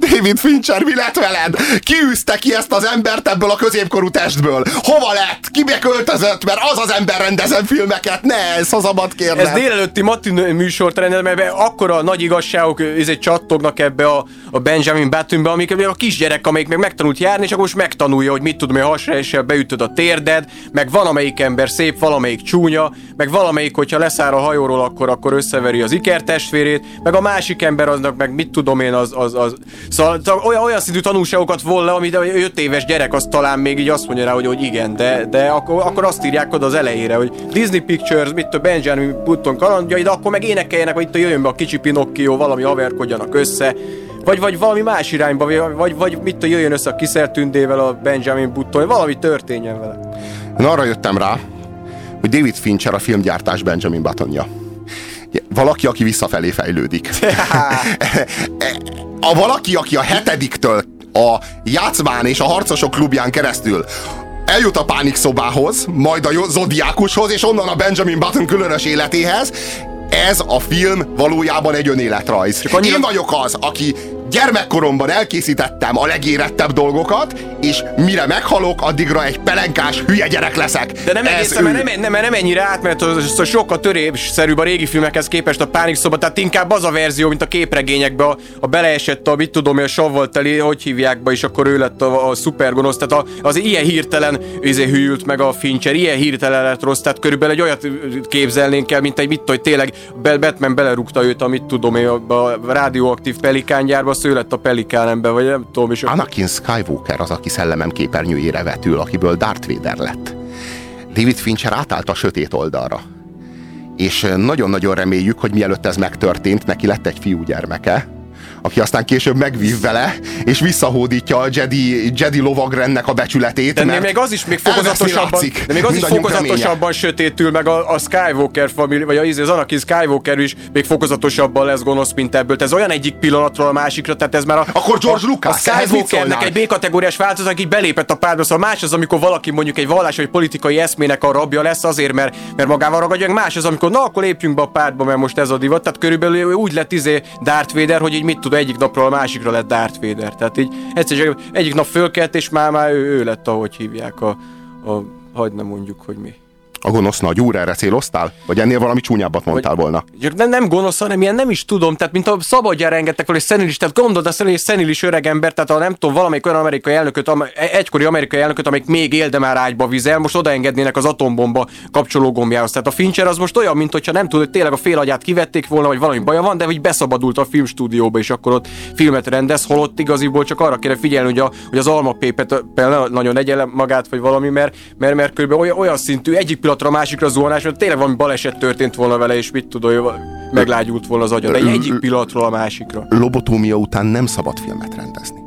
David Fincher, mi lett veled? Kiűzte ki ezt az embert ebből a középkorú testből? Hova lett? Kibe költözött? Mert az az ember rendezem filmeket. Ne, ez ha szabad kérnem. Ez délelőtti matin műsort rendel, mert akkora nagy igazságok ezért csattognak ebbe a, a Benjamin Buttonbe, amik a kisgyerek, amelyik meg megtanult járni, és akkor most megtanulja, hogy mit tudom, hogy hasra és beütöd a térded, meg van amelyik ember szép, valamelyik csúnya, meg valamelyik, hogyha leszáll a hajóról, akkor, akkor összeveri az ikertestvérét, meg a másik ember aznak, meg mit tudom én, az, az, az Szóval olyan, olyan szintű tanulságokat von le, amit a 5 éves gyerek az talán még így azt mondja rá, hogy, hogy igen, de, de akkor, akkor azt írják oda az elejére, hogy Disney Pictures, mit a Benjamin Button kalandjai, de akkor meg énekeljenek, hogy itt a jöjjön be a kicsi Pinocchio, valami haverkodjanak össze, vagy, vagy valami más irányba, vagy, vagy, vagy mit a jöjjön össze a kiszertündével a Benjamin Button, valami történjen vele. Én arra jöttem rá, hogy David Fincher a filmgyártás Benjamin Buttonja. Valaki, aki visszafelé fejlődik. <laughs> <laughs> <laughs> a valaki, aki a hetediktől a játszmán és a harcosok klubján keresztül eljut a pánik szobához, majd a Zodiákushoz, és onnan a Benjamin Button különös életéhez, ez a film valójában egy önéletrajz. Annyira... Én vagyok az, aki gyermekkoromban elkészítettem a legérettebb dolgokat, és mire meghalok, addigra egy pelenkás hülye gyerek leszek. De nem egészen, mert nem, nem, nem ennyire átment, az, az sokkal törésszerűbb a régi filmekhez képest a pánik szoba, tehát inkább az a verzió, mint a képregényekben, a, a beleesett a, mit tudom, a savval teli, hogy hívják be, és akkor ő lett a, a szupergonosz, tehát a, az ilyen hirtelen izé hűlt meg a Fincher, ilyen hirtelen lett rossz, tehát körülbelül egy olyat képzelnénk el, mint egy mit hogy tényleg Batman belerúgta őt, amit tudom én, a, a rádióaktív pelikángyárba, ő lett a pelikán ember, vagy nem tudom. És Anakin Skywalker az, aki szellemem képernyőjére vetül, akiből Darth Vader lett. David Fincher átállt a sötét oldalra. És nagyon-nagyon reméljük, hogy mielőtt ez megtörtént, neki lett egy fiúgyermeke, aki aztán később megvív vele, és visszahódítja a Jedi, Jedi lovagrendnek a becsületét. De még az is még fokozatosabban, látszik, de még az is fokozatosabban sötétül, meg a, a Skywalker família, vagy az, az Anakin Skywalker is még fokozatosabban lesz gonosz, mint ebből. Tehát ez olyan egyik pillanatról a másikra, tehát ez már a, Akkor George Lucas, a Skywalkernek egy B-kategóriás változat, aki belépett a párba, szóval más az, amikor valaki mondjuk egy vallás vagy politikai eszmének a rabja lesz azért, mert, mert magával ragadja, más az, amikor na akkor lépjünk be a pártba, mert most ez a divat. Tehát körülbelül úgy lett izé Darth Vader, hogy így mit tud, egyik napról a másikra lett Darth Vader. Tehát így egyszer egyik nap fölkelt, és már, már ő, ő lett, ahogy hívják a, a hagyd nem mondjuk, hogy mi. A gonosz nagy úr, erre céloztál? Vagy ennél valami csúnyábbat mondtál volna? Nem, nem gonosz, hanem ilyen nem is tudom, tehát mint a szabadjára volna, és szenilis, tehát gondold azt, hogy szenilis öreg ember, tehát a nem tudom, valamelyik olyan amerikai elnököt, egykori amerikai elnököt, amelyik még él, de már ágyba vizel, most odaengednének az atombomba kapcsoló gombjához. Tehát a Fincher az most olyan, mint hogyha nem tudod, hogy tényleg a félagyát kivették volna, vagy valami baja van, de hogy beszabadult a filmstúdióba, és akkor ott filmet rendez, holott igaziból csak arra kéne figyelni, hogy, a, hogy az almapépet nagyon egyen magát, vagy valami, mert, mert, mert mert olyan, olyan szintű egyik pillanatra a másikra zuhanás, mert tényleg valami baleset történt volna vele, és mit tudom, meglágyult volna az agya, de egyik pillanatról a másikra. Lobotómia után nem szabad filmet rendezni.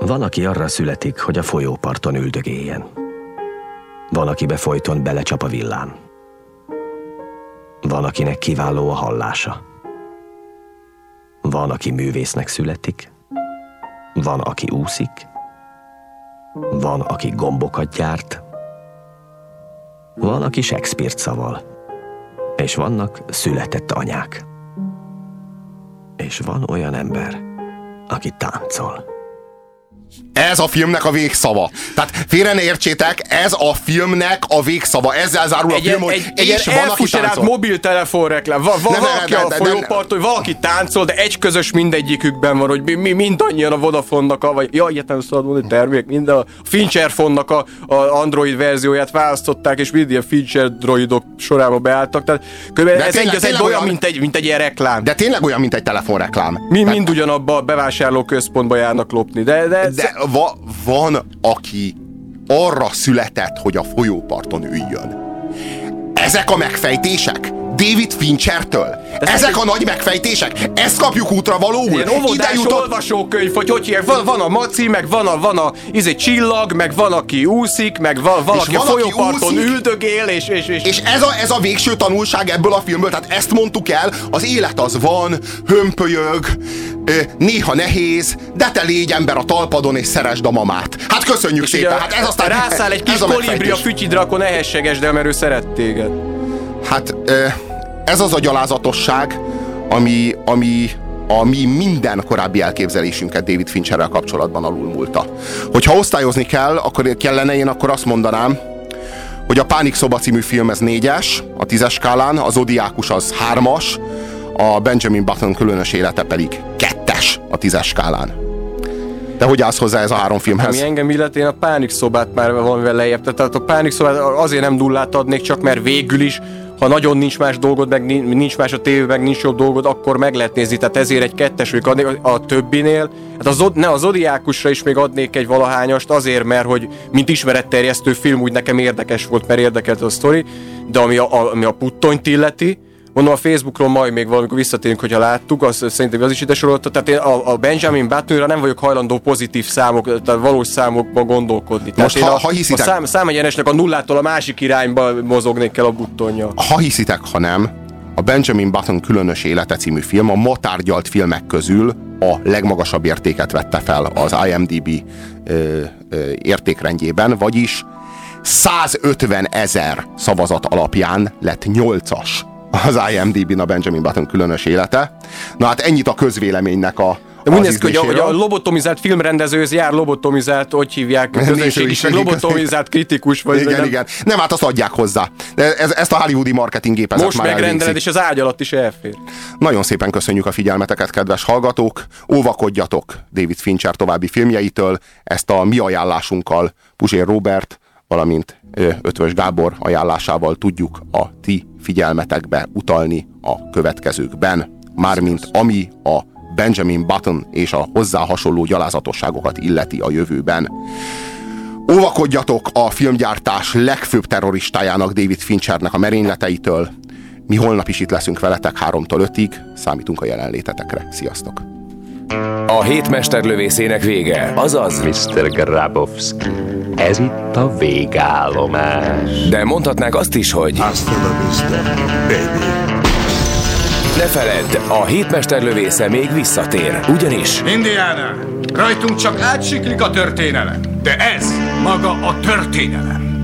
Van, aki arra születik, hogy a folyóparton üldögéljen. Van, akibe folyton belecsap a villám. Van, akinek kiváló a hallása. Van, aki művésznek születik. Van, aki úszik. Van, aki gombokat gyárt, van, aki Shakespeare-t szaval, és vannak született anyák. És van olyan ember, aki táncol. Ez a filmnek a végszava. Tehát félre ne értsétek, ez a filmnek a végszava. Ezzel zárul egy, a film, hogy egy, egy és van, aki táncol. mobiltelefon reklám. Va, va, ne, valaki ne, ne, a folyóparton, hogy valaki táncol, de egy közös mindegyikükben van, hogy mi, mi mindannyian a Vodafone-nak, a, vagy ja, ilyet nem szabad mondani, termék, minden a Fincher fonnak a, a Android verzióját választották, és mind ilyen Fincher droidok sorába beálltak. Tehát de ez tényleg, egy, ez egy olyan, mint egy, mint egy ilyen reklám. De tényleg olyan, mint egy telefonreklám. Mi mind ugyanabba a bevásárló központba járnak lopni. De, de, de va, van, aki arra született, hogy a folyóparton üljön. Ezek a megfejtések David Finchertől. De Ezek a nagy megfejtések, ezt kapjuk útra valóul. Ilyen óvodás jutott... olvasókönyv, hogy hogy hívják, van, van a maci, meg van a, van a izé, csillag, meg van, aki úszik, meg van, valaki és a folyóparton úszik, üldögél, és, és, és... És ez a, ez a végső tanulság ebből a filmből, tehát ezt mondtuk el, az élet az van, hömpölyög, néha nehéz, de te légy ember a talpadon és szeresd a mamát. Hát köszönjük és szépen, hát ez aztán... Rászáll egy kis kolibri a fütyidre, akkor ne hessegesd el, mert ő szeret téged. Hát ez az a gyalázatosság, ami, ami a mi minden korábbi elképzelésünket David Fincherrel kapcsolatban alulmúlta. Hogyha osztályozni kell, akkor kellene én akkor azt mondanám, hogy a Pánik szoba című film ez négyes, a tízes skálán, az Odiákus az hármas, a Benjamin Button különös élete pedig kettes a tízes skálán. De hogy állsz hozzá ez a három filmhez? Ami engem illet, én a pánik szobát már valamivel lejjebb. Tehát a pánik szobát azért nem nullát adnék, csak mert végül is ha nagyon nincs más dolgod, meg nincs más a tévé, meg nincs jobb dolgod, akkor meg lehet nézni. Tehát ezért egy kettes adnék a többinél. Hát az, ne, az Zodiákusra is még adnék egy valahányast, azért, mert hogy mint ismeretterjesztő film úgy nekem érdekes volt, mert érdekelt a sztori, de ami a, a, ami a puttonyt illeti, Mondom, a Facebookról majd még valamikor visszatérünk, hogyha láttuk, az szerintem az is ide sorolta. Tehát én a, a Benjamin Buttonra nem vagyok hajlandó pozitív számok, tehát valós számokban gondolkodni. Tehát Most, ha, a, ha hiszitek... a szám, számegyenesnek a nullától a másik irányba mozognék el a buttonja. Ha hiszitek, ha nem, a Benjamin Button különös élete című film a ma tárgyalt filmek közül a legmagasabb értéket vette fel az IMDb ö, ö, értékrendjében, vagyis 150 ezer szavazat alapján lett 8-as az IMDb-n a Benjamin Button különös élete. Na hát ennyit a közvéleménynek a, de ki, hogy a, hogy a lobotomizált filmrendező jár lobotomizált, hogy hívják, közönség is, lobotomizált kritikus vagy. Igen, nem. igen. Nem, hát azt adják hozzá. Ez, ezt a hollywoodi marketing gépezet Most már megrendeled, és az ágy alatt is elfér. Nagyon szépen köszönjük a figyelmeteket, kedves hallgatók. Óvakodjatok David Fincher további filmjeitől. Ezt a mi ajánlásunkkal Puzsér Robert, valamint Ötvös Gábor ajánlásával tudjuk a ti figyelmetekbe utalni a következőkben. Mármint ami a Benjamin Button és a hozzá hasonló gyalázatosságokat illeti a jövőben. Óvakodjatok a filmgyártás legfőbb terroristájának, David Finchernek a merényleteitől. Mi holnap is itt leszünk veletek 3-tól 5-ig, számítunk a jelenlétetekre. Sziasztok! A hét mesterlövészének vége, azaz... Mr. Grabowski, ez itt a végállomás. De mondhatnák azt is, hogy... Hasta la vista, baby. Ne feledd, a hétmester lövésze még visszatér, ugyanis... Indiana, rajtunk csak átsiklik a történelem, de ez maga a történelem.